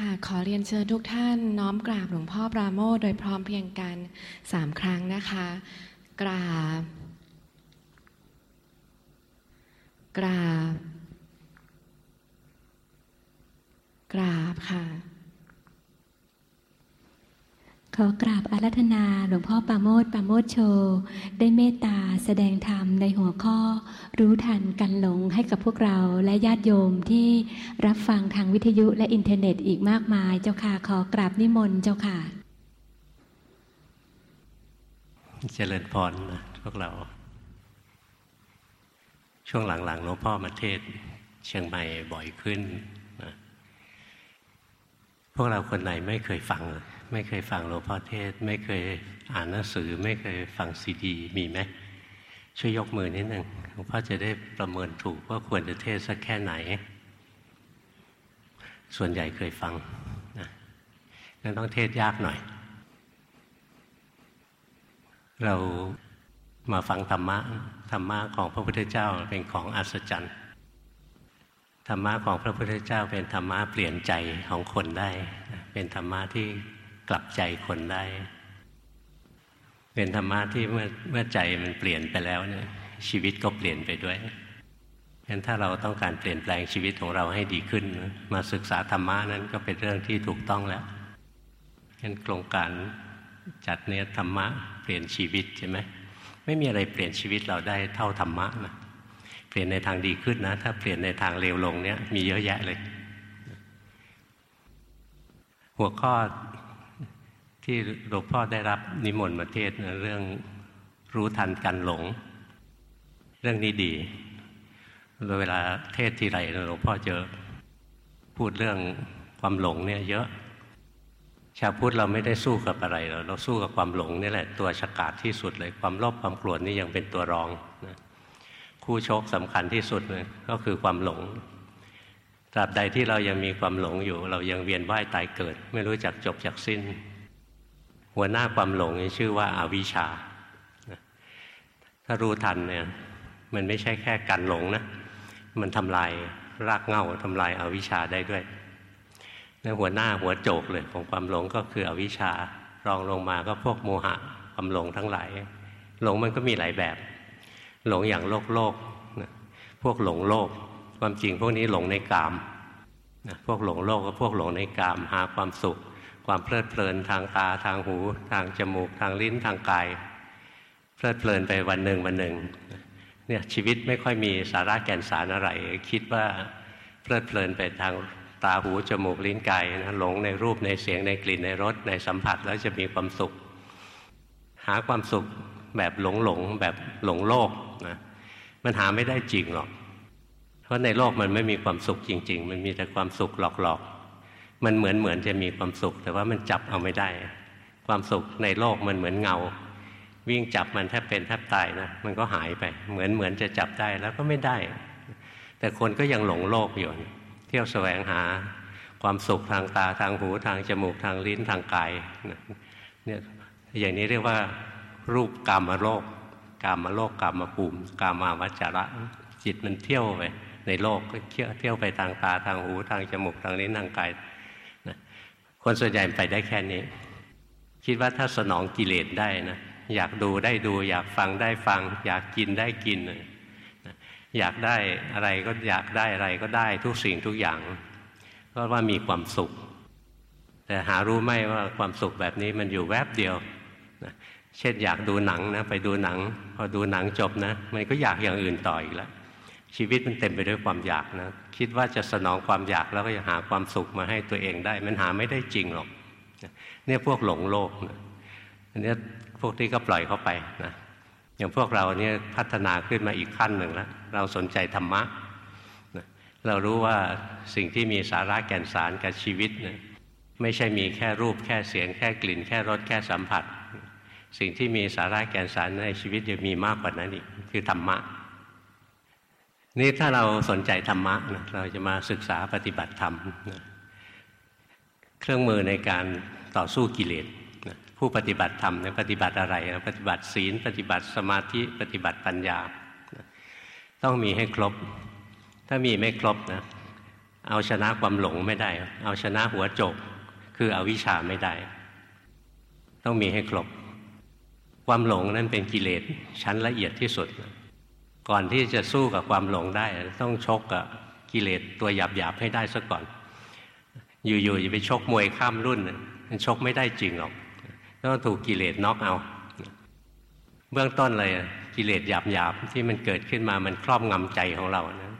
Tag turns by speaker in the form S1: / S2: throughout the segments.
S1: ค่ะขอเรียนเชิญทุกท่านน้อมกราบหลวงพ่อปราโมทโดยพร้อมเพียงกันสามครั้งนะคะ กราบ กราบ กราบค่ะ
S2: ขอกราบอารัธนาหลวงพ่อปาโมทปาโมทโช ได้เมตตาแสดงธรรมในหัวข้อ รู้ทันกันหลงให้กับพวกเราและญาติโยมที่รับฟังทางวิทยุและอินเทอร์เน็ตอีกมากมายเจ้าค่ะ ขอกราบนิมนต์เจ้าค่ะ
S3: เจริญพรนะพวกเรา ช่วงหลังๆหลวงพ่อมาเทศน์เชียงใหม่บ่อยขึ้นนะพวกเราคนไหนไม่เคยฟังเลย ไม่เคยฟังหลวงพ่อเทศน์ ไม่เคยอ่านหนังสือ ไม่เคยฟังซีดี มีไหมช่วยยกมือนิดหนึ่งหลวงพ่อจะได้ประเมินถูกว่าควรจะเทศสักแค่ไหน ส่วนใหญ่เคยฟังนะงั้นต้องเทศยากหน่อย เรามาฟังธรรมะธรรมะของพระพุทธเจ้าเป็นของอัศจรรย์ธรรมะของพระพุทธเจ้าเป็นธรรมะเปลี่ยนใจของคนได้ เป็นธรรมะที่ กลับใจคนได้ เป็นธรรมะที่เมื่อเมื่อใจมันเปลี่ยนไปแล้วเนี่ยชีวิตก็เปลี่ยนไปด้วยงั้นถ้าเราต้องการเปลี่ยนแปลงชีวิตของเราให้ดีขึ้น มาศึกษาธรรมะนั้นก็เป็นเรื่องที่ถูกต้องแล้วงั้นโครงการจัดเนื้อธรรมะเปลี่ยนชีวิตใช่ไหมไม่มีอะไรเปลี่ยนชีวิตเราได้เท่าธรรมะนะเปลี่ยนในทางดีขึ้นนะ ถ้าเปลี่ยนในทางเลวลงเนี่ยมีเยอะแยะเลย หัวข้อ ที่หลวงพ่อได้รับนิมนต์มาเทศเรื่องรู้ทันกันหลง เรื่องนี้ดี เวลาเทศทีไรหลวงพ่อเจอพูดเรื่องความหลงเนี่ยเยอะ ชาวพุทธเราไม่ได้สู้กับอะไรเราเราสู้กับความหลงนี่แหละตัวฉกาจที่สุดเลยความโลภความโกรธนี่ยังเป็นตัวรองนะคู่ชกสำคัญที่สุดเลยก็คือความหลงตราบใดที่เรายังมีความหลงอยู่ เรายังเวียนว่ายตายเกิด ไม่รู้จักจบจักสิ้น หัวหน้าความหลงชื่อว่าอาวิชชา ถ้ารู้ทันเนี่ยมันไม่ใช่แค่การหลงนะ มันทำลายรากเหง้าทำลายอาวิชชาได้ด้วยนหัวหน้าหัวโจกเลยของความหลงก็คืออวิชชารองลงมาก็พวกโมหะความหลงทั้งหลาย หลงมันก็มีหลายแบบ หลงอย่างโลกโลกพวกหลงโลก ความจริงพวกนี้หลงในกามพวกหลงโลกก็พวกหลงในกามหาความสุข ความเพลิดเพลินทางตาทางหู ทางจมูก ทางลิ้นทางกาย เพลิดเพลินไปวันหนึ่งวันหนึ่งเนี่ยชีวิตไม่ค่อยมีสาระแก่นสารอะไร คิดว่าเพลิดเพลินไปทางตาหูจมูกลิ้นกายนะหลงในรูปในเสียงในกลิ่นในรสในสัมผัสแล้วจะมีความสุข หาความสุขแบบหลงหลงแบบหลงโลกนะมันหาไม่ได้จริงหรอก เพราะในโลกมันไม่มีความสุขจริง ๆ มันมีแต่ความสุขหลอกๆ มันเหมือนเหมือนจะมีความสุข แต่ว่ามันจับเอาไม่ได้ ความสุขในโลกมันเหมือนเงา วิ่งจับมันแทบเป็นแทบตายนะมันก็หายไป เหมือนเหมือนจะจับได้แล้วก็ไม่ได้ แต่คนก็ยังหลงโลกอยู่เที่ยวแสวงหาความสุขทางตาทางหูทางจมูกทางลิ้นทางกายเนี่ยอย่างนี้เรียกว่ารูปกรรมโลกกรรมโลกกรรมภูมิกรรมาวัจระจิตมันเที่ยวไปในโลกก็เที่ยวไปทางตาทางหูทางจมูกทางลิ้นทางกาย คนส่วนใหญ่ไปได้แค่นี้ คิดว่าถ้าสนองกิเลสได้นะอยากดูได้ดู อยากฟังได้ฟัง อยากกินได้กิน อยากได้อะไรก็อยากได้อะไรก็ได้ทุกสิ่งทุกอย่างก็ว่ามีความสุข แต่หารู้ไหมว่าความสุขแบบนี้มันอยู่แวบเดียวเช่นอยากดูหนังนะไปดูหนัง พอดูหนังจบนะ มันก็อยากอย่างอื่นต่ออีกแล้ว ชีวิตมันเต็มไปด้วยความอยากนะคิดว่าจะสนองความอยากแล้วก็จะหาความสุขมาให้ตัวเองได้ มันหาไม่ได้จริงหรอกเนี่ยพวกหลงโลกนะอันนี้พวกที่ก็ปล่อยเข้าไปนะอย่างพวกเราเนี่ยพัฒนาขึ้นมาอีกขั้นหนึ่งแล้วเราสนใจธรรมะนะเรารู้ว่าสิ่งที่มีสาระแก่นสารกับชีวิตนะไม่ใช่มีแค่รูปแค่เสียง แค่กลิ่น แค่รสแค่สัมผัส สิ่งที่มีสาระแก่นสารในชีวิตยังมีมากกว่านั้นอีกคือธรรมะ นี่ถ้าเราสนใจธรรมะนะเราจะมาศึกษาปฏิบัติธรรมนะเครื่องมือในการต่อสู้กิเลสนะผู้ปฏิบัติธรรมเนี่ยปฏิบัติอะไรนะปฏิบัติศีล ปฏิบัติสมาธิปฏิบัติปัญญานะต้องมีให้ครบ ถ้ามีไม่ครบนะเอาชนะความหลงไม่ได้ เอาชนะหัวโจก คืออวิชชาไม่ได้ ต้องมีให้ครบ ความหลงนั้นเป็นกิเลสชั้นละเอียดที่สุด ก่อนที่จะสู้กับความหลงได้ ต้องชกกับกิเลสตัวหยาบๆให้ได้ซะก่อน อยู่ๆจะไปชกมวยข้ามรุ่นมันชกไม่ได้จริงหรอกต้องถูกกิเลสน็อกเอา เบื้องต้นเลยกิเลสหยาบๆที่มันเกิดขึ้นมามันครอบงำใจของเรานะ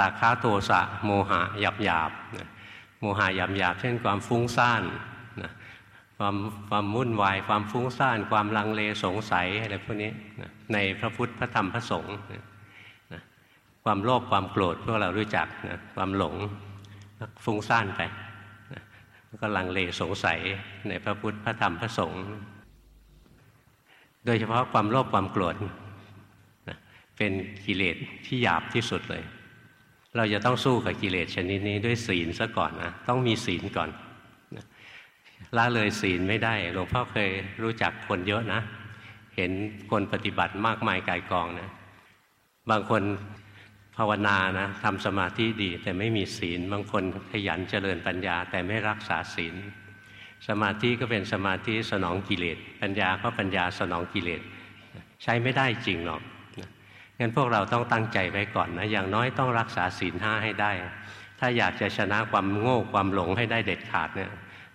S3: ราคะโทสะโมหะหยาบหยาบโมหะหยาบหยาบเช่นความฟุ้งซ่านนะความความวุ่นวาย ความฟุ้งซ่าน ความลังเลสงสัยอะไรพวกนี้นะ ในพระพุทธพระธรรมพระสงฆ์นะความโลภความโกรธพวกเรารู้จักนะความหลงฟุ้งซ่านไปนะแล้วก็ลังเลสงสัยในพระพุทธพระธรรมพระสงฆ์โดยเฉพาะความโลภความโกรธนะเป็นกิเลสที่หยาบที่สุดเลย เราจะต้องสู้กับกิเลสชนิดนี้ด้วยศีลซะก่อนนะต้องมีศีลก่อนละเลยศีลไม่ได้หลวงพ่อเคยรู้จักคนเยอะนะ เห็นคนปฏิบัติมากมายกายกองนะบางคนภาวนานะทำสมาธิดีแต่ไม่มีศีล บางคนขยันเจริญปัญญา แต่ไม่รักษาศีล สมาธิก็เป็นสมาธิสนองกิเลส ปัญญาก็ปัญญาสนองกิเลส ใช้ไม่ได้จริงหรอกงั้นพวกเราต้องตั้งใจไว้ก่อนนะอย่างน้อยต้องรักษาศีลห้าให้ได้ ถ้าอยากจะชนะความโง่ความหลงให้ได้เด็ดขาดเนี่ย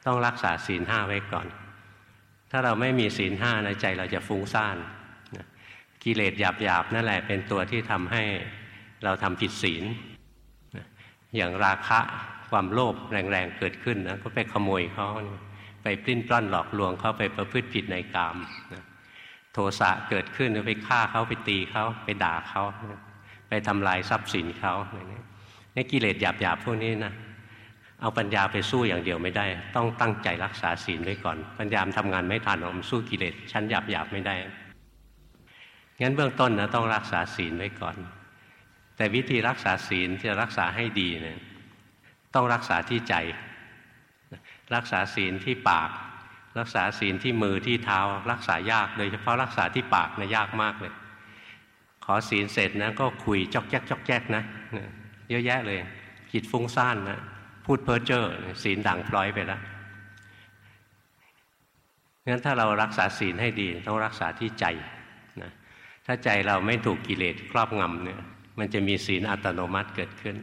S3: ต้องรักษาศีลห้าไว้ก่อน ถ้าเราไม่มีศีลห้าในใจเราจะฟุ้งซ่านกิเลสหยาบๆนั่นแหละเป็นตัวที่ทำให้เราทำผิดศีลอย่างราคะความโลภแรงๆเกิดขึ้นนะก็ไปขโมยเขาไปปลิ้นปล้อนหลอกลวงเขาไปประพฤติผิดในกามนะโทสะเกิดขึ้นไปฆ่าเขาไปตีเขาไปด่าเขา ไปทำลายทรัพย์สินเขาเนี่ยกิเลสหยาบๆพวกนี้นะ เอาปัญญาไปสู้อย่างเดียวไม่ได้ ต้องตั้งใจรักษาศีลไว้ก่อน ปัญญามทำงานไม่ทันมันสู้กิเลสชั้นหยาบๆไม่ได้ งั้นเบื้องต้นนะต้องรักษาศีลไว้ก่อน แต่วิธีรักษาศีลจะรักษาให้ดีเนี่ยต้องรักษาที่ใจ รักษาศีลที่ปาก รักษาศีลที่มือที่เท้า รักษายากโดยเฉพาะรักษาที่ปากนะยากมากเลย ขอศีลเสร็จนะก็คุยจอกแจ๊กจอกแจ๊กนะเยอะแยะเลยจิตฟุ้งซ่านนะ พูดเพ้อเจ้อศีลด่างพร้อยไปแล้วงั้นถ้าเรารักษาศีลให้ดีต้องรักษาที่ใจนะถ้าใจเราไม่ถูกกิเลสครอบงำเนี่ย มันจะมีศีลอัตโนมัติเกิดขึ้น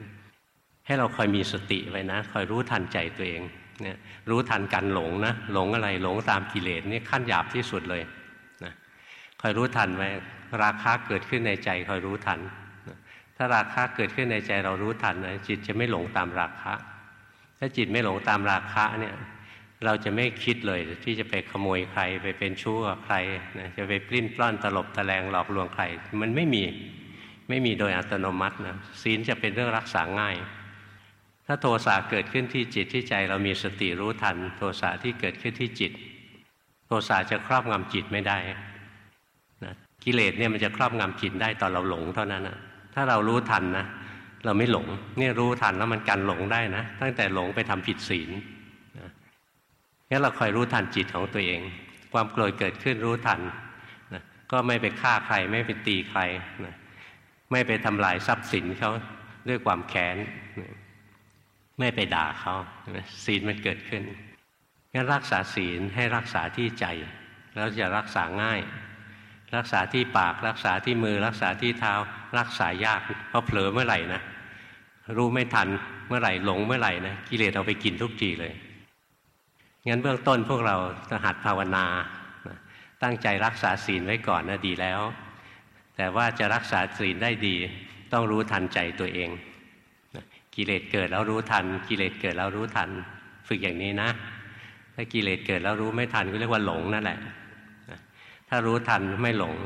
S3: ให้เราคอยมีสติไว้นะคอยรู้ทันใจตัวเองเนี่ยรู้ทันการหลงนะหลงอะไรหลงตามกิเลสนี่ขั้นหยาบที่สุดเลยนะคอยรู้ทันไว้ราคะเกิดขึ้นในใจคอยรู้ทัน ถ้าราคะเกิดขึ้นในใจเรารู้ทันนะจิตจะไม่หลงตามราคะ ถ้าจิตไม่หลงตามราคะเนี่ย เราจะไม่คิดเลยที่จะไปขโมยใคร ไปเป็นชู้กับใครนะจะไปปลิ้นปล้อนตลบตะแลงหลอกลวงใคร มันไม่มีไม่มีโดยอัตโนมัตินะศีลจะเป็นเรื่องรักษาง่าย ถ้าโทสะเกิดขึ้นที่จิตที่ใจเรามีสติรู้ทัน โทสะที่เกิดขึ้นที่จิต โทสะจะครอบงำจิตไม่ได้นะกิเลสเนี่ยมันจะครอบงำจิตได้ตอนเราหลงเท่านั้นนะถ้าเรารู้ทันนะ เราไม่หลงเนี่ยรู้ทันแล้วมันกันหลงได้นะ ตั้งแต่หลงไปทำผิดศีลนะงั้นเราคอยรู้ทันจิตของตัวเอง ความโกรธเกิดขึ้นรู้ทันนะก็ไม่ไปฆ่าใครไม่ไปตีใครนะไม่ไปทำลายทรัพย์สินเขาด้วยความแค้นนะไม่ไปด่าเขาศีลมันเกิดขึ้นงั้นรักษาศีลให้รักษาที่ใจ แล้วจะรักษาง่าย รักษาที่ปากรักษาที่มือ รักษาที่เท้า รักษายากเพราะเผลอเมื่อไหร่นะรู้ไม่ทันเมื่อไหร่หลงเมื่อไหร่นะกิเลสเอาไปกินทุกทีเลยงั้นเบื้องต้นพวกเราจะหัดภาวนาตั้งใจรักษาศีลไว้ก่อนนะดีแล้ว แต่ว่าจะรักษาศีลได้ดี ต้องรู้ทันใจตัวเองกิเลสเกิดแล้วรู้ทัน กิเลสเกิดแล้วรู้ทัน ฝึกอย่างนี้นะ ถ้ากิเลสเกิดแล้วรู้ไม่ทันก็เรียกว่าหลงนั่นแหละ ถ้ารู้ทันไม่หลง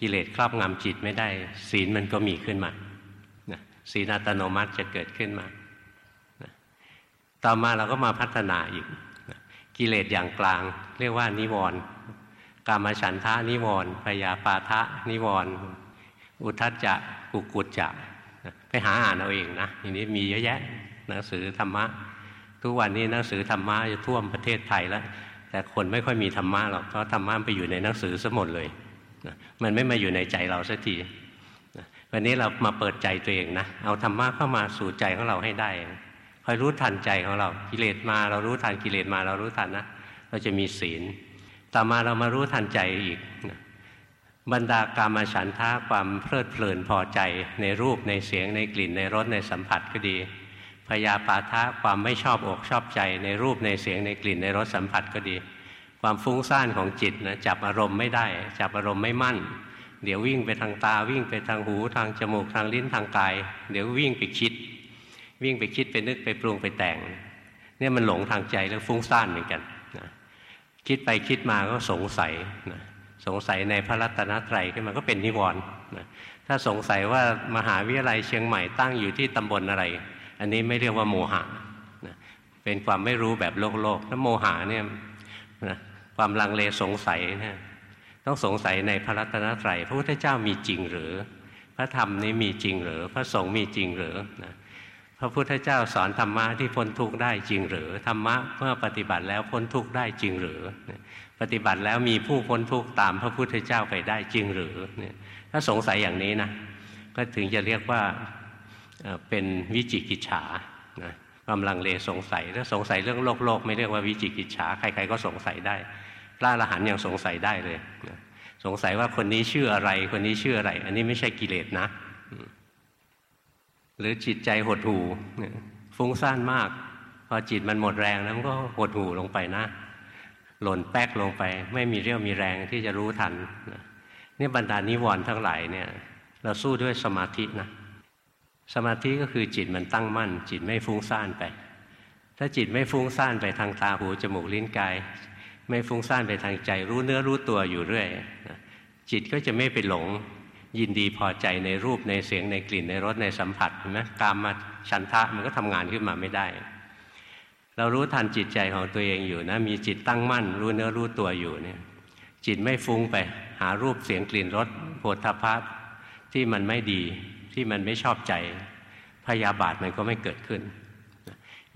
S3: กิเลสครอบงำจิตไม่ได้ ศีลมันก็มีขึ้นมาศีลอัตโนมัติจะเกิดขึ้นมา ต่อมาเราก็มาพัฒนาอีก กิเลสอย่างกลาง เรียกว่านิวรณ์กามฉันทะนิวรณ์พยาปาทะนิวรณ์อุทจจะกุกุจจะไปหาอ่านเอาเองนะอย่างนี้มีเยอะแยะหนังสือธรรมะ ทุกวันนี้หนังสือธรรมะจะท่วมประเทศไทยแล้ว แต่คนไม่ค่อยมีธรรมะหรอกเพราะธรรมะไปอยู่ในหนังสือซะหมดเลยมันไม่มาอยู่ในใจเราสักทีวันนี้เรามาเปิดใจตัวเองนะเอาธรรมะเข้ามาสู่ใจของเราให้ได้คอยรู้ทันใจของเรากิเลสมา เรารู้ทันกิเลสมาเรารู้ทันนะเราจะมีศีล ต่อมาเรามารู้ทันใจอีกบรรดากามาฉันทะความเพลิดเพลินพอใจในรูปในเสียงในกลิ่นในรสในสัมผัสก็ดี พยาปาทะความไม่ชอบอกชอบใจในรูปในเสียงในกลิ่นในรสสัมผัสก็ดี ความฟุ้งซ่านของจิตนะจับอารมณ์ไม่ได้ จับอารมณ์ไม่มั่น เดี๋ยววิ่งไปทางตาวิ่งไปทางหูทางจมูกทางลิ้นทางกาย เดี๋ยววิ่งไปคิด วิ่งไปคิดไปนึกไปปรุงไปแต่ง เนี่ยมันหลงทางใจแล้วฟุ้งซ่านเหมือนกันนะคิดไปคิดมาก็สงสัยนะสงสัยในพระรัตนตรัยขึ้นมาก็เป็นนิวรณ์นะถ้าสงสัยว่ามหาวิทยาลัยเชียงใหม่ตั้งอยู่ที่ตำบลอะไร อันนี้ไม่เรียกว่าโมหะนะเป็นความไม่รู้แบบโลกโลกถ้าโมหะเนี่ยนะความลังเลสงสัยนี่ยต้องสงสัยในพระรัตนตรัยพระพุทธเจ้ามีจริงหรือ พระธรรมนี้มีจริงหรือ พระสงฆ์มีจริงหรือนะพระพุทธเจ้าสอนธรรมะที่พ้นทุกข์ได้จริงหรือ ธรรมะเมื่อปฏิบัติแล้วพ้นทุกข์ได้จริงหรือ ปฏิบัติแล้วมีผู้พ้นทุกข์ตามพระพุทธเจ้าไปได้จริงหรือ ถ้าสงสัยอย่างนี้นะก็ถึงจะเรียกว่า เป็นวิจิกิจฉานะกำลังเลสงสัยถ้าสงสัยเรื่องโลกโลกไม่เรียกว่าวิจิกิจฉาใครๆก็สงสัยได้พระอรหันต์ยังสงสัยได้เลยนะสงสัยว่าคนนี้ชื่ออะไร คนนี้ชื่ออะไร อันนี้ไม่ใช่กิเลสนะ หรือจิตใจหดหูฟุ้งซ่านมาก พอจิตมันหมดแรงแล้วมันก็หดหูลงไปนะ หล่นแป๊กลงไป ไม่มีเรี่ยวมีแรงที่จะรู้ทันนี่บรรดานิวรณ์ทั้งหลายเนี่ย เราสู้ด้วยสมาธินะ สมาธิก็คือจิตมันตั้งมั่น จิตไม่ฟุ้งซ่านไป ถ้าจิตไม่ฟุ้งซ่านไปทางตาหูจมูกลิ้นกาย ไม่ฟุ้งซ่านไปทางใจ รู้เนื้อรู้ตัวอยู่เรื่อยจิตก็จะไม่ไปหลง ยินดีพอใจในรูปในเสียงในกลิ่นในรสในสัมผัสเห็นไหมกามมาชันทะมันก็ทำงานขึ้นมาไม่ได้ เรารู้ทันจิตใจของตัวเองอยู่นะมีจิตตั้งมั่น รู้เนื้อรู้ตัวอยู่เนี่ยจิตไม่ฟุ้งไป หารูปเสียงกลิ่นรสโผฏฐัพพะที่มันไม่ดี ที่มันไม่ชอบใจ พยาบาทมันก็ไม่เกิดขึ้น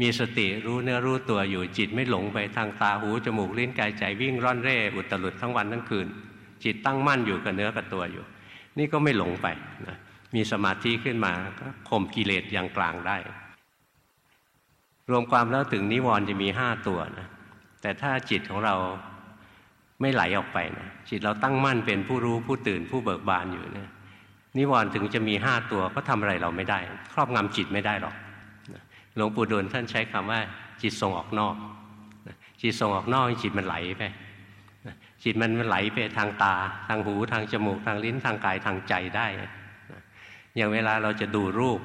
S3: มีสติรู้เนื้อรู้ตัวอยู่จิตไม่หลงไปทางตาหูจมูกลิ้นกายใจวิ่งร่อนเร่ อุตลุดทั้งวันทั้งคืน จิตตั้งมั่นอยู่กับเนื้อกับตัวอยู่ นี่ก็ไม่หลงไปนะมีสมาธิขึ้นมาก็ข่มกิเลสอย่างกลางได้ รวมความแล้วถึงนิวรณ์จะมีห้าตัวนะแต่ถ้าจิตของเราไม่ไหลออกไปนะจิตเราตั้งมั่นเป็นผู้รู้ผู้ตื่นผู้เบิกบานอยู่เนะ นิวรณ์ถึงจะมีห้าตัวก็ทำอะไรเราไม่ได้ ครอบงำจิตไม่ได้หรอกหลวงปู่ดูลท่านใช้คำว่าจิตส่งออกนอก จิตส่งออกนอกจิตมันไหลไปจิตมันไหลไปทางตา ทางหูทางจมูกทางลิ้นทางกายทางใจได้ อย่างเวลาเราจะดูรูป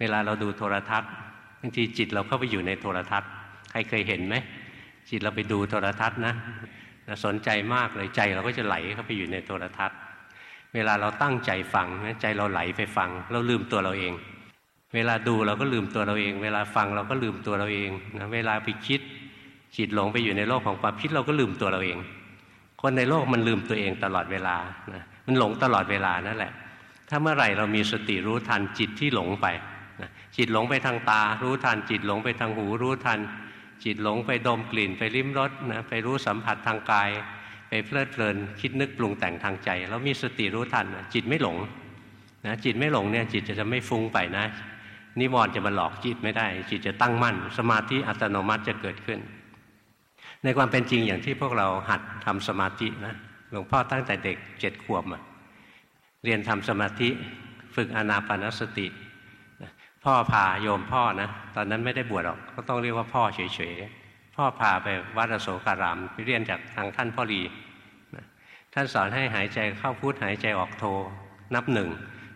S3: เวลาเราดูโทรทัศน์บางทีจิตเราเข้าไปอยู่ในโทรทัศน์ ใครเคยเห็นไหมจิตเราไปดูโทรทัศน์นะสนใจมากเลยใจเราก็จะไหลเข้าไปอยู่ในโทรทัศน์ เวลาเราตั้งใจฟังใจเราไหลไปฟัง เราลืมตัวเราเอง เวลาดูเราก็ลืมตัวเราเอง เวลาฟังเราก็ลืมตัวเราเองนะเวลาไปคิดจิตหลงไปอยู่ในโลกของความคิดเราก็ลืมตัวเราเอง คนในโลกมันลืมตัวเองตลอดเวลานะมันหลงตลอดเวลานั่นแหละ ถ้าเมื่อไหร่เรามีสติรู้ทันจิตที่หลงไปนะจิตหลงไปทางตา รู้ทัน จิตหลงไปทางหูรู้ทัน จิตหลงไปดมกลิ่นไปลิ้มรสนะไปรู้สัมผัสทางกาย ไปเพลิดเพลินคิดนึกปรุงแต่งทางใจ แล้วมีสติรู้ทันจิตไม่หลงนะจิตไม่หลงเนี่ยจิตจะจะไม่ฟุ้งไปนะ นิวรณ์จะมาหลอกจิตไม่ได้ จิตจะตั้งมั่น สมาธิอัตโนมัติจะเกิดขึ้น ในความเป็นจริงอย่างที่พวกเราหัดทำสมาธินะหลวงพ่อตั้งแต่เด็กเจ็ดขวบเรียนทำสมาธิฝึกอนาปานสติพ่อพาโยมพ่อนะตอนนั้นไม่ได้บวชหรอกก็ต้องเรียกว่าพ่อเฉย พ่อพาไปวัดอโศการามไปเรียนจากทางท่านพ่อรีท่านสอนให้หายใจเข้าพุทหายใจออกโทนับหนึ่ง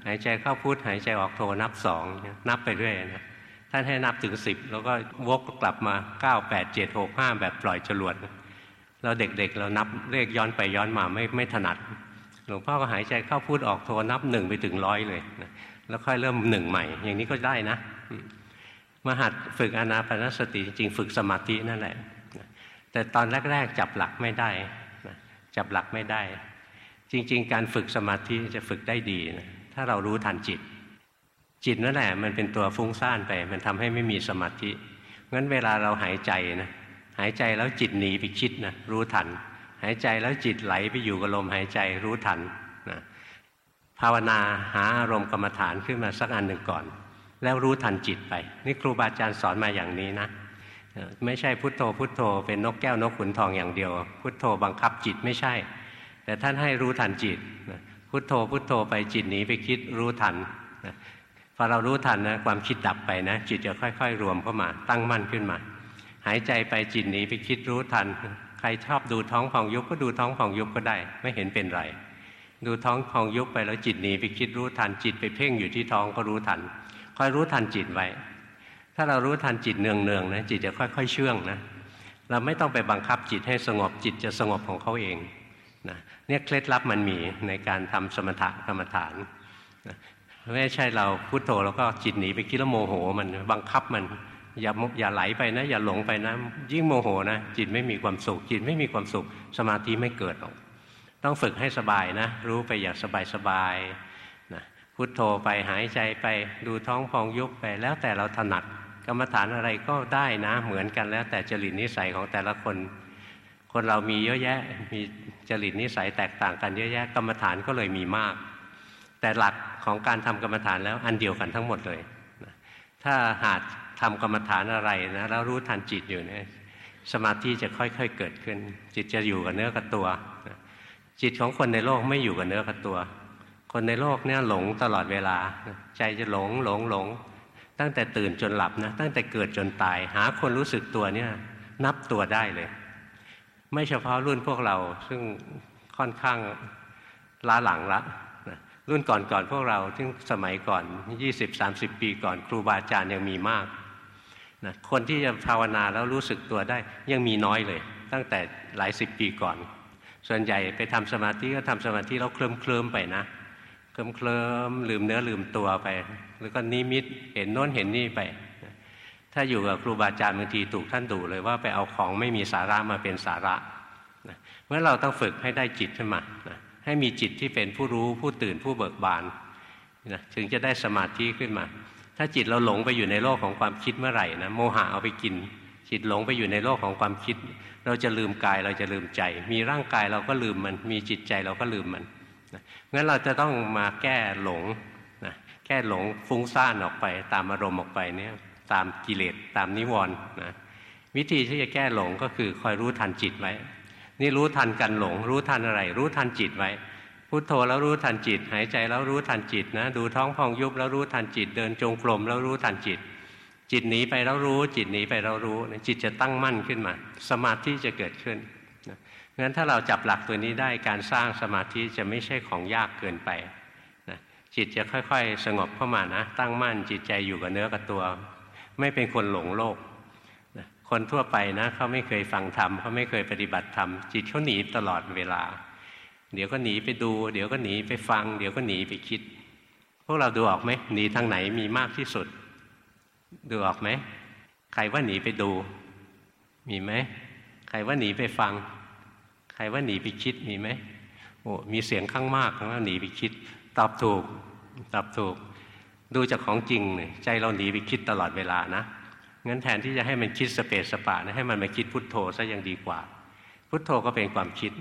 S3: หายใจเข้าพุทหายใจออกโทนับสองนับไปเรื่อยนะท่านให้นับถึงสิบแล้วก็วกกลับมาเก้าแปดเจ็ดหกห้าแบบปล่อยจรวดเราเด็กๆ เรานับเลขย้อนไปย้อนมาไม่ไม่ถนัดหลวงพ่อก็หายใจเข้าพุทออกโทนับหนึ่งไปถึงร้อยเลยนะแล้วค่อยเริ่มหนึ่งใหม่ อย่างนี้ก็ได้นะ มาหัดฝึกอนาปนสติจริงฝึกสมาธินั่นแหละ แต่ตอนแรก ๆ จับหลักไม่ได้จับหลักไม่ได้ จริง ๆ การฝึกสมาธิจะฝึกได้ดีนะถ้าเรารู้ทันจิต จิตนั่นแหละมันเป็นตัวฟุ้งซ่านไป มันทำให้ไม่มีสมาธิงั้นเวลาเราหายใจนะหายใจแล้วจิตหนีไปคิดนะรู้ทัน หายใจแล้วจิตไหลไปอยู่กับลมหายใจรู้ทันนะภาวนาหาอารมณ์กรรมฐานขึ้นมาสักอันหนึ่งก่อน แล้วรู้ทันจิตไป นี่ครูบาอาจารย์สอนมาอย่างนี้นะไม่ใช่พุทโธพุทโธ เป็นนกแก้วนกขุนทองอย่างเดียว พุทโธบังคับจิตไม่ใช่ แต่ท่านให้รู้ทันจิตพุทโธพุทโธไปจิตหนีไปคิดรู้ทันพอเรารู้ทันนะความคิดดับไปนะ จิตจะค่อย ๆ รวมเข้ามา ตั้งมั่นขึ้นมา หายใจไปจิตหนีไปคิดรู้ทัน ใครชอบดูท้องพองยุบก็ดูท้องพองยุบก็ได้ ไม่เห็นเป็นไร ดูท้องพองยุบไปแล้วจิตหนีไปคิดรู้ทันจิตไปเพ่งอยู่ที่ท้องก็รู้ทัน คอยรู้ทันจิตไว้ ถ้าเรารู้ทันจิตเนืองๆนะจิตจะค่อยๆเชื่องนะเราไม่ต้องไปบังคับจิตให้สงบจิตจะสงบของเขาเองนะเนี่ยเคล็ดลับมันมีในการทำสมถะกรรมฐานนะไม่ใช่เราพุโทโธแล้วก็จิตหนีไปคิดแล้วโมโห มันบังคับมันอย่าอย่าไหลไปนะ อย่าหลงไปนะ ยิ่งโมโหนะ จิตไม่มีความสุข จิตไม่มีความสุข สมาธิไม่เกิดหรอก ต้องฝึกให้สบายนะ รู้ไปอย่างสบายๆนะ พุโทโธไปหายใจไปดูท้องพองยุบไปแล้วแต่เราถนัดกรรมฐานอะไรก็ได้นะเหมือนกันแล้ว แต่จริตนิสัยของแต่ละคน คนเรามีเยอะแยะมีจริตนิสัยแตกต่างกันเยอะแยะกรรมฐานก็เลยมีมาก แต่หลักของการทำกรรมฐานแล้วอันเดียวกันทั้งหมดเลยถ้าหากทำกรรมฐานอะไรนะแล้วรู้ทันจิตอยู่เนี่ยสมาธิจะค่อย ๆ เกิดขึ้น จิตจะอยู่กับเนื้อกับตัว จิตของคนในโลกไม่อยู่กับเนื้อกับตัว คนในโลกเนี่ยหลงตลอดเวลา ใจจะหลงหลงหลง ตั้งแต่ตื่นจนหลับนะตั้งแต่เกิดจนตาย หาคนรู้สึกตัวเนี่ยนับตัวได้เลย ไม่เฉพาะรุ่นพวกเราซึ่งค่อนข้างล้าหลังละรุ่นก่อนก่อนพวกเราซึ่งสมัยก่อน 20-30 ปีก่อนครูบาอาจารย์ยังมีมากนะคนที่จะภาวนาแล้วรู้สึกตัวได้ยังมีน้อยเลย ตั้งแต่หลายสิบปีก่อน ส่วนใหญ่ไปทำสมาธิก็ทำสมาธิแล้วเคลิ้มเคลิ้มไปนะ เคลิมเคลิมลืมเนื้อลืมตัวไป แล้วก็นิมิตเห็นโน้นเห็นนี่ไป ถ้าอยู่กับครูบาอาจารย์บางทีถูกท่านดูเลยว่าไปเอาของไม่มีสาระมาเป็นสาระเมื่อเราต้องฝึกให้ได้จิตขึ้นมาให้มีจิตที่เป็นผู้รู้ผู้ตื่นผู้เบิกบานนะถึงจะได้สมาธิขึ้นมา ถ้าจิตเราหลงไปอยู่ในโลกของความคิดเมื่อไหร่นะโมหะเอาไปกิน จิตหลงไปอยู่ในโลกของความคิด เราจะลืมกายเราจะลืมใจ มีร่างกายเราก็ลืมมัน มีจิตใจเราก็ลืมมัน งั้นเราจะต้องมาแก้หลงนะแก้หลงฟุ้งซ่านออกไป ตามอารมณ์ออกไปเนี่ยตามกิเลสตามนิวรณ์นะวิธีที่จะแก้หลงก็คือคอยรู้ทันจิตไว้ นี่รู้ทันกันหลง รู้ทันอะไร รู้ทันจิตไว้พุโทโธแล้วรู้ทันจิต หายใจแล้วรู้ทันจิตนะดูท้องพองยุบแล้วรู้ทันจิต เดินจงกรมแล้วรู้ทันจิต จิตหนีไปแล้วรู้ จิตหนีไปแล้วรู้จิตจะตั้งมั่นขึ้นมา สมาธิจะเกิดขึ้น งั้นถ้าเราจับหลักตัวนี้ได้การสร้างสมาธิจะไม่ใช่ของยากเกินไปนะจิตจะค่อยๆ สงบเข้ามานะ ตั้งมั่นจิตใจอยู่กับเนื้อกับตัว ไม่เป็นคนหลงโลกนะคนทั่วไปนะเขาไม่เคยฟังธรรมเขาไม่เคยปฏิบัติธรรมจิตเขาหนีตลอดเวลา เดี๋ยวก็หนีไปดู เดี๋ยวก็หนีไปฟัง เดี๋ยวก็หนีไปคิด พวกเราดูออกไหมหนีทางไหนมีมากที่สุด ดูออกไหมใครว่าหนีไปดู มีไหมใครว่าหนีไปฟัง ใครว่าหนีไปคิดมีไหมโอ้มีเสียงข้างมากว่าหนีไปคิด ตอบถูกตอบถูก ดูจากของจริงเนี่ยใจเราหนีไปคิดตลอดเวลานะงั้นแทนที่จะให้มันคิดสเปสสปะนะให้มันมาคิดพุทโธซะยังดีกว่า พุทโธก็เป็นความคิด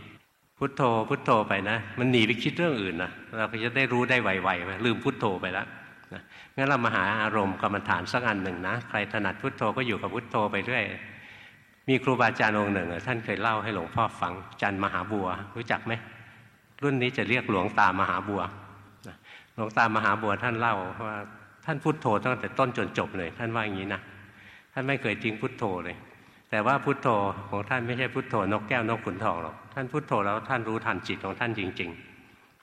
S3: พุทโธ พุทโธไปนะ มันหนีไปคิดเรื่องอื่นนะเราก็จะได้รู้ได้ไวๆไหมลืมพุทโธไปแล้วนะงั้นเรามาหาอารมณ์กรรมฐานสักอันหนึ่งนะ ใครถนัดพุทโธก็อยู่กับพุทโธไปเรื่อย มีครูบาอาจารย์องค์หนึ่งท่านเคยเล่าให้หลวงพ่อฟังจันมหาบัว รู้จักไหมรุ่นนี้จะเรียกหลวงตามหาบัวหลวงตามหาบัวท่านเล่าว่าท่านพุทโธตั้งแต่ต้นจนจบเลย ท่านว่าอย่างนี้นะท่านไม่เคยทิ้งพุทโธเลย แต่ว่าพุทโธของท่านไม่ใช่พุทโธนกแก้วนกขุนทองหรอกท่านพุทโธแล้วท่านรู้ทันจิตของท่านจริง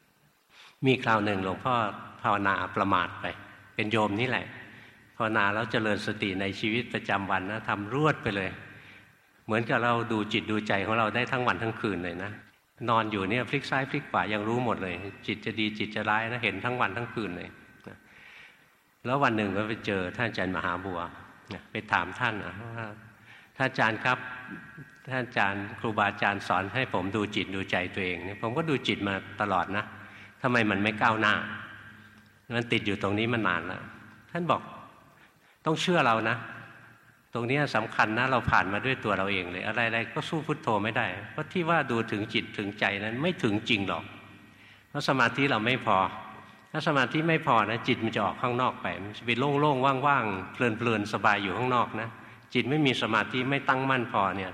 S3: ๆ มีคราวหนึ่งหลวงพ่อภาวนาประมาทไป เป็นโยมนี่แหละภาวนาแล้วเจริญสติในชีวิตประจำวันนะทำรวดไปเลย เหมือนกับเราดูจิตดูใจของเราได้ทั้งวันทั้งคืนเลยนะนอนอยู่เนี่ยพลิกซ้ายพลิกขวายังรู้หมดเลย จิตจะดีจิตจะร้ายนะเห็นทั้งวันทั้งคืนเลยแล้ววันหนึ่งก็ไปเจอท่านอาจารย์มหาบัวไปถามท่านว่าท่านอาจารย์ครับท่านอาจารย์ครูบาอาจารย์สอนให้ผมดูจิตดูใจตัวเองผมก็ดูจิตมาตลอดนะทำไมมันไม่ก้าวหน้า มันติดอยู่ตรงนี้มานานแล้วท่านบอกต้องเชื่อเรานะ ตรงนี้สำคัญนะเราผ่านมาด้วยตัวเราเองเลย อะไรๆก็สู้พุทโธไม่ได้ เพราะที่ว่าดูถึงจิตถึงใจนั้นไม่ถึงจริงหรอก เพราะสมาธิเราไม่พอ ถ้าสมาธิไม่พอนะจิตมันจะออกข้างนอกไปมันจะไปโล่งๆว่างๆเพลินๆสบายอยู่ข้างนอกนะจิตไม่มีสมาธิไม่ตั้งมั่นพอเนี่ย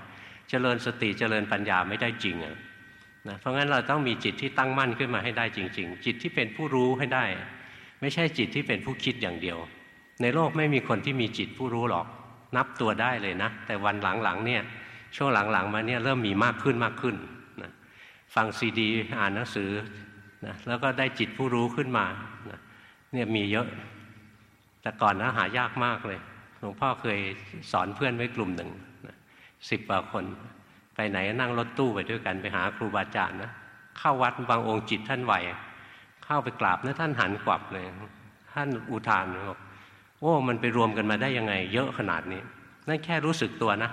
S3: เจริญสติเจริญปัญญาไม่ได้จริงอะนะเพราะงั้นเราต้องมีจิตที่ตั้งมั่นขึ้นมาให้ได้จริง ๆ จิตที่เป็นผู้รู้ให้ได้ ไม่ใช่จิตที่เป็นผู้คิดอย่างเดียว ในโลกไม่มีคนที่มีจิตผู้รู้หรอก นับตัวได้เลยนะ แต่วันหลังๆเนี่ยช่วงหลังๆมาเนี่ยเริ่มมีมากขึ้นมากขึ้นนะฟังซีดี อ่านหนังสือนะแล้วก็ได้จิตผู้รู้ขึ้นมานะเนี่ยมีเยอะ แต่ก่อนนะหายากมากเลยหลวงพ่อเคยสอนเพื่อนไว้กลุ่มหนึ่งสิบกว่าคน ไปไหนนั่งรถตู้ไปด้วยกันไปหาครูบาอาจารย์นะเข้าวัดบางองค์จิตท่านไหว เข้าไปกราบนะท่านหันกลับเลยท่านอุทานบอก โอ้มันไปรวมกันมาได้ยังไง เยอะขนาดนี้ นั่นแค่รู้สึกตัวนะ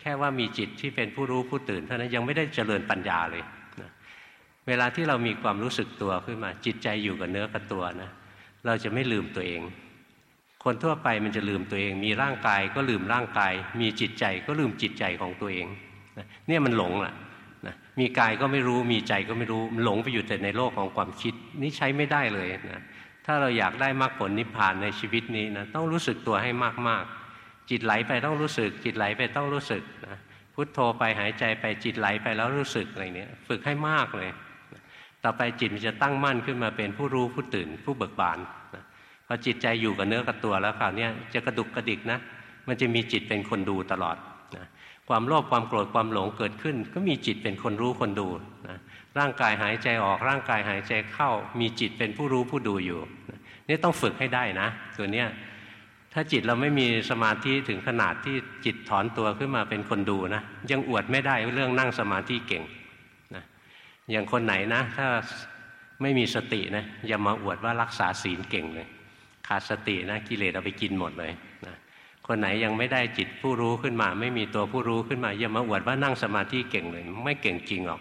S3: แค่ว่ามีจิตที่เป็นผู้รู้ผู้ตื่นเท่านั้นยังไม่ได้เจริญปัญญาเลยนะเวลาที่เรามีความรู้สึกตัวขึ้นมา จิตใจอยู่กับเนื้อกับตัวนะ เราจะไม่ลืมตัวเอง คนทั่วไปมันจะลืมตัวเอง มีร่างกายก็ลืมร่างกาย มีจิตใจก็ลืมจิตใจของตัวเองนะเนี่ยมันหลงล่ะนะมีกายก็ไม่รู้มีใจก็ไม่รู้มันหลงไปอยู่แต่ในโลกของความคิด นี่ใช้ไม่ได้เลยนะ ถ้าเราอยากได้มรรคผลนิพพานในชีวิตนี้นะต้องรู้สึกตัวให้มากๆ จิตไหลไปต้องรู้สึก จิตไหลไปต้องรู้สึกนะพุทโธไปหายใจไปจิตไหลไปแล้วรู้สึกอะไรเนี้ยฝึกให้มากเลย ต่อไปจิตมันจะตั้งมั่นขึ้นมาเป็นผู้รู้ผู้ตื่นผู้เบิกบานนะพอจิตใจอยู่กับเนื้อกับตัวแล้วคราวนี้จะกระดุกกระดิกนะมันจะมีจิตเป็นคนดูตลอดนะความโลภความโกรธความหลงเกิดขึ้น ก็มีจิตเป็นคนรู้คนดูนะ ร่างกายหายใจออกร่างกายหายใจเข้า มีจิตเป็นผู้รู้ผู้ดูอยู่ นี่ต้องฝึกให้ได้นะ ตัวเนี้ยถ้าจิตเราไม่มีสมาธิถึงขนาดที่จิตถอนตัวขึ้นมาเป็นคนดูนะ ยังอวดไม่ได้เรื่องนั่งสมาธิเก่งนะอย่างคนไหนนะ ถ้าไม่มีสตินะอย่ามาอวดว่ารักษาศีลเก่งเลย ขาดสตินะกิเลสเอาไปกินหมดเลยนะคนไหนยังไม่ได้จิตผู้รู้ขึ้นมา ไม่มีตัวผู้รู้ขึ้นมาอย่ามาอวดว่านั่งสมาธิเก่งเลย ไม่เก่งจริงหรอก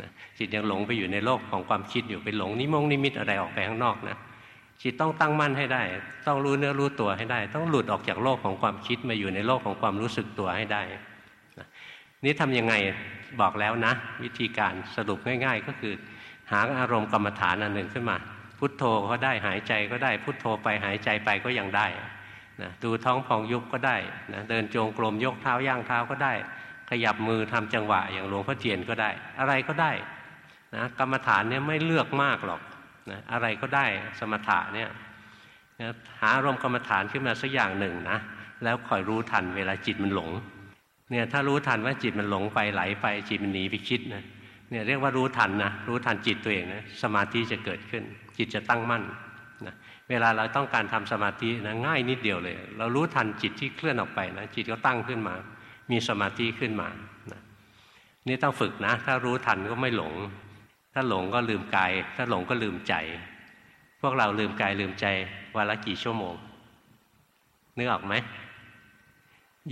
S3: นะจิตยังหลงไปอยู่ในโลกของความคิดอยู่ไปหลงนิมงนิมิตอะไรออกไปข้างนอกนะจิตต้องตั้งมั่นให้ได้ ต้องรู้เนื้อรู้ตัวให้ได้ ต้องหลุดออกจากโลกของความคิดมาอยู่ในโลกของความรู้สึกตัวให้ได้นี่ทำยังไงบอกแล้วนะ วิธีการสรุปง่าย ๆ ก็คือ หาอารมณ์กรรมฐานอันหนึ่งขึ้นมา พุทโธก็ได้หายใจก็ได้ พุทโธไปหายใจไปก็ยังได้นะดูท้องพองยุบก็ได้นะเดินจงกรมยกเท้าย่างเท้าก็ได้ ขยับมือทำจังหวะ อย่างหลวงพ่อเทียนก็ได้ อะไรก็ได้นะกรรมฐานเนี่ยไม่เลือกมากหรอกนะอะไรก็ได้สมถะเนี่ยนะหาอารมณ์กรรมฐานขึ้นมาสักอย่างหนึ่งนะแล้วคอยรู้ทันเวลาจิตมันหลงเนี่ยถ้ารู้ทันว่าจิตมันหลงไปไหลไปจิตมันหนีไปคิดนะเนี่ยเรียกว่ารู้ทันนะรู้ทันจิตตัวเองนะสมาธิจะเกิดขึ้น จิตจะตั้งมั่นนะเวลาเราต้องการทำสมาธินะง่ายนิดเดียวเลย เรารู้ทันจิตที่เคลื่อนออกไปนะจิตก็ตั้งขึ้นมา มีสมาธิขึ้นมานะนี่ต้องฝึกนะ ถ้ารู้ทันก็ไม่หลง ถ้าหลงก็ลืมกาย ถ้าหลงก็ลืมใจ พวกเราลืมกายลืมใจวันละกี่ชั่วโมง นึกออกไหม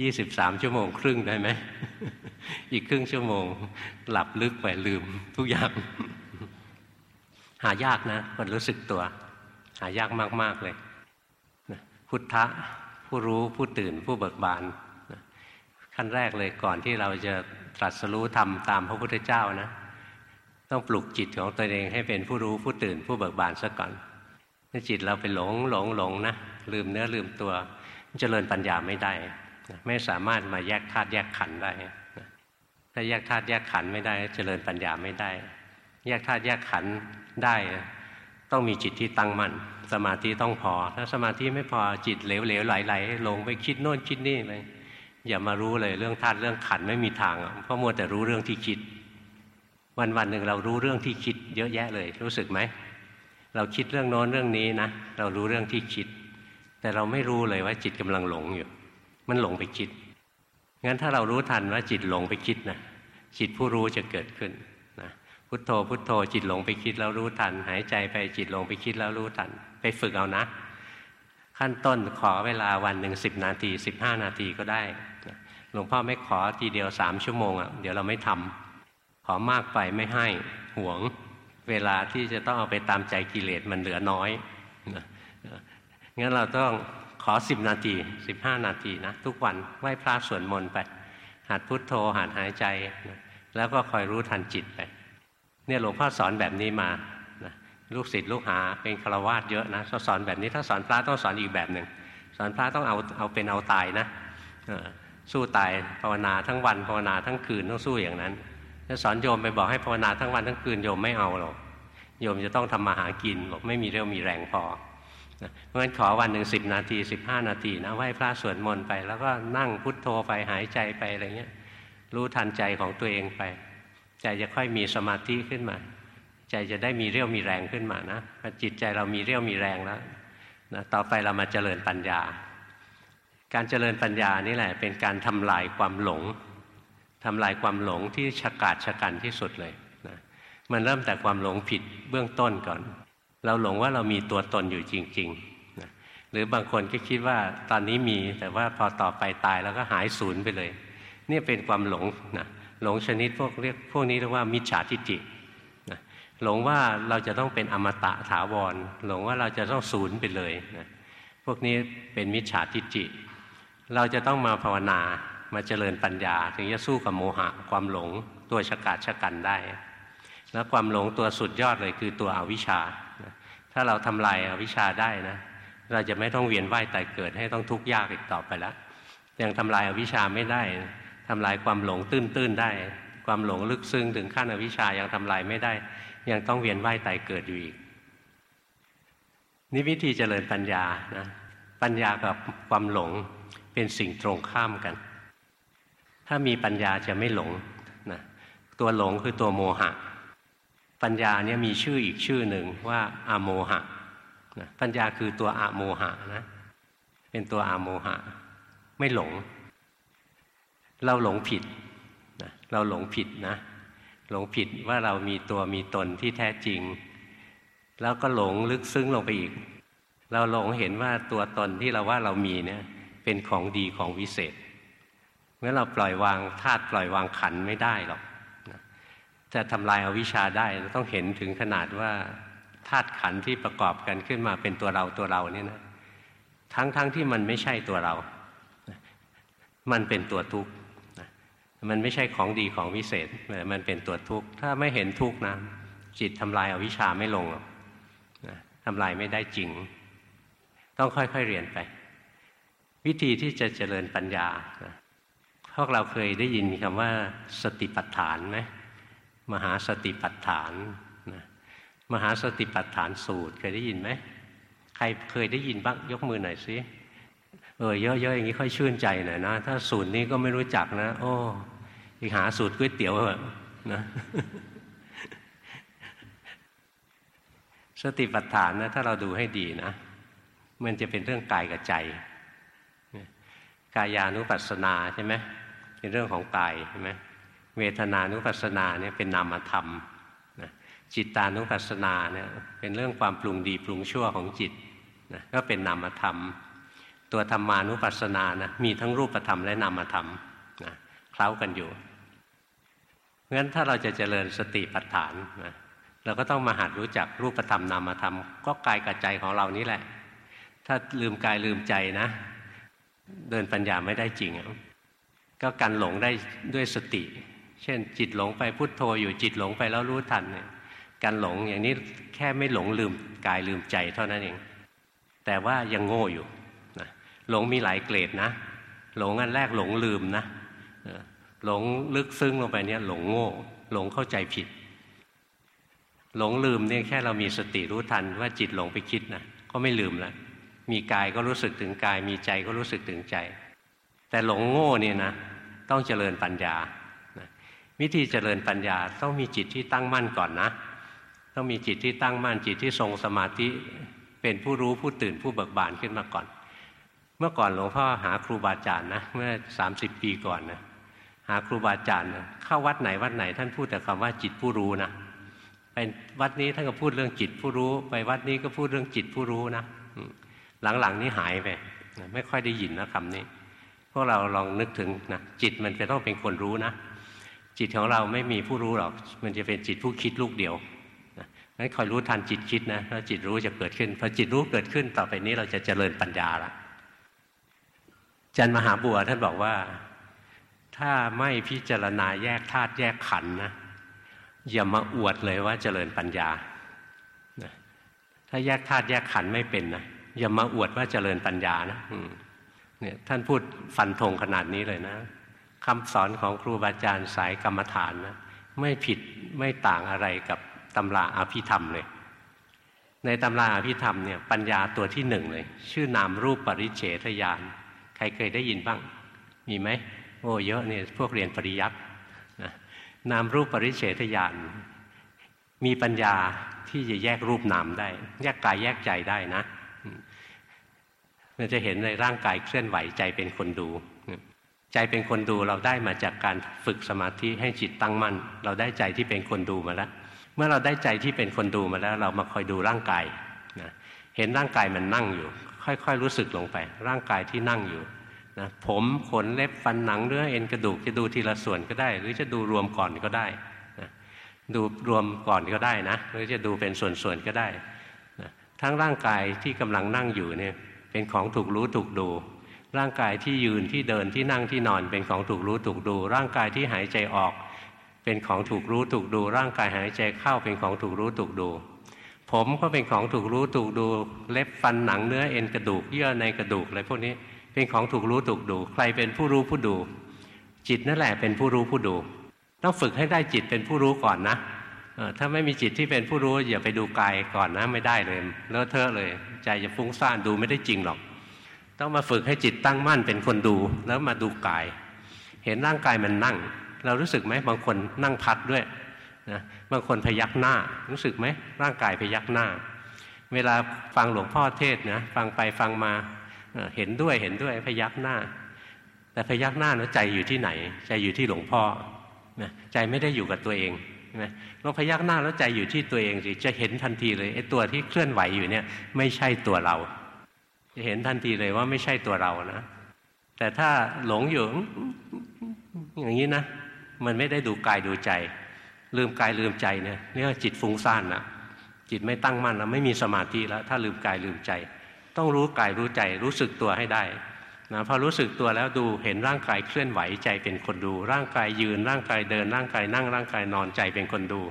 S3: ยี่สิบสามชั่วโมงครึ่งได้ไหม อีกครึ่งชั่วโมง หลับลึกไปลืมทุกอย่าง หายากนะคนรู้สึกตัว หายากมาก ๆ เลยพุทธะผู้รู้ผู้ตื่นผู้เบิกบาน ขั้นแรกเลยก่อนที่เราจะตรัสรู้ทำตามพระพุทธเจ้านะ ต้องปลุกจิตของตัวเองให้เป็นผู้รู้ผู้ตื่นผู้เบิกบานซะก่อนถ้าจิตเราไปหลงหลงหลงนะลืมเนื้อลืมตัวเจริญปัญญาไม่ได้ ไม่สามารถมาแยกธาตุแยกขันธ์ได้ถ้าแยกธาตุแยกขันธ์ไม่ได้ เจริญปัญญาไม่ได้ แยกธาตุแยกขันธ์ได้ ต้องมีจิตที่ตั้งมั่นสมาธิต้องพอ ถ้าสมาธิไม่พอจิตเหลวๆไหลๆลงไปคิดโน่นคิดนี่เลย อย่ามารู้เลยเรื่องธาตุเรื่องขันไม่มีทางเพราะมัวแต่รู้เรื่องที่คิด วันวันหนึ่งเรารู้เรื่องที่คิด เยอะแยะเลย รู้สึกไหมเราคิดเรื่องโน้นเรื่องนี้นะเรารู้เรื่องที่คิด แต่เราไม่รู้เลยว่าจิตกำลังหลงอยู่ มันหลงไปคิดงั้นถ้าเรารู้ทันว่าจิตหลงไปคิดนะจิตผู้รู้จะเกิดขึ้นนะพุทโธพุทโธ จิตหลงไปคิดแล้วรู้ทัน หายใจไปจิตหลงไปคิดแล้วรู้ทัน ไปฝึกเอานะ ขั้นต้นขอเวลาวันหนึ่งสิบนาทีสิบห้านาทีก็ได้ หลวงพ่อไม่ขอทีเดียวสามชั่วโมงอะ่ะเดี๋ยวเราไม่ทำขอมากไปไม่ให้ห่วง เวลาที่จะต้องเอาไปตามใจกิเลสมันเหลือน้อยงั้นเราต้องขอสิบนาทีสิบห้านาทีนะทุกวันไหว้พระสวดมนต์ไป หัดพุทโธหัดหายใจแล้วก็คอยรู้ทันจิตไป เนี่ยหลวงพ่อสอนแบบนี้มานะลูกศิษย์ลูกหาเป็นฆราวาสเยอะนะสอนแบบนี้ถ้าสอนพระต้องสอนอีกแบบหนึ่งสอนพระต้องเอาเอาเป็นเอาตายนะ สู้ตายภาวนาทั้งวันภาวนาทั้งคืนต้องสู้อย่างนั้นถ้าสอนโยมไปบอกให้ภาวนาทั้งวันทั้งคืนโยมไม่เอาหรอกโยมจะต้องทำมาหากินบอกไม่มีเรี่ยวมีแรงพอเพราะฉะนั้นขอวันหนึ่งสิบนาทีสิบห้านาทีนะไหว้พระสวดมนต์ไป แล้วก็นั่งพุทโธไปหายใจไปอะไรเงี้ยรู้ทันใจของตัวเองไป ใจจะค่อยมีสมาธิขึ้นมา ใจจะได้มีเรี่ยวมีแรงขึ้นมานะพอจิตใจเรามีเรี่ยวมีแรงแล้วนะต่อไปเรามาเจริญปัญญา การเจริญปัญญานี่แหละเป็นการทำลายความหลงทำลายความหลงที่ฉกาจฉกันที่สุดเลยนะมันเริ่มแต่ความหลงผิดเบื้องต้นก่อน เราหลงว่าเรามีตัวตนอยู่จริงๆนะหรือบางคนก็คิดว่าตอนนี้มีแต่ว่าพอต่อไปตายแล้วก็หายสูญไปเลย นี่เป็นความหลงนะหลงชนิดพวกเรียกพวกนี้เรียกว่ามิจฉาทิฏฐินะหลงว่าเราจะต้องเป็นอมตะถาวร หลงว่าเราจะต้องสูญไปเลยนะพวกนี้เป็นมิจฉาทิฏฐิ เราจะต้องมาภาวนามาเจริญปัญญา ถึงจะสู้กับโมหะความหลงตัวฉกาจฉกันได้ แล้วความหลงตัวสุดยอดเลยคือตัวอวิชชา ถ้าเราทำลายอาวิชชาได้นะ เราจะไม่ต้องเวียนว่ายตายเกิดให้ต้องทุกข์ยากอีกต่อไปแล้วยังทำลายอาวิชชาไม่ได้ทำลายความหลงตื้นๆได้ ความหลงลึกซึ้งถึงขั้นอวิชชายังทำลายไม่ได้ ยังต้องเวียนว่ายตายเกิดอยู่อีกนี่วิธีเจริญปัญญานะปัญญากับความหลง เป็นสิ่งตรงข้ามกัน ถ้ามีปัญญาจะไม่หลงนะตัวหลงคือตัวโมหะ ปัญญาเนี่ยมีชื่ออีกชื่อหนึ่งว่าอาโมหะนะปัญญาคือตัวอาโมหะนะเป็นตัวอาโมหะ ไม่หลง เราหลงผิดนะเราหลงผิดนะ หลงผิดว่าเรามีตัวมีตนที่แท้จริง แล้วก็หลงลึกซึ้งลงไปอีก เราหลงเห็นว่าตัวตนที่เราว่าเรามีเนี่ย เป็นของดีของวิเศษ เมื่อเราปล่อยวางธาตุปล่อยวางขันไม่ได้หรอกจะทำลายอาวิชชาได้เราต้องเห็นถึงขนาดว่าธาตุขันที่ประกอบกันขึ้นมาเป็นตัวเราตัวเราเนี่ยนะทั้งๆทที่มันไม่ใช่ตัวเรา มันเป็นตัวทุกข์มันไม่ใช่ของดีของวิเศษ มันเป็นตัวทุกข์ ถ้าไม่เห็นทุกข์นะจิตทำลายอาวิชชาไม่ลงหรอกทำลายไม่ได้จริง ต้องค่อยๆเรียนไป วิธีที่จะเจริญปัญญาพวกเราเคยได้ยินคำว่าสติปัฏฐานไหมมหาสติปัฏฐานนะมหาสติปัฏฐานสูตรเคยได้ยินไหมใครเคยได้ยินบ้างยกมือหน่อยสิเออเยอะๆอย่างนี้ค่อยชื่นใจหน่อยนะถ้าสูตรนี้ก็ไม่รู้จักนะ โอ้อีหาสูตรก๋วยเตี๋ยวเหอะนะสติปัฏฐานนะถ้าเราดูให้ดีนะ มันจะเป็นเรื่องกายกับใจ กายานุปัสสนาใช่ไหมเป็นเรื่องของกายใช่ไหมเวทนานุปัสสนาเนี่ยเป็นนามธรรมนะจิตานุปัสสนาเนี่ยเป็นเรื่องความปรุงดีปรุงชั่วของจิตนะก็เป็นนามธรรม ตัวธรรมานุปัสสนานะมีทั้งรูปธรรมและนามธรรมนะเคล้ากันอยู่เพราะฉะนั้นถ้าเราจะเจริญสติปัฏฐานนะเราก็ต้องมาหัดรู้จักรูปธรรมนามธรรม ก็กายกับใจของเรานี่แหละ ถ้าลืมกายลืมใจนะ เดินปัญญาไม่ได้จริง ก็กันหลงได้ด้วยสติ เช่น จิตหลงไปพุทโธอยู่จิตหลงไปแล้วรู้ทันเนี่ยการหลงอย่างนี้แค่ไม่หลงลืมกายลืมใจเท่านั้นเอง แต่ว่ายังโง่อยู่นะหลงมีหลายเกรดนะ หลงอันแรกหลงลืมนะหลงลึกซึ้งลงไปเนี่ยหลงโง่ หลงเข้าใจผิด หลงลืมเนี่ยแค่เรามีสติรู้ทันว่าจิตหลงไปคิดนะก็ไม่ลืมแล้ว มีกายก็รู้สึกถึงกาย มีใจก็รู้สึกถึงใจ แต่หลงโง่เนี่ยนะต้องเจริญปัญญาวิธีเจริญปัญญาต้องมีจิตที่ตั้งมั่นก่อนนะ ต้องมีจิตที่ตั้งมั่นจิตที่ทรงสมาธิเป็นผู้รู้ผู้ตื่นผู้เบิกบานขึ้นมาก่อน เมื่อก่อนหลวงพ่อหาครูบาอาจารย์นะเมื่อสามสิบปีก่อนนะหาครูบาอาจารย์เข้าวัดไหนวัดไหน ท่านพูดแต่คำว่าจิตผู้รู้นะไปวัดนี้ท่านก็พูดเรื่องจิตผู้รู้ ไปวัดนี้ก็พูดเรื่องจิตผู้รู้นะ หลังๆนี้หายไปไม่ค่อยได้ยินนะคำนี้ พวกเราลองนึกถึงนะจิตมันจะต้องเป็นคนรู้นะ จิตของเราไม่มีผู้รู้หรอก มันจะเป็นจิตผู้คิดลูกเดียวนะงั้นคอยรู้ทันจิตคิดนะแล้วจิตรู้จะเกิดขึ้นพอจิตรู้เกิดขึ้นต่อไปนี้เราจะเจริญปัญญาละจันมหาบัวท่านบอกว่า ถ้าไม่พิจารณาแยกธาตุแยกขันนะ อย่ามาอวดเลยว่าเจริญปัญญาถ้าแยกธาตุแยกขันธ์ไม่เป็นนะ อย่ามาอวดว่าเจริญปัญญานะเนี่ยท่านพูดฟันธงขนาดนี้เลยนะคำสอนของครูบาอาจารย์สายกรรมฐานนะไม่ผิดไม่ต่างอะไรกับตำราอภิธรรมเลย ในตำราอภิธรรมเนี่ยปัญญาตัวที่หนึ่งเลย ชื่อนามรูปปริเฉทญาณใครเคยได้ยินบ้าง มีไหมโอ้เยอะเนี่ยพวกเรียนปริยัตินะนามรูปปริเฉทญาณมีปัญญาที่จะแยกรูปนามได้ แยกกายแยกใจได้นะ มันจะเห็นในร่างกายเคลื่อนไหวใจเป็นคนดู ใจเป็นคนดูเราได้มาจากการฝึกสมาธิให้จิตตั้งมั่น เราได้ใจที่เป็นคนดูมาแล้ว เมื่อเราได้ใจที่เป็นคนดูมาแล้ว เรามาคอยดูร่างกายนะเห็นร่างกายมันนั่งอยู่ ค่อยๆรู้สึกลงไป ร่างกายที่นั่งอยู่นะผมขนเล็บฟันหนังเนื้อเอ็นกระดูกจะดูทีละส่วนก็ได้ หรือจะดูรวมก่อนก็ได้นะดูรวมก่อนก็ได้นะ หรือจะดูเป็นส่วนๆก็ได้นะทั้งร่างกายที่กำลังนั่งอยู่เนี่ย เป็นของถูกรู้ถูกดู ร่างกายที่ยืนที่เดินที่นั่งที่นอน เป็นของถูกรู้ถูกดู ร่างกายที่หายใจออก เป็นของถูกรู้ถูกดู ร่างกายหายใจเข้าเป็นของถูกรู้ถูกดู ผมก็เป็นของถูกรู้ถูกดู เล็บฟันหนังเนื้อเอ็นกระดูกเยื่อในกระดูกอะไรพวกนี้เป็นของถูกรู้ถูกดู ใครเป็นผู้รู้ผู้ดู จิตนั่นแหละเป็นผู้รู้ผู้ดู ต้องฝึกให้ได้จิตเป็นผู้รู้ก่อนนะ ถ้าไม่มีจิตที่เป็นผู้รู้อย่าไปดูกายก่อนนะไม่ได้เลยเลอะเทอะเลย ใจจะฟุ้งซ่านดูไม่ได้จริงหรอก ต้องมาฝึกให้จิตตั้งมั่นเป็นคนดูแล้วมาดูกาย เห็นร่างกายมันนั่ง เรารู้สึกไหมบางคนนั่งพัดด้วยนะบางคนพยักหน้า รู้สึกไหมร่างกายพยักหน้า เวลาฟังหลวงพ่อเทศนะฟังไปฟังมาเห็นด้วยเห็นด้วยพยักหน้า แต่พยักหน้านะใจอยู่ที่ไหน ใจอยู่ที่หลวงพ่อนะใจไม่ได้อยู่กับตัวเอง นะเราพยักหน้าแล้วใจอยู่ที่ตัวเองสิจะเห็นทันทีเลยไอ้ตัวที่เคลื่อนไหวอยู่เนี่ย ไม่ใช่ตัวเรา จะเห็นทันทีเลยว่าไม่ใช่ตัวเรานะ แต่ถ้าหลงอยู่อย่างนี้นะมันไม่ได้ดูกายดูใจ ลืมกายลืมใจเนี่ยนี่จิตฟุ้งซ่านนะจิตไม่ตั้งมั่นแล้วไม่มีสมาธิแล้ว ถ้าลืมกายลืมใจ ต้องรู้กายรู้ใจรู้สึกตัวให้ได้ นะพอรู้สึกตัวแล้วดูเห็นร่างกายเคลื่อนไหวใจเป็นคนดู ร่างกายยืนร่างกายเดิน ร่างกายนั่งร่างกายนอนใจเป็นคนดู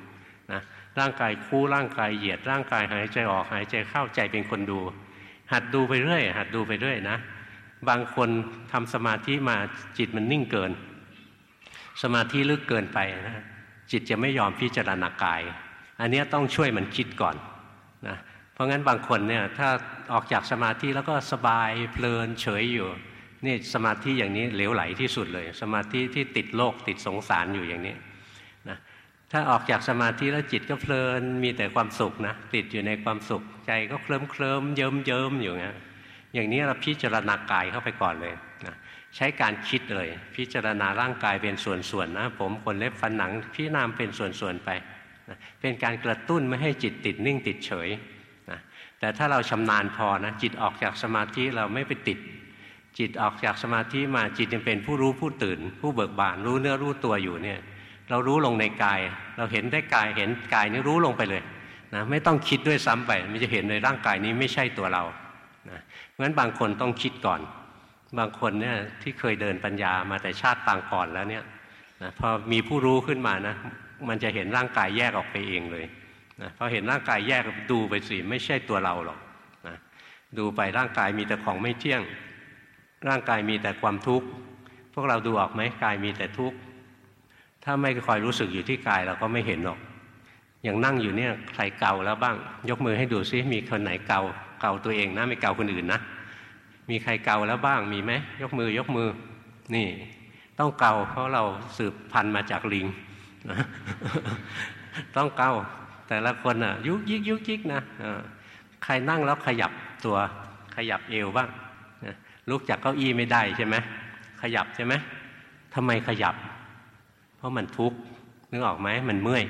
S3: นะร่างกายคู่ร่างกายเหยียดร่างกายหายใจออกหายใจเข้าใจเป็นคนดู หัดดูไปเรื่อย หัดดูไปเรื่อยนะ บางคนทำสมาธิมาจิตมันนิ่งเกิน สมาธิลึกเกินไปนะจิตจะไม่ยอมพิจารณากาย อันนี้ต้องช่วยมันคิดก่อนนะเพราะงั้นบางคนเนี่ยถ้าออกจากสมาธิแล้วก็สบายเพลินเฉยอยู่ นี่สมาธิอย่างนี้เหลวไหลที่สุดเลย สมาธิที่ติดโลกติดสงสารอยู่อย่างนี้นะถ้าออกจากสมาธิแล้วจิตก็เพลินมีแต่ความสุขนะติดอยู่ในความสุข ใจก็เคลิ้มเคลิ้มเยิ้มเยิ้มอยู่เงี้ยอย่างนี้เราพิจารณากายเข้าไปก่อนเลยนะใช้การคิดเลย พิจารณาร่างกายเป็นส่วนๆนะผมขนเล็บฟันหนังพิจารณาเป็นส่วนๆไปนะเป็นการกระตุ้นไม่ให้จิตติดนิ่งติดเฉยแต่ถ้าเราชำนาญพอนะจิตออกจากสมาธิเราไม่ไปติด จิตออกจากสมาธิมาจิตยังเป็นผู้รู้ผู้ตื่น ผู้เบิกบานรู้เนื้อรู้ตัวอยู่เนี่ยเรารู้ลงในกาย เราเห็นได้กายเห็นกายนี้รู้ลงไปเลยนะไม่ต้องคิดด้วยซ้ำไปมันจะเห็นในร่างกายนี้ไม่ใช่ตัวเรานะเพราะฉะนั้นบางคนต้องคิดก่อน บางคนเนี่ยที่เคยเดินปัญญามาแต่ชาติต่างก่อนแล้วเนี่ยนะพอมีผู้รู้ขึ้นมานะมันจะเห็นร่างกายแยกออกไปเองเลยนะพอเห็นร่างกายแยกดูไปสิไม่ใช่ตัวเราหรอกนะดูไปร่างกายมีแต่ของไม่เที่ยง ร่างกายมีแต่ความทุกข์พวกเราดูออกไหมกายมีแต่ทุกข์ถ้าไม่คอยรู้สึกอยู่ที่กายเราก็ไม่เห็นหรอก อย่างนั่งอยู่เนี่ยใครเกาแล้วบ้าง ยกมือให้ดูซิมีคนไหนเกาเกาตัวเองนะไม่เกาคนอื่นนะมีใครเกาแล้วบ้างมีไหมยกมือยกมือ นี่ ต้องเกาเพราะเราสืบพันธุ์มาจากลิงต้องเกาแต่ละคนอะ ยุกยิกยุกยิกนะใครนั่งแล้วขยับตัวขยับเอวบ้าง ลุกจากเก้าอี้ไม่ได้ใช่ไหมขยับใช่ไหมทำไมขยับ เพราะมันทุกข์นึกออกไหมมันเมื่อย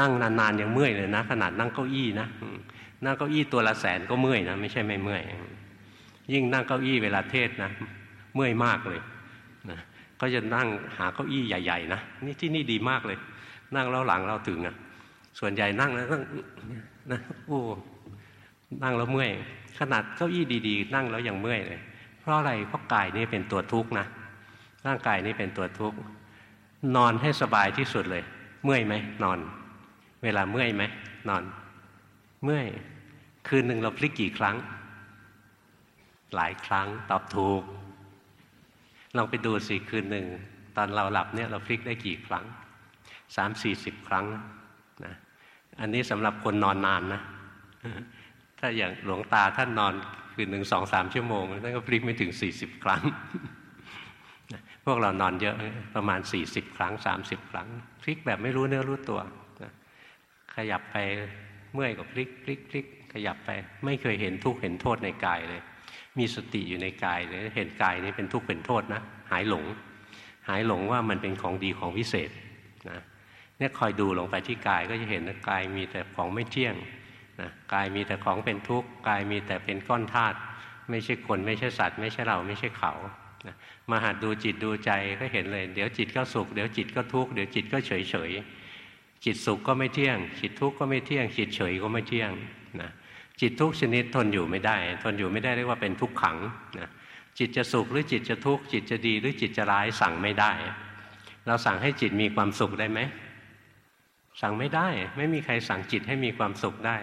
S3: นั่งนานๆยังเมื่อยเลยนะ ขนาดนั่งเก้าอี้นะนั่งเก้าอี้ตัวละแสนก็เมื่อยนะไม่ใช่ไม่เมื่อย ยิ่งนั่งเก้าอี้เวลาเทศนะเมื่อยมากเลยนะก็จะนั่งหาเก้าอี้ใหญ่ ๆ นะนี่ที่นี่ดีมากเลย นั่งแล้วหลังเราถึงอะ ส่วนใหญ่นั่งแล้วต้องนะโอ้นั่งแล้วเมื่อย ขนาดเก้าอี้ดี ๆ นั่งแล้วยังเมื่อยเลย เพราะอะไรเพราะกายนี่เป็นตัวทุกข์นะร่างกายนี่เป็นตัวทุกข์นอนให้สบายที่สุดเลย เมื่อยไหมนอน เวลาเมื่อยไหมนอน เมื่อยคืนหนึ่งเราพลิกกี่ครั้ง หลายครั้งตอบถูกลองไปดูสิคืนหนึ่งตอนเราหลับเนี่ยเราพลิกได้กี่ครั้งสามสี่สิบครั้งนะอันนี้สำหรับคนนอนนานนะถ้าอย่างหลวงตาท่านนอน คืนหนึ่งสองสามชั่วโมงท่านก็พลิกไม่ถึงสี่สิบครั้ง พวกเรานอนเยอะประมาณสี่สิบครั้งสามสิบครั้ง พลิกแบบไม่รู้เนื้อรู้ตัว ขยับไปเมื่อยก็พลิกพลิกพลิกขยับไป ไม่เคยเห็นทุกข์เห็นโทษในกายเลย มีสติอยู่ในกายเลยเห็นกายนี้เป็นทุกข์เป็นโทษนะ หายหลง หายหลงว่ามันเป็นของดีของวิเศษนะเนี่ยคอยดูลงไปที่กายก็จะเห็นว่ากายมีแต่ของไม่เที่ยง นะกายมีแต่ของเป็นทุกข์กายมีแต่เป็นก้อนธาตุไม่ใช่คนไม่ใช่สัตว์ ไม่ใช่เราไม่ใช่เขานะมาหัดดูจิตดูใจก็เห็นเลย เดี๋ยวจิตก็สุขเดี๋ยวจิตก็ทุกข์เดี๋ยวจิตก็เฉยเฉยจิตสุขก็ไม่เที่ยง จิตทุกข์ก็ไม่เที่ยง จิตเฉยก็ไม่เที่ยงนะจิตทุกชนิดทนอยู่ไม่ได้ ทนอยู่ไม่ได้เรียกว่าเป็นทุกขังนะจิตจะสุขหรือจิตจะทุกข์จิตจะดีหรือจิตจะร้ายสั่งไม่ได้ เราสั่งให้จิตมีความสุขได้ไหมสั่งไม่ได้ ไม่มีใครสั่งจิตให้มีความสุขได้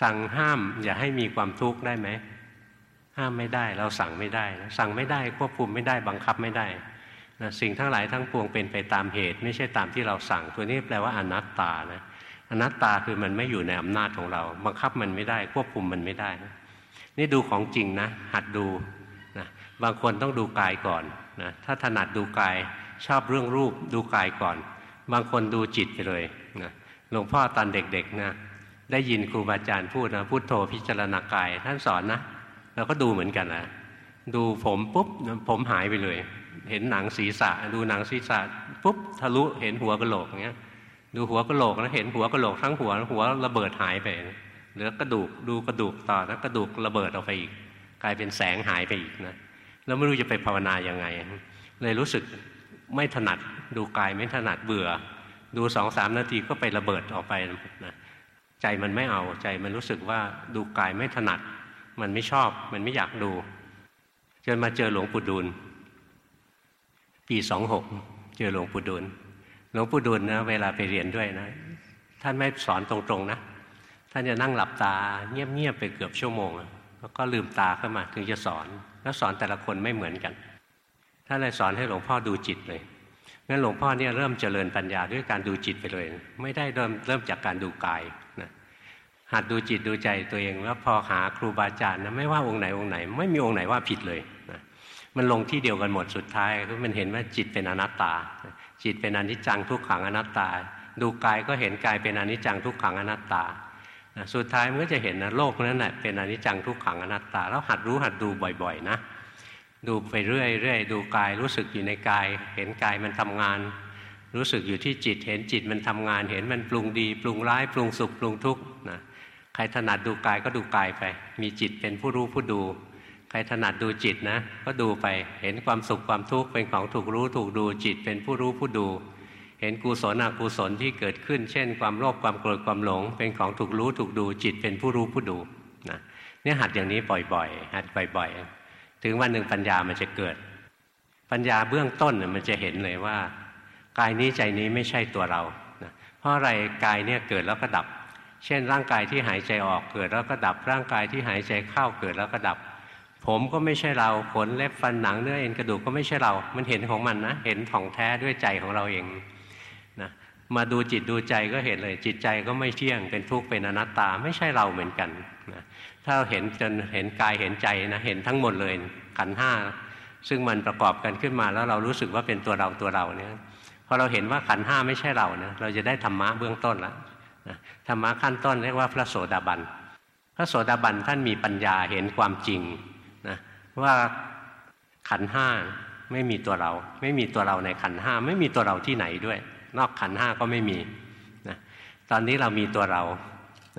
S3: สั่งห้ามอย่าให้มีความทุกข์ได้ไหมห้ามไม่ได้เราสั่งไม่ได้ สั่งไม่ได้ควบคุมไม่ได้บังคับไม่ได้นะสิ่งทั้งหลายทั้งปวงเป็นไปตามเหตุ ไม่ใช่ตามที่เราสั่ง ตัวนี้แปลว่าอนัตตานะอนัตตาคือมันไม่อยู่ในอำนาจของเรา บังคับมันไม่ได้ ควบคุมมันไม่ได้นะนี่ดูของจริงนะ หัดดูนะบางคนต้องดูกายก่อนนะถ้าถนัดดูกายชอบเรื่องรูปดูกายก่อน บางคนดูจิตไปเลยนะหลวงพ่อตอนเด็กๆนะ ได้ยินครูบาอาจารย์พูดนะพูดโทพิจารณากาย ท่านสอนนะเราก็ดูเหมือนกันนะดูผมปุ๊บผมหายไปเลย เห็นหนังศีรษะ ดูหนังศีรษะปุ๊บทะลุเห็นหัวกะโหลกอย่างเงี้ย ดูหัวกะโหลกแล้วเห็นหัวกะโหลกทั้งหัวหัวระเบิดหายไปเหลือกระดูกดูกระดูกต่อแล้วกระดูกระเบิดออกไปอีก กลายเป็นแสงหายไปอีกนะแล้วไม่รู้จะไปภาวนายังไง เลยรู้สึกไม่ถนัด ดูกายไม่ถนัดเบื่อ ดูสองสามนาทีก็ไประเบิดออกไปนะ ใจมันไม่เอาใจมันรู้สึกว่าดูกายไม่ถนัด มันไม่ชอบ มันไม่อยากดู จนมาเจอหลวงปู่ดูลปีสองหกเจอหลวงปู่ดูลหลวงปู่ดูลนะเวลาไปเรียนด้วยนะ ท่านไม่สอนตรงๆนะ ท่านจะนั่งหลับตาเงียบๆไปเกือบชั่วโมง แล้วก็ลืมตาขึ้นมาถึงจะสอน แล้วสอนแต่ละคนไม่เหมือนกันท่านเลยสอนให้หลวงพ่อดูจิตเลย งั้นหลวงพ่อเนี่ยเริ่มเจริญปัญญาด้วยการดูจิตไปเลย ไม่ได้เริ่มเริ่มจากการดูกายนะหัดดูจิตดูใจตัวเองแล้วพอหาครูบาอาจารย์นะไม่ว่าองค์ไหนองค์ไหน ไม่มีองค์ไหนว่าผิดเลยนะมันลงที่เดียวกันหมดสุดท้ายก็มันเห็นว่าจิตเป็นอนัตตา จิตเป็นอนิจจังทุกขังอนัตตา ดูกายก็เห็นกายเป็นอนิจจังทุกขังอนัตตาสุดท้ายมันก็จะเห็นนะโลกนั้นแหละเป็นอนิจจังทุกขังอนัตตาแล้วหัดรู้หัดดูบ่อย ๆ นะ ดูไปเรื่อยๆดูกายรู้สึกอยู่ในกาย เห็นกายมันทำงาน รู้สึกอยู่ที่จิต เห็นจิตมันทำงาน เห็นมันปรุงดี ปรุงร้ายปรุงสุขปรุงทุกข์นะใครถนัดดูกายก็ดูกายไป มีจิตเป็นผู้รู้ผู้ดู ใครถนัดดูจิตนะ ก็ดูไปเห็นความสุขความทุกข์เป็นของถูกรู้ถูกดูจิตเป็นผู้รู้ผู้ดู เห็นกุศลอกุศลที่เกิดขึ้น เช่น ความโลภความโกรธความหลง เป็นของถูกรู้ถูกดูจิตเป็นผู้รู้ผู้ดูนะเนี่ยหัดอย่างนี้บ่อยๆ หัดบ่อยๆ ถึงวันหนึ่งปัญญามันจะเกิด ปัญญาเบื้องต้นมันจะเห็นเลยว่า กายนี้ใจนี้ไม่ใช่ตัวเรานะเพราะอะไรกายเนี่ยเกิดแล้วก็ดับ เช่นร่างกายที่หายใจออกเกิดแล้วก็ดับ ร่างกายที่หายใจเข้าเกิดแล้วก็ดับ ผมก็ไม่ใช่เราขนเล็บฟันหนังเนื้อเอ็นกระดูกก็ไม่ใช่เรา มันเห็นของมันนะเห็นของแท้ด้วยใจของเราเองนะมาดูจิตดูใจก็เห็นเลยจิตใจก็ไม่เที่ยงเป็นทุกข์เป็นอนัตตาไม่ใช่เราเหมือนกัน ถ้าเห็นจนเห็นกายเห็นใจนะเห็นทั้งหมดเลยขันห้าซึ่งมันประกอบกันขึ้นมาแล้วเรารู้สึกว่าเป็นตัวเราตัวเราเนี่ยพอเราเห็นว่าขันห้าไม่ใช่เราเนะเราจะได้ธรรมะเบื้องต้นแล้วธรรมะขั้นต้นเรียกว่าพระโสดาบันพระโสดาบันท่านมีปัญญาเห็นความจริงนะว่าขันห้าไม่มีตัวเรา ไม่มีตัวเราในขันห้าไม่มีตัวเราที่ไหนด้วย นอกขันห้าก็ไม่มีนะตอนนี้เรามีตัวเรา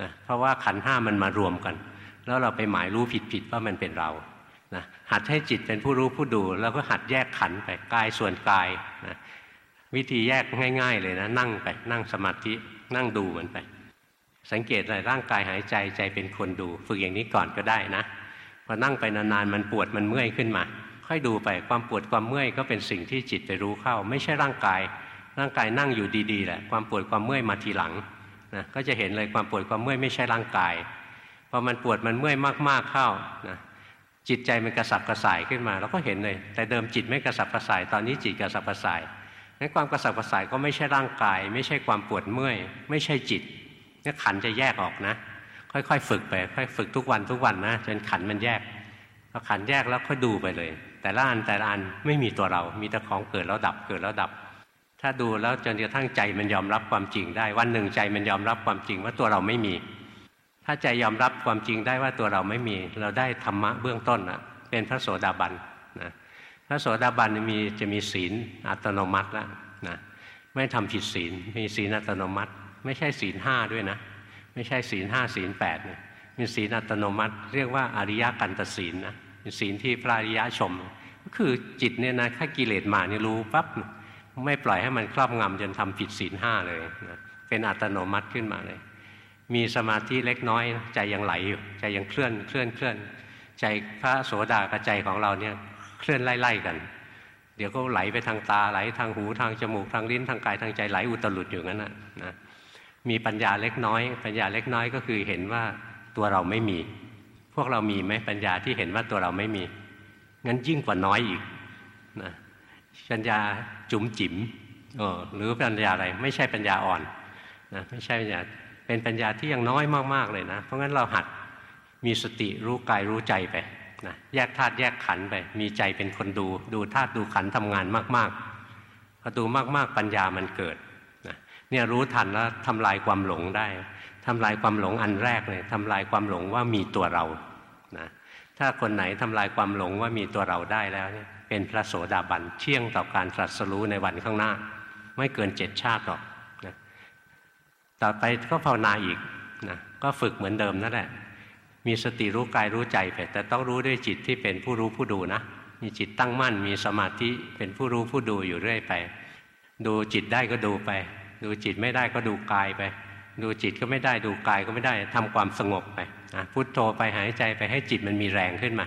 S3: นะเพราะว่าขันห้ามันมารวมกัน แล้วเราไปหมายรู้ผิดๆว่ามันเป็นเรานะหัดให้จิตเป็นผู้รู้ผู้ดู แล้วก็หัดแยกขันไปกายส่วนกายนะวิธีแยกง่าย ๆ เลยนะ นั่งไปนั่งสมาธินั่งดูมันไป สังเกตอะไรร่างกายหายใจใจเป็นคนดู ฝึกอย่างนี้ก่อนก็ได้นะพอนั่งไปนานๆมันปวดมันเมื่อยขึ้นมา ค่อยดูไปความปวดความเมื่อยก็เป็นสิ่งที่จิตไปรู้เข้า ไม่ใช่ร่างกาย ร่างกายนั่งอยู่ดีๆแหละความปวดความเมื่อยมาทีหลังนะก็จะเห็นเลยความปวดความเมื่อยไม่ใช่ร่างกาย พอมันปวดมันเมื่อยมากๆเข้านะจิตใจมันกระสับกระส่ายขึ้นมาเราก็เห็นเลย แต่เดิมจิตไม่กระสับกระส่าย ตอนนี้จิตกระสับกระส่ายนั้นความกระสับกระส่ายก็ไม่ใช่ร่างกาย ไม่ใช่ความปวดเมื่อย ไม่ใช่จิตนี่ขันจะแยกออกนะ ค่อยๆ ฝึกไปค่อยฝึกทุกวันทุกวันนะจนขันมันแยกพอขันแยกแล้วค่อยดูไปเลย แต่ละอันแต่ละอันไม่มีตัวเรา มีแต่ของเกิดแล้วดับเกิดแล้วดับ ถ้าดูแล้วจนกระทั่งใจมันยอมรับความจริงได้ วันหนึ่งใจมันยอมรับความจริงว่าตัวเราไม่มี ถ้าใจยอมรับความจริงได้ว่าตัวเราไม่มี เราได้ธรรมะเบื้องต้นนะเป็นพระโสดาบันนะพระโสดาบันมีจะมีศีลอัตโนมัติแล้วนะไม่ทำผิดศีลมีศีลอัตโนมัติ ไม่ใช่ศีลห้าด้วยนะ ไม่ใช่ศีลห้าศีลแปดนะมีศีลอัตโนมัติ เรียกว่าอริยกันตศีลนะเป็นศีลที่พระอริยะชม ก็คือจิตเนี่ยนะถ้ากิเลสมานี่รู้ปั๊บไม่ปล่อยให้มันครอบงำจนทำผิดศีลห้าเลยนะเป็นอัตโนมัติขึ้นมาเลย มีสมาธิเล็กน้อยใจยังไหลอยู่ใจยังเคลื่อนเคลื่อนเคลื่อนใจพระโสดากับใจของเราเนี่ยเคลื่อนไล่ๆกัน เดี๋ยวก็ไหลไปทางตาไหลทางหูทางจมูกทางลิ้นทางกายทางใจไหลอุตลุดอยู่งั้นนะนะมีปัญญาเล็กน้อย ปัญญาเล็กน้อยก็คือเห็นว่าตัวเราไม่มี พวกเรามีไหมปัญญาที่เห็นว่าตัวเราไม่มีงั้นยิ่งกว่าน้อยอีกนะปัญญาจุ๋มจิ๋มเออหรือปัญญาอะไร ไม่ใช่ปัญญาอ่อนนะไม่ใช่ปัญญา เป็นปัญญาที่ยังน้อยมากๆเลยนะ เพราะงั้นเราหัดมีสติรู้กายรู้ใจไปนะแยกธาตุแยกขันไป มีใจเป็นคนดู ดูธาตุดูขันทำงานมากๆพอดูมากๆปัญญามันเกิดนะเนี่ยรู้ทันแล้วทำลายความหลงได้ทำลายความหลงอันแรกเลยทำลายความหลงว่ามีตัวเรานะถ้าคนไหนทำลายความหลงว่ามีตัวเราได้แล้วเนี่ยเป็นพระโสดาบันเชี่ยงต่อการตรัสรู้ในวันข้างหน้า ไม่เกินเจ็ดชาติหรอก ต่อไปก็ภาวนาอีกนะก็ฝึกเหมือนเดิมนั่นแหละ มีสติรู้กายรู้ใจไปแต่ต้องรู้ด้วยจิตที่เป็นผู้รู้ผู้ดูนะ มีจิตตั้งมั่น มีสมาธิเป็นผู้รู้ผู้ดูอยู่เรื่อยไป ดูจิตได้ก็ดูไป ดูจิตไม่ได้ก็ดูกายไป ดูจิตก็ไม่ได้ดูกายก็ไม่ได้ทำความสงบไปนะพุโทโธไปหายใจไปให้จิตมันมีแรงขึ้นมา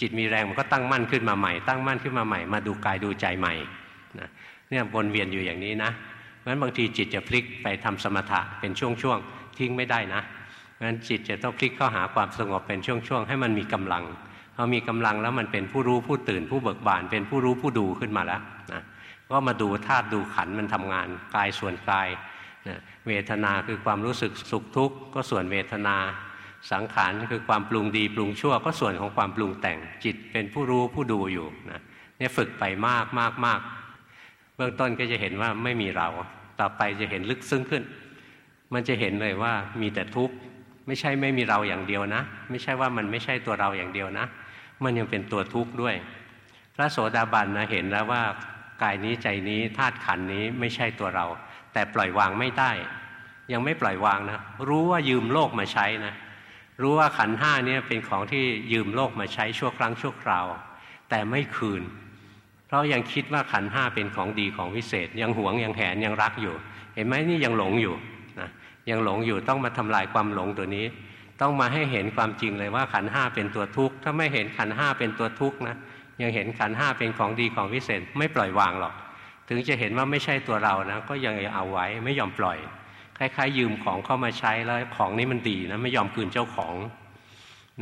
S3: จิตมีแรงมันก็ตั้งมั่นขึ้นมาใหม่ ตั้งมั่นขึ้นมาใหม่ มาดูกายดูใจใหม่นะเนี่ยวนเวียนอยู่อย่างนี้นะ เพราะฉะนั้นบางทีจิตจะพลิกไปทำสมถะเป็นช่วงๆทิ้งไม่ได้นะเพราะฉะนั้นจิตจะต้องพลิกเข้าหาความสงบเป็นช่วงๆให้มันมีกำลังพอมีกำลังแล้วมันเป็นผู้รู้ผู้ตื่นผู้เบิกบาน เป็นผู้รู้ผู้ดูขึ้นมาแล้วนะก็มาดูธาตุดูขันมันทำงานกายส่วนกายนะเวทนาคือความรู้สึกสุขทุกข์ก็ส่วนเวทนาสังขารคือความปรุงดีปรุงชั่ว ก็ส่วนของความปรุงแต่งจิตเป็นผู้รู้ผู้ดูอยู่นะเนี่ยฝึกไปมากมากมาก เบื้องต้นก็จะเห็นว่าไม่มีเรา ต่อไปจะเห็นลึกซึ้งขึ้น มันจะเห็นเลยว่ามีแต่ทุกข์ไม่ใช่ไม่มีเราอย่างเดียวนะ ไม่ใช่ว่ามันไม่ใช่ตัวเราอย่างเดียวนะ มันยังเป็นตัวทุกข์ด้วย พระโสดาบันนะเห็นแล้วว่ากายนี้ใจนี้ธาตุขันนี้ไม่ใช่ตัวเรา แต่ปล่อยวางไม่ได้ ยังไม่ปล่อยวางนะ รู้ว่ายืมโลกมาใช้นะรู้ว่าขันห้านี้เป็นของที่ยืมโลกมาใช้ชั่วครั้งชั่วคราว แต่ไม่คืน ราะยังคิดว่าขันห้าเป็นของดีของวิเศษ ยังหวงยังแหนยังรักอยู่ เห็นไหมนี่ยังหลงอยู่นะยังหลงอยู่ต้องมาทำลายความหลงตัวนี้ ต้องมาให้เห็นความจริงเลยว่าขันห้าเป็นตัวทุกข์ถ้าไม่เห็นขันห้าเป็นตัวทุกข์นะยังเห็นขันห้าเป็นของดีของวิเศษ ไม่ปล่อยวางหรอก ถึงจะเห็นว่าไม่ใช่ตัวเรานะก็ยังเอาไว้ไม่ยอมปล่อยคล้ายๆยืมของเข้ามาใช้แล้วของนี้มันดีนะไม่ยอมคืนเจ้าของ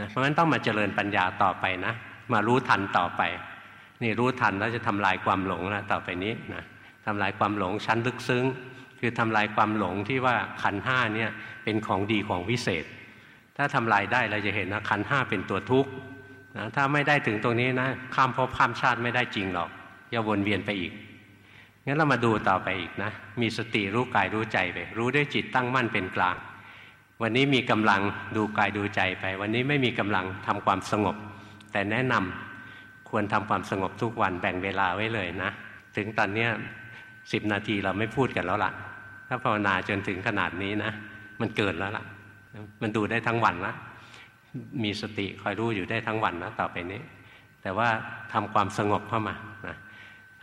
S3: นะเพราะฉะนั้นต้องมาเจริญปัญญาต่อไปนะ มารู้ทันต่อไป นี่รู้ทันแล้วจะทำลายความหลงแล้วต่อไปนี้นะทำลายความหลงชั้นลึกซึ้ง คือทำลายความหลงที่ว่าขันห้าเนี่ยเป็นของดีของวิเศษ ถ้าทำลายได้เราจะเห็นนะขันห้าเป็นตัวทุกข์นะถ้าไม่ได้ถึงตรงนี้นะข้ามภพข้ามชาติไม่ได้จริงหรอกอย่าวนเวียนไปอีกงั้นเรามาดูต่อไปอีกนะ มีสติรู้กายรู้ใจไป รู้ด้วยจิตตั้งมั่นเป็นกลาง วันนี้มีกำลังดูกายดูใจไป วันนี้ไม่มีกำลังทำความสงบ แต่แนะนำ ควรทำความสงบทุกวันแบ่งเวลาไว้เลยนะ ถึงตอนนี้สิบนาทีเราไม่พูดกันแล้วล่ะ ถ้าภาวนาจนถึงขนาดนี้นะ มันเกินแล้วล่ะ มันดูได้ทั้งวันละมีสติคอยรู้อยู่ได้ทั้งวันนะต่อไปนี้ แต่ว่าทำความสงบเข้ามานะ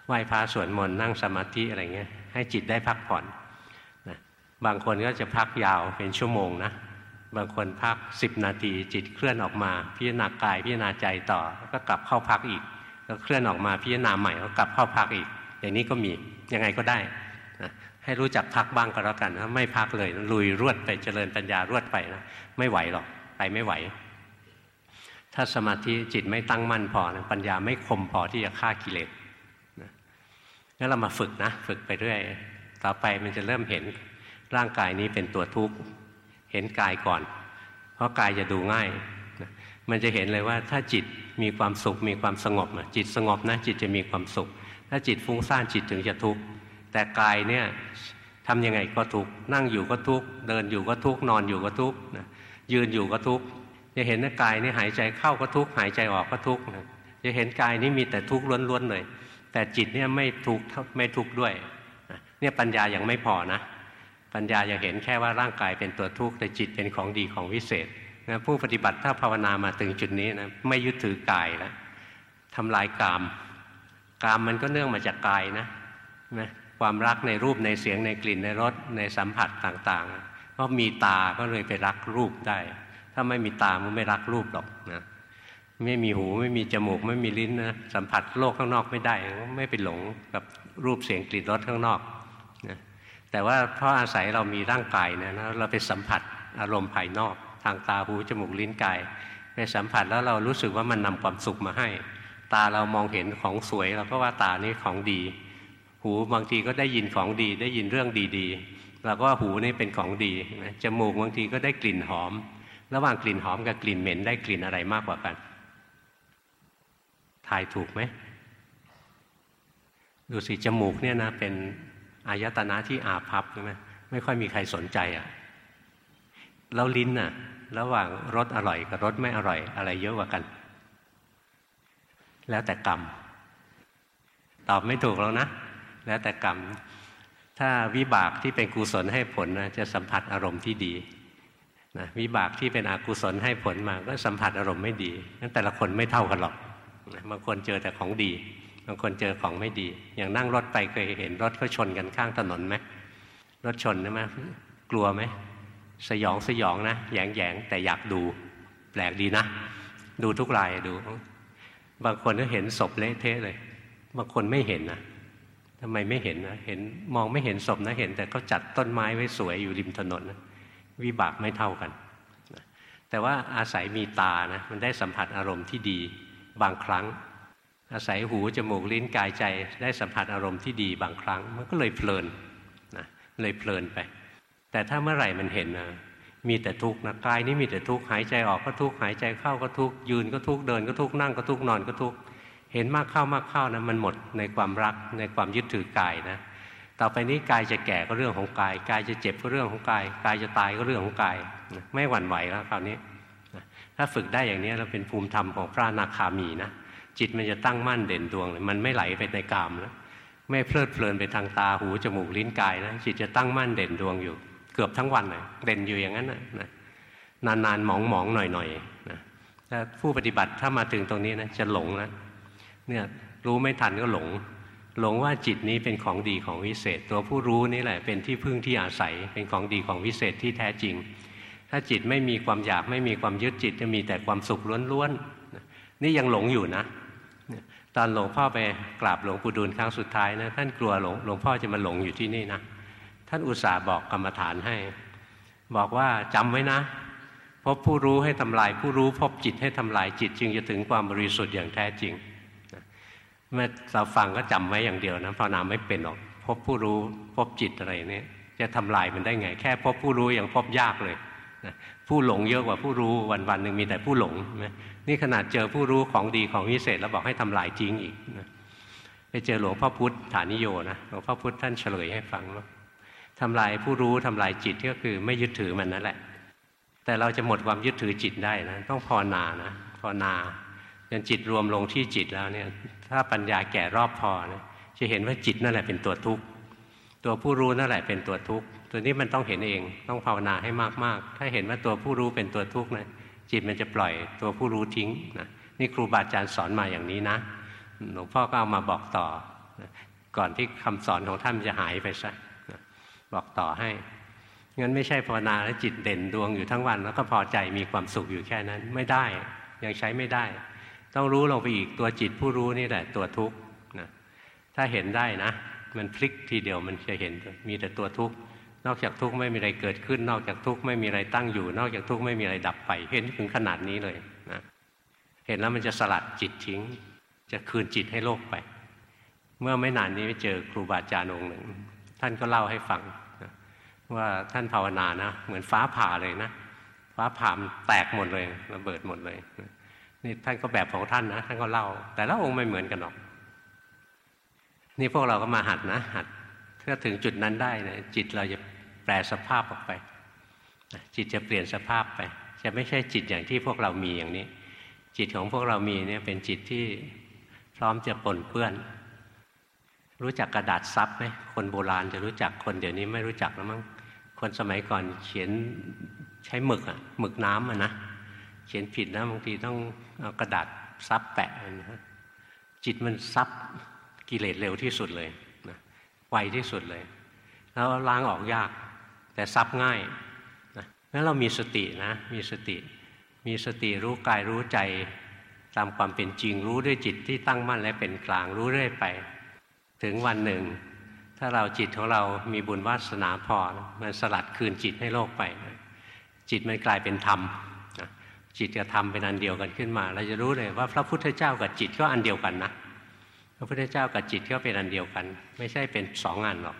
S3: ไหว้พระสวดมนต์นั่งสมาธิอะไรเงี้ยให้จิตได้พักผ่อนนะบางคนก็จะพักยาวเป็นชั่วโมงนะ บางคนพักสิบนาทีจิตเคลื่อนออกมา พิจารณากายพิจารณาใจต่อก็กลับเข้าพักอีก แล้วเคลื่อนออกมาพิจารณาใหม่ก็กลับเข้าพักอีก อย่างนี้ก็มียังไงก็ได้นะให้รู้จักพักบ้างก็แล้วกันนะไม่พักเลยลุยรวดไปเจริญปัญญารวดไปนะไม่ไหวหรอกไปไม่ไหว ถ้าสมาธิจิตไม่ตั้งมั่นพอนะปัญญาไม่คมพอที่จะฆ่ากิเลสนะงั้นเรามาฝึกนะ ฝึกไปเรื่อยต่อไปมันจะเริ่มเห็นร่างกายนี้เป็นตัวทุกข์ เห็นกายก่อน เพราะกายจะดูง่ายมันจะเห็นเลยว่าถ้าจิตมีความสุขมีความสงบนะจิตสงบนะจิตจะมีความสุข ถ้าจิตฟุ้งซ่านจิตถึงจะทุกข์แต่กายเนี่ยทำยังไงก็ทุกข์นั่งอยู่ก็ทุกข์เดินอยู่ก็ทุกข์นอนอยู่ก็ทุกข์ยืนอยู่ก็ทุกข์จะเห็นว่ากายนี่หายใจเข้าก็ทุกข์หายใจออกก็ทุกข์จะเห็นกายนี้มีแต่ทุกข์ล้วนๆเลยแต่จิตเนี่ยไม่ทุกข์ไม่ทุกข์ด้วยเนี่ยปัญญายังไม่พอนะ ปัญญายังเห็นแค่ว่าร่างกายเป็นตัวทุกข์แต่จิตเป็นของดีของวิเศษนะผู้ปฏิบัติถ้าภาวนามาถึงจุดนี้นะไม่ยึดถือกายแล้วทำลายกาม กามมันก็เนื่องมาจากกายนะนะความรักในรูปในเสียงในกลิ่นในรสในสัมผัสต่างๆ เพราะมีตาก็เลยไปรักรูปได้ ถ้าไม่มีตามันไม่รักรูปหรอกนะไม่มีหูไม่มีจมูก ไม่มีลิ้นนะสัมผัสโลกข้างนอกไม่ได้ ไม่ไปหลงกับรูปเสียงกลิ่นรสข้างนอก แต่ว่าเพราะอาศัยเรามีร่างกายเนะเราไปสัมผัสอารมณ์ภายนอก ทางตาหูจมูกลิ้นกายไปสัมผัสแล้วเรารู้สึกว่ามันนำความสุขมาให้ ตาเรามองเห็นของสวยเราก็ว่าตานี้ของดี หูบางทีก็ได้ยินของดี ได้ยินเรื่องดีๆเราก็ว่าหูนี่เป็นของดีจมูกบางทีก็ได้กลิ่นหอม ระหว่างกลิ่นหอมกับกลิ่นเหม็นได้กลิ่นอะไรมากกว่ากันทายถูกไหมดูสิจมูกเนี่ยนะเป็น อายตนะที่อาภัพใช่ไหมไม่ค่อยมีใครสนใจอะ่ะแล้วลิ้นน่ะ ระหว่างรสอร่อยกับรสไม่อร่อย อะไรเยอะกว่ากัน แล้วแต่กรรม ตอบไม่ถูกแล้วนะ แล้วแต่กรรม ถ้าวิบากที่เป็นกุศลให้ผลนะจะสัมผัสอารมณ์ที่ดีนะวิบากที่เป็นอกุศลให้ผลมาก็สัมผัสอารมณ์ไม่ดีนั้นแต่ละคนไม่เท่ากันหรอกบางคนเจอแต่ของดี บางคนเจอของไม่ดี อย่างนั่งรถไปเคยเห็นรถเขาชนกันข้างถนนไหมรถชนใช่ไหมกลัวไหมสยองสยองนะแยงแยงแต่อยากดู แปลกดีนะ ดูทุกรายดู บางคนก็เห็นศพเละเทะเลย บางคนไม่เห็นนะทำไมไม่เห็นนะเห็นมองไม่เห็นศพนะเห็น แต่เขาจัดต้นไม้ไว้สวยอยู่ริมถนนนะวิบากไม่เท่ากัน แต่ว่าอาศัยมีตานะมันได้สัมผัสอารมณ์ที่ดีบางครั้ง อาศัยหูจมูกลิ้นกายใจได้สัมผัสอารมณ์ที่ดีบางครั้ง มันก็เลยเพลินนะเลยเพลินไป แต่ถ้าเมื่อไหร่มันเห็นนะมีแต่ทุกข์นะกายนี้มีแต่ทุกข์หายใจออกก็ทุกข์หายใจเข้าก็ทุกข์ยืนก็ทุกข์เดินก็ทุกข์นั่งก็ทุกข์นอนก็ทุกข์เห็นมากเข้ามากเข้านะมันหมดในความรักในความยึดถือกายนะต่อไปนี้กายจะแก่ก็เรื่องของกาย กายจะเจ็บก็เรื่องของกาย กายจะตายก็เรื่องของกาย ไม่หวั่นไหวแล้วคราวนี้ถ้าฝึกได้อย่างนี้เราเป็นภูมิธรรมของพระนาคามีนะ จิตมันจะตั้งมั่นเด่นดวงเลยมันไม่ไหลไปในกามแล้วไม่เพลิดเพลินไปทางตาหูจมูกลิ้นกายนะจิตจะตั้งมั่นเด่นดวงอยู่ เกือบทั้งวันเลยเด่นอยู่อย่างนั้นนะนานๆหมองหมองหน่อยๆนนะถ้าผู้ปฏิบัติถ้ามาถึงตรงนี้นะจะหลงนะเนี่ยรู้ไม่ทันก็หลง หลงว่าจิตนี้เป็นของดีของวิเศษ ตัวผู้รู้นี่แหละเป็นที่พึ่งที่อาศัยเป็นของดีของวิเศษที่แท้จริง ถ้าจิตไม่มีความอยากไม่มีความยึดจิตจะมีแต่ความสุขล้วนๆนี่ยังหลงอยู่นะ ตอนหลวงพ่อไปกราบหลวงปู่ดูลครั้งสุดท้ายนะท่านกลัวหลวงหลวงพ่อจะมาหลงอยู่ที่นี่นะท่านอุตส่าห์บอกกรรมฐานให้ บอกว่าจำไว้นะพบผู้รู้ให้ทำลายผู้รู้พบจิตให้ทำลายจิต จึงจะถึงความบริสุทธิ์อย่างแท้จริงเมื่อเราฟังก็จำไว้อย่างเดียวนะภาวนาไม่เป็นหรอกพบผู้รู้พบจิตอะไรนี่จะทำลายมันได้ไง แค่พบผู้รู้ยังพบยากเลยนะผู้หลงเยอะกว่าผู้รู้วันวันหนึ่งมีแต่ผู้หลง นี่ขนาดเจอผู้รู้ของดีของวิเศษแล้วบอกให้ทำลายทิ้งอีกนะไปเจอหลวงพ่อพุธฐานิโยนะหลวงพ่อพุธท่านเฉลยให้ฟังว่าทำลายผู้รู้ทำลายจิตก็คือไม่ยึดถือมันนั่นแหละ แต่เราจะหมดความยึดถือจิตได้นะต้องภาวนานะภาวนาจนจิตรวมลงที่จิตแล้วเนี่ย ถ้าปัญญาแก่รอบพอนะจะเห็นว่าจิตนั่นแหละเป็นตัวทุกข์ตัวผู้รู้นั่นแหละเป็นตัวทุกข์ตัวนี้มันต้องเห็นเอง ต้องภาวนาให้มากๆ ถ้าเห็นว่าตัวผู้รู้เป็นตัวทุกข์นะ จิตมันจะปล่อยตัวผู้รู้ทิ้งนะนี่ครูบาอาจารย์สอนมาอย่างนี้นะหลวงพ่อก็เอามาบอกต่อ ก่อนที่คำสอนของท่านจะหายไปซะบอกต่อให้งั้นไม่ใช่ภาวนาแล้วจิตเด่นดวงอยู่ทั้งวัน แล้วก็พอใจมีความสุขอยู่แค่นั้นไม่ได้ยังใช้ไม่ได้ ต้องรู้ลงไปอีกตัวจิตผู้รู้นี่แหละตัวทุกข์นะถ้าเห็นได้นะ มันพลิกทีเดียวมันจะเห็นมีแต่ตัวทุกข์ นอกจากทุกข์ไม่มีอะไรเกิดขึ้น นอกจากทุกข์ไม่มีอะไรตั้งอยู่ นอกจากทุกข์ไม่มีอะไรดับไป เห็นถึงขนาดนี้เลยนะเห็นแล้วมันจะสลัดจิตทิ้ง จะคืนจิตให้โลกไป เมื่อไม่นานนี้ไปเจอครูบาอาจารย์องค์หนึ่ง ท่านก็เล่าให้ฟังนะว่าท่านภาวนานะ เหมือนฟ้าผ่าเลยนะ ฟ้าผ่ามแตกหมดเลยระเบิดหมดเลยนี่ท่านก็แบบของท่านนะ ท่านก็เล่า แต่ละองค์ไม่เหมือนกันหรอก นี่พวกเราก็มาหัดนะ หัด ถ้าถึงจุดนั้นได้นะจิตเราจะแปลสภาพออกไป จิตจะเปลี่ยนสภาพไป จะไม่ใช่จิตอย่างที่พวกเรามีอย่างนี้ จิตของพวกเรามีเนี่ยเป็นจิตที่พร้อมจะปนเปื้อน รู้จักกระดาษซับไหมคนโบราณจะรู้จักคนเดี๋ยวนี้ไม่รู้จักแล้วมั้งคนสมัยก่อนเขียนใช้หมึกอะหมึกน้ำอะนะเขียนผิดนะบางทีต้องเอากระดาษซับแปะนะจิตมันซับกิเลสเร็วที่สุดเลย ไวที่สุดเลย แล้วล้างออกยาก แต่ซับง่ายนะงั้นเรามีสตินะมีสติ มีสติรู้กายรู้ใจตามความเป็นจริงรู้ด้วยจิตที่ตั้งมั่นและเป็นกลางรู้เรื่อยไป ถึงวันหนึ่ง ถ้าเราจิตของเรามีบุญวาสนาพอมันสลัดคืนจิตให้โลกไป จิตมันกลายเป็นธรรมจิตกับธรรมเป็นอันเดียวกันขึ้นมา เราจะรู้เลยว่าพระพุทธเจ้ากับจิตก็อันเดียวกันนะ พระพุทธเจ้ากับจิตก็เป็นอันเดียวกัน ไม่ใช่เป็นสองอันหรอก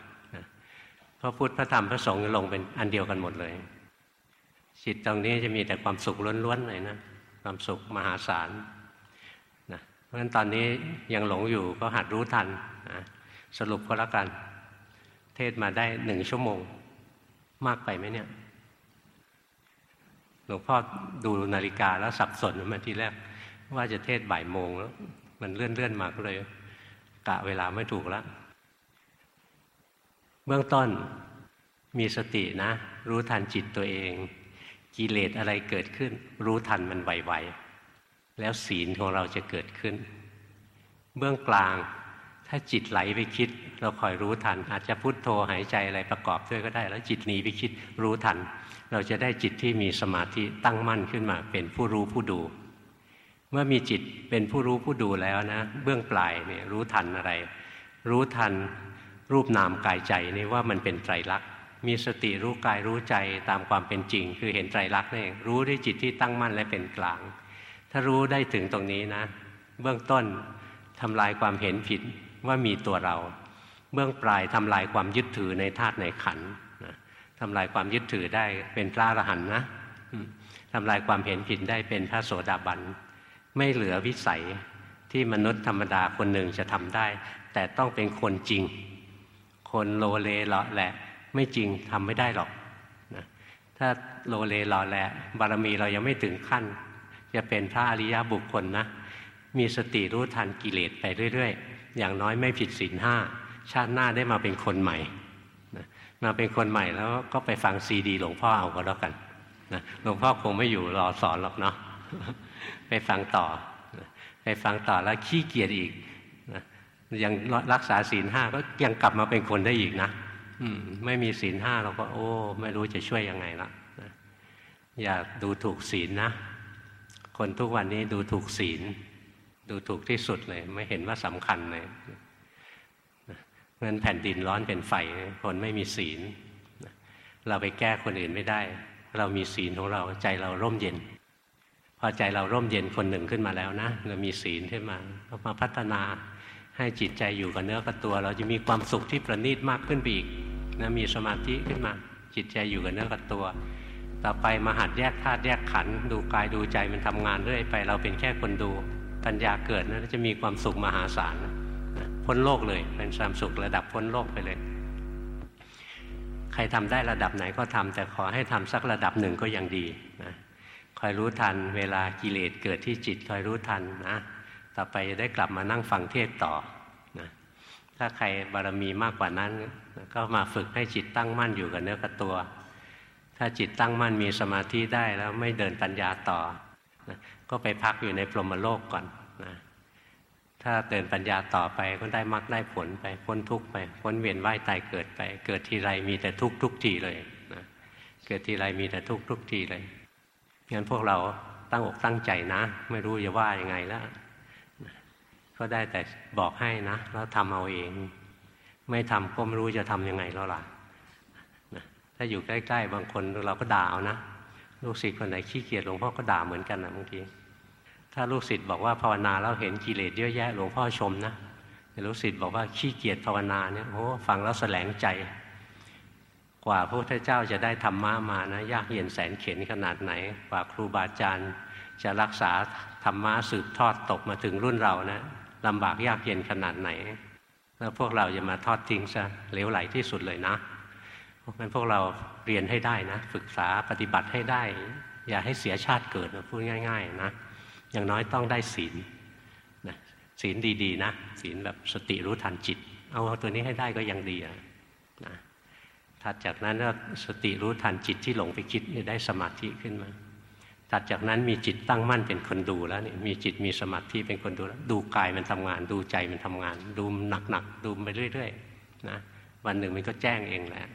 S3: พระพุทธพระธรรมพระสงฆ์ลงเป็นอันเดียวกันหมดเลย จิตตรงนี้จะมีแต่ความสุขล้วนๆเลยนะความสุขมหาศาลนะเพราะฉะนั้นตอนนี้ยังหลงอยู่ก็หัดรู้ทันนะสรุปก็แล้วกัน เทศมาได้หนึ่งชั่วโมง มากไปไหมเนี่ยหลวงพ่อดูนาฬิกาแล้วสับสนมาทีแรก ว่าจะเทศบ่ายโมงแล้ว มันเลื่อนเลื่อนมาก็เลย กะเวลาไม่ถูกแล้ว เบื้องต้นมีสตินะ รู้ทันจิตตัวเอง กิเลสอะไรเกิดขึ้น รู้ทันมันไวๆแล้วศีลของเราจะเกิดขึ้น เบื้องกลางถ้าจิตไหลไปคิด เราคอยรู้ทัน อาจจะพุโทโธหายใจอะไรประกอบด้วยก็ได้ แล้วจิตหนีไปคิดรู้ทัน เราจะได้จิตที่มีสมาธิตั้งมั่นขึ้นมา เป็นผู้รู้ผู้ดู เมื่อมีจิตเป็นผู้รู้ผู้ดูแล้วนะ เบื้องปลายเนี่ยรู้ทันอะไร รู้ทันรูปนามกายใจนี่ว่ามันเป็นไตรลักษณ์มีสติรู้กายรู้ใจตามความเป็นจริง คือเห็นไตรลักษณ์นี่รู้ด้วยจิตที่ตั้งมั่นและเป็นกลาง ถ้ารู้ได้ถึงตรงนี้นะ เบื้องต้นทำลายความเห็นผิดว่ามีตัวเรา เบื้องปลายทำลายความยึดถือในธาตุในขันธ์ทำลายความยึดถือได้เป็นพระอรหันต์นะทำลายความเห็นผิดได้เป็นพระโสดาบัน ไม่เหลือวิสัยที่มนุษย์ธรรมดาคนหนึ่งจะทำได้ แต่ต้องเป็นคนจริง คนโลเลเลาะแหละ ไม่จริงทำไม่ได้หรอกนะถ้าโลเลเลาะแหละ บารมีเรายังไม่ถึงขั้น จะเป็นพระอริยบุคคลนะ มีสติรู้ทันกิเลสไปเรื่อยๆ อย่างน้อยไม่ผิดศีลห้าชาติหน้าได้มาเป็นคนใหม่มาเป็นคนใหม่แล้วก็ไปฟังซีดีหลวงพ่อเอาก็แล้วกันนะหลวงพ่อคงไม่อยู่รอสอนหรอกเนาะ ไปฟังต่อ ไปฟังต่อแล้วขี้เกียจอีกนะยังรักษาศีลห้าก็ยังกลับมาเป็นคนได้อีกนะอืมไม่มีศีลห้าเราก็ โอ้ ไม่รู้จะช่วยยังไงละนะอย่าดูถูกศีลนะ คนทุกวันนี้ดูถูกศีล ดูถูกที่สุดเลย ไม่เห็นว่าสำคัญเลยเพราะนั้นแผ่นดินร้อนเป็นไฟคนไม่มีศีล เราไปแก้คนอื่นไม่ได้ เรามีศีลของเราใจเราร่มเย็น พอใจเราร่มเย็นคนหนึ่งขึ้นมาแล้วนะเรามีศีลขึ้นมาก็มาพัฒนาให้จิตใจอยู่กับเนื้อกับตัว เราจะมีความสุขที่ประณีตมากขึ้นไปอีกนะมีสมาธิขึ้นมา จิตใจอยู่กับเนื้อกับตัว ต่อไปมาหัดแยกธาตุแยกขันธ์ดูกายดูใจมันทำงานเรื่อยไป เราเป็นแค่คนดูปัญญาเกิดนะจะมีความสุขมหาศาลพ้นโลกเลยเป็นความสุขระดับพ้นโลกไปเลยใครทำได้ระดับไหนก็ทำแต่ขอให้ทำสักระดับหนึ่งก็ยังดี คอยรู้ทัน เวลากิเลสเกิดที่จิตคอยรู้ทันนะ ต่อไปจะได้กลับมานั่งฟังเทศต่อนะถ้าใครบารมีมากกว่านั้น ก็มาฝึกให้จิตตั้งมั่นอยู่กับเนื้อกับตัว ถ้าจิตตั้งมั่นมีสมาธิได้แล้วไม่เดินปัญญาต่อนะก็ไปพักอยู่ในพรหมโลกก่อนนะถ้าเดินปัญญาต่อไปก็ได้มรรคได้ผลไปพ้นทุกข์ไปพ้นเวียนว่ายตายเกิดไป เกิดทีไรมีแต่ทุกทุกทีเลยนะเกิดทีไรมีแต่ทุกทุกทีเลย งั้นพวกเราตั้งอกตั้งใจนะ ไม่รู้จะว่ายังไงแล้ว ก็ได้แต่บอกให้นะแล้วทำเอาเอง ไม่ทำก็ไม่รู้จะทำยังไงแล้วล่ะนะถ้าอยู่ใกล้ๆ บางคนเราก็ด่าเอานะลูกศิษย์คนไหนขี้เกียจหลวงพ่อก็ด่าเหมือนกันนะบางทีถ้าลูกศิษย์บอกว่าภาวนาแล้วเห็นกิเลสเยอะแยะหลวงพ่อชมนะแต่ลูกศิษย์บอกว่าขี้เกียจภาวนาเนี่ยโอ้ฟังแล้วแสลงใจ กว่าพระพุทธเจ้าจะได้ธรรมะมานะยากเย็นแสนเข็นขนาดไหน กว่าครูบาอาจารย์จะรักษาธรรมะสืบทอดตกมาถึงรุ่นเรานะลำบากยากเย็นขนาดไหน แล้วพวกเราจะมาทอดทิ้งซะเหลวไหลที่สุดเลยนะเพราะงั้นพวกเราเรียนให้ได้นะฝึกษาปฏิบัติให้ได้ อย่าให้เสียชาติเกิดพูดง่าย ๆ นะอย่างน้อยต้องได้ศีลนะศีลดีๆ นะศีลแบบสติรู้ทันจิต เอาตัวนี้ให้ได้ก็ยังดีนะ ถัดจากนั้นก็สติรู้ทันจิตที่หลงไปคิดได้สมาธิขึ้นมาถัดจากนั้นมีจิตตั้งมั่นเป็นคนดูแล้วนี่มีจิตมีสมาธิเป็นคนดูแล้วดูกายมันทำงาน ดูใจมันทำงาน ดูหนักๆดูไปเรื่อยๆนะวันหนึ่งมันก็แจ้งเองแหละ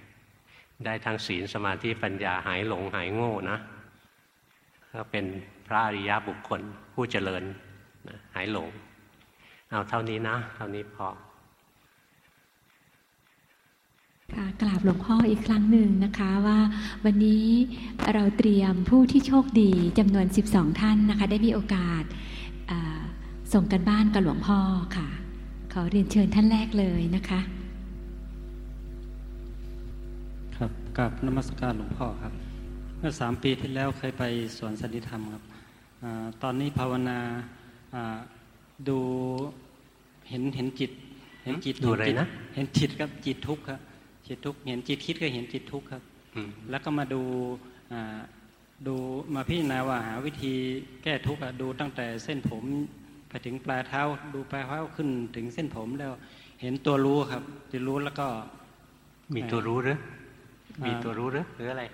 S3: ได้ทั้งศีลสมาธิปัญญาหายหลงหายโง่นะก็เป็นพระอริยบุคคลผู้เจริญนะหายหลง เอาเท่านี้นะ เท่านี้พอ
S2: ค่ะกราบหลวงพ่ออีกครั้งหนึ่งนะคะว่าวันนี้เราเตรียมผู้ที่โชคดีจำนวน 12 ท่านนะคะ ได้มีโอกาสส่งกันบ้านกับหลวงพ่อค่ะ ขอเรียนเชิญท่านแรกเลยนะคะ
S4: ครับกับนมัสการหลวงพ่อครับ เมื่อสามปีที่แล้วเคยไปสวนสันติธรรมครับอตอนนี้ภาวนาดูเห็นเห็นจิต เห็นจิต
S3: ดูอะไรนะ
S4: เห็นจิตครับจิตทุกข์ครับ จิตทุกข์เห็นจิตคิดก็เห็นจิตทุกข์ครับแล้วก็มาดูดูมาพิจารณาว่าหาวิธีแก้ทุกข์ดูตั้งแต่เส้นผมไปถึงปลายเท้า ดูปลายเท้าขึ้นถึงเส้นผมแล้วเห็นตัวรู้ครับตัวรู้แล้วก็
S3: มีตัวรู้หรือมีตัวรู้หรือหรืออะไร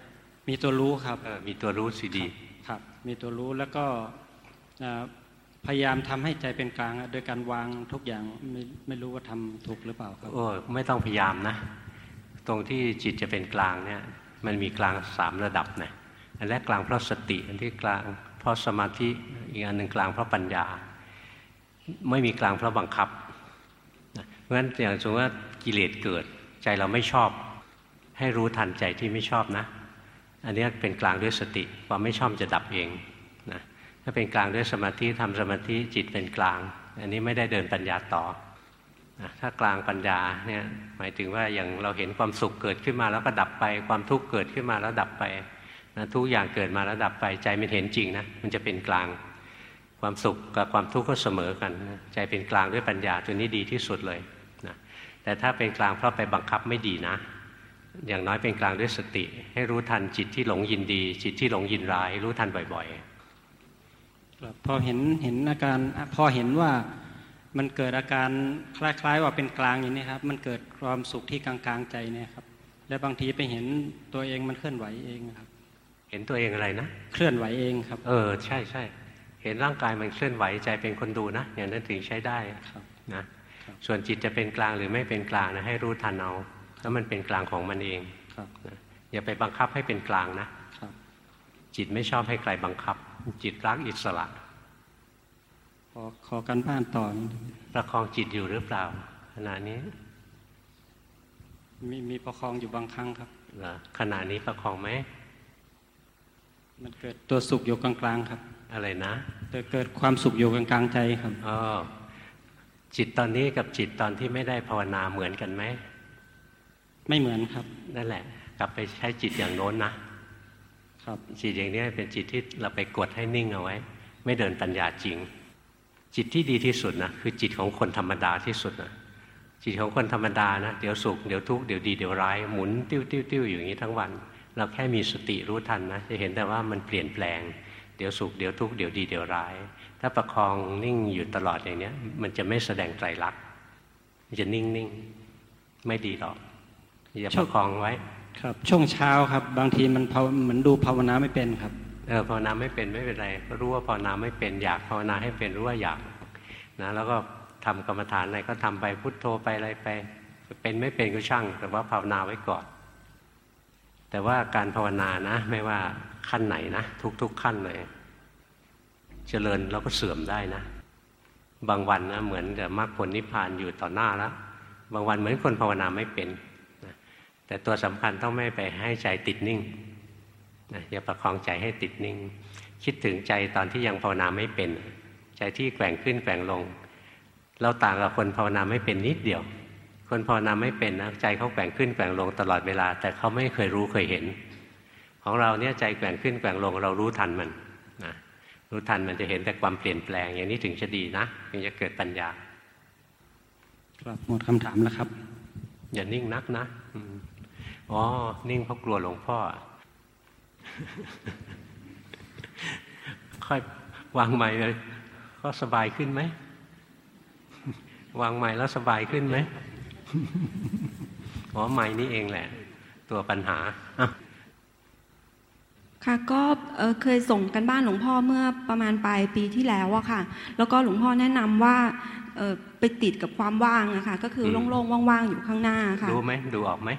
S4: มีตัวรู้ครับ
S3: เออมีตัวรู้สิดี
S4: ครับ มีตัวรู้แล้วก็พยายามทำให้ใจเป็นกลางโดยการวางทุกอย่างไม่ไม่รู้ว่าทำถูกหรือเปล่าครับ
S3: โอ้ไม่ต้องพยายามนะ ตรงที่จิตจะเป็นกลางเนี่ยมันมีกลางสามระดับนะอันแรกกลางเพราะสติ อันที่กลางเพราะสมาธิอีกอันหนึ่งกลางเพราะปัญญา ไม่มีกลางเพราะบังคับเพราะฉะนั้นอย่างสมมติว่ากิเลสเกิด ใจเราไม่ชอบ ให้รู้ทันใจที่ไม่ชอบนะ อันนี้เป็นกลางด้วยสติความไม่ชอบจะดับเองนะถ้าเป็นกลางด้วยสมาธิทำสมาธิจิตเป็นกลาง อันนี้ไม่ได้เดินปัญญาต่อ ถ้ากลางปัญญาเนี่ยหมายถึงว่าอย่างเราเห็นความสุขเกิดขึ้นมาแล้วก็ดับไป ความทุกข์เกิดขึ้นมาแล้วดับไปนะทุกอย่างเกิดมาแล้วดับไปใจมันเห็นจริงนะมันจะเป็นกลาง ความสุขกับความทุกข์ก็เสมอกันใจเป็นกลางด้วยปัญญาตัวนี้ดีที่สุดเลยนะแต่ถ้าเป็นกลางเพราะไปบังคับไม่ดีนะ อย่างน้อยเป็นกลางด้วยสติ ให้รู้ทันจิตที่หลงยินดี จิตที่หลงยินร้าย รู้ทันบ่อย
S4: ๆพอเห็นเห็นอาการพอเห็นว่า มันเกิดอาการคล้ายๆว่าเป็นกลางอย่างนี้ครับ มันเกิดความสุขที่กลางๆใจเนี่ยครับ และบางทีไปเห็นตัวเองมันเคลื่อนไหวเองครับ
S3: เห็นตัวเองอะไรนะ
S4: เคลื่อนไหวเองครับ
S3: เออ ใช่ใช่เห็นร่างกายมันเคลื่อนไหวใจเป็นคนดูนะ อย่างนั้นถึงใช้ได้ครับนะส่วนจิตจะเป็นกลางหรือไม่เป็นกลางนะให้รู้ทันเอาแล้วมันเป็นกลางของมันเองครับอย่าไปบังคับให้เป็นกลางนะจิตไม่ชอบให้ใครบังคับ จิตรักอิสระ
S4: อขอกันบ้านต่อ
S3: ประคองจิตอยู่หรือเปล่าขณะนี้
S4: มีมีประคองอยู่บางครั้งครับ
S3: ขณะนี้ประคองไหม
S4: มันเกิดตัวสุขอยู่กลางๆครับ
S3: อะไรนะ
S4: แต่เกิดความสุขอยู่กลางๆใจครับ
S3: อ๋อจิตตอนนี้กับจิตตอนที่ไม่ได้ภาวนาเหมือนกันไหม
S4: ไม่เหมือนครับ
S3: นั่นแหละ กลับไปใช้จิตอย่างโน้นนะ
S4: ครับ
S3: จิตอย่างนี้เป็นจิตที่เราไปกดให้นิ่งเอาไว้ ไม่เดินปัญญาจริง จิตที่ดีที่สุดนะคือจิตของคนธรรมดาที่สุดนะจิตของคนธรรมดานะเดี๋ยวสุขเดี๋ยวทุกข์เดี๋ยวดีเดี๋ยวร้ายหมุนติ้วติ้วติ้วอย่างนี้ทั้งวัน เราแค่มีสติรู้ทันนะจะเห็นแต่ว่ามันเปลี่ยนแปลง เดี๋ยวสุขเดี๋ยวทุกข์เดี๋ยวดีเดี๋ยวร้าย ถ้าประคองนิ่งอยู่ตลอดอย่างนี้มันจะไม่แสดงไตรลักษณ์มันจะนิ่งนิ่งไม่ดีหรอกอย่าประคองไว้
S4: ครับช่วงเช้าครับ บางทีมันเหมือนดูภาวนาไม่เป็นครับ
S3: เออภาวนาไม่เป็นไม่เป็นไรรู้ว่าภาวนาไม่เป็นอยากภาวนาให้เป็นรู้ว่าอยากนะแล้วก็ทำกรรมฐานอะไรก็ทำไปพุทโธไปอะไรไป เป็นไม่เป็นก็ช่าง แต่ว่าภาวนาไว้ก่อน แต่ว่าการภาวนานะ ไม่ว่าขั้นไหนนะทุก ๆ ขั้นเลยเจริญเราก็เสื่อมได้นะ บางวันนะเหมือนกับมรรคผลนิพพานอยู่ต่อหน้าแล้วบางวันเหมือนคนภาวนาไม่เป็นแต่ตัวสำคัญต้องไม่ไปให้ใจติดนิ่ง นะอย่าประคองใจให้ติดนิ่ง คิดถึงใจตอนที่ยังภาวนาไม่เป็น ใจที่แกว่งขึ้นแกว่งลง เราต่างกับคนภาวนาไม่เป็นนิดเดียว คนภาวนาไม่เป็นนะใจเขาแกว่งขึ้นแกว่งลงตลอดเวลา แต่เขาไม่เคยรู้เคยเห็น ของเราเนี่ยใจแกว่งขึ้นแกว่งลง เรารู้ทันมันนะรู้ทันมันจะเห็นแต่ความเปลี่ยนแปลง อย่างนี้ถึงจะดีนะถึงจะเกิดปัญญา
S4: ครับหมดคำถามแล้วครับ
S3: อย่านิ่งนักนะอ๋อนิ่งเพราะกลัวหลวงพ่อ ค่อยวางใหม่เลยก็สบายขึ้นไหม วางใหม่แล้วสบายขึ้นไหมอ๋อใหม่นี่เองแหละ ตัวปัญหา
S5: ค่ะก็เคยส่งกันบ้านหลวงพ่อเมื่อประมาณปลายปีที่แล้วอะค่ะ แล้วก็หลวงพ่อแนะนำว่า ไปติดกับความว่างอะค่ะก็คือโล่งๆว่างๆอยู่ข้างหน้าค่ะ
S3: ดูไหมดูออกไหม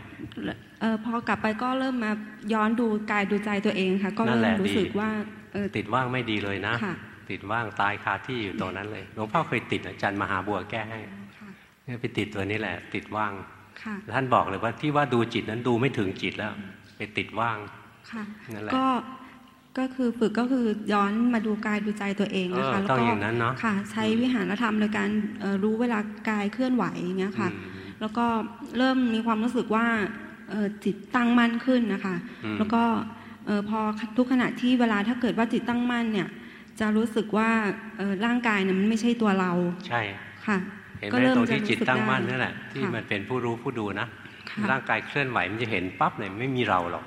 S5: ออพอกลับไปก็เริ่มมาย้อนดูกายดูใจตัวเองค่ะ ก็เริ่มรู้สึกว่า
S3: ติดว่างไม่ดีเลยนะ ติดว่างตายคาที่อยู่ตรงนั้นเลยหลวงพ่อเคยติดอาจารย์มหาบัวแก้ให้ไปติดตัวนี้แหละ ติดว่างท่านบอกเลยว่าที่ว่าดูจิตนั้นดูไม่ถึงจิตแล้ว ไปติดว่าง
S5: ค่ะก็ ก็คือฝึกก็คือย้อนมาดูกายดูใจตัวเองนะคะ
S3: แล้วก็
S5: ค่ะ ใช้วิหารธรรมในการรู้เวลากายเคลื่อนไหวอย่างเงี้ยค่ะ แล้วก็เริ่มมีความรู้สึกว่าจิตตั้งมั่นขึ้นนะคะ แล้วก็พอทุกขณะที่เวลาถ้าเกิดว่าจิตตั้งมั่นเนี่ย จะรู้สึกว่าร่างกายเนี่ยมันไม่ใช่ตัวเรา
S3: ใช่
S5: ค่ะ
S3: ก็เริ่มจะรู้สึกจิตตั้งมั่นนั่นแหละที่มันเป็นผู้รู้ผู้ดูนะร่างกายเคลื่อนไหวมันจะเห็นปั๊บเลยไม่มีเราหรอก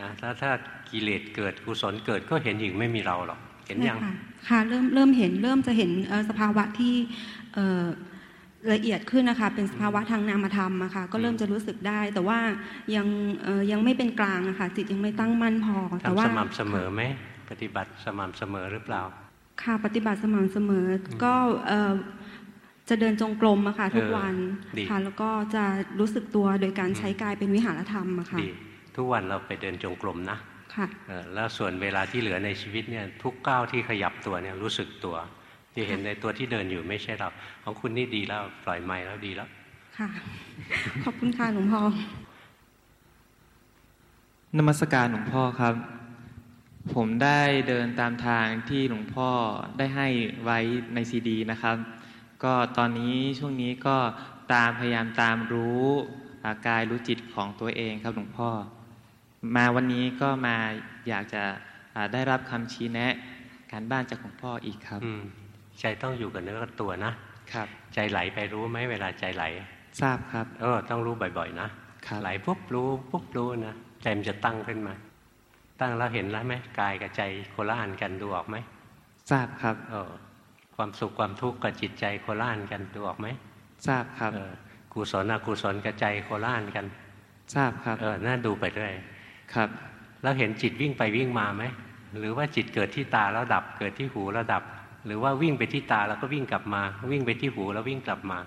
S3: นะถ้าถ้า กิเลสเกิดกุศลเกิดก็เห็นอีกไม่มีเราหรอกเห็นยัง
S5: ค่ะเริ่มเริ่มเห็นเริ่มจะเห็นสภาวะที่ละเอียดขึ้นนะคะเป็นสภาวะทางนามธรรมอะค่ะก็เริ่มจะรู้สึกได้ แต่ว่ายังยังไม่เป็นกลางอะค่ะจิตยังไม่ตั้งมั่นพอแต่ว่า
S3: สม่ำเสมอไหมปฏิบัติสม่ำเสมอหรือเปล่า
S5: ค่ะปฏิบัติสม่ำเสมอก็จะเดินจงกรมอะค่ะทุกวันค่ะแล้วก็จะรู้สึกตัวโดยการใช้กายเป็นวิหารธรรมอะค่ะ
S3: ทุกวันเราไปเดินจงกรมนะค่ะ แล้วส่วนเวลาที่เหลือในชีวิตเนี่ยทุกก้าวที่ขยับตัวเนี่ยรู้สึกตัวจะเห็นในตัวที่เดินอยู่ไม่ใช่เรา ของคุณนี่ดีแล้วปล่อยไม่แล้วดีแล้ว
S5: ค่ะ ขอบคุณค่ะหลวงพ่อ
S6: นมัสการหลวงพ่อครับ ผมได้เดินตามทางที่หลวงพ่อได้ให้ไว้ในซีดีนะครับ ก็ตอนนี้ช่วงนี้ก็ตามพยายามตามรู้กายรู้จิตของตัวเองครับหลวงพ่อ มาวันนี้ก็มาอยากจะได้รับคำชี้แนะ การบ้านจากหลวงพ่ออีกครับ
S3: ใจต้องอยู่กับเนื้อกับตัวนะครับ ใจไหลไปรู้ไหมเวลาใจไหล
S6: ทราบครับ
S3: เออต้องรู้บ่อยๆนะไหลปุ๊บรู้ปุ๊บรู้นะใจมันจะตั้งขึ้นมา ตั้งแล้วเห็นแล้วไหมกายกับใจโคละอันกันดูออกไหม
S6: ทราบครับ
S3: เออความสุขความทุกข์กับจิตใจโคละอันกันดูออกไหม
S6: ทราบครับ
S3: เออกุศลอกุศลกับใจโคละอันกัน
S6: ทราบครับ
S3: เออน่าดูไปด้วย
S6: ครับ
S3: แล้วเห็นจิตวิ่งไปวิ่งมาไหมหรือว่าจิตเกิดที่ตาแล้วดับ เกิดที่หูแล้วดับ หรือว่าวิ่งไปที่ตาแล้วก็วิ่งกลับมา วิ่งไปที่หูแล้ววิ่งกลับมา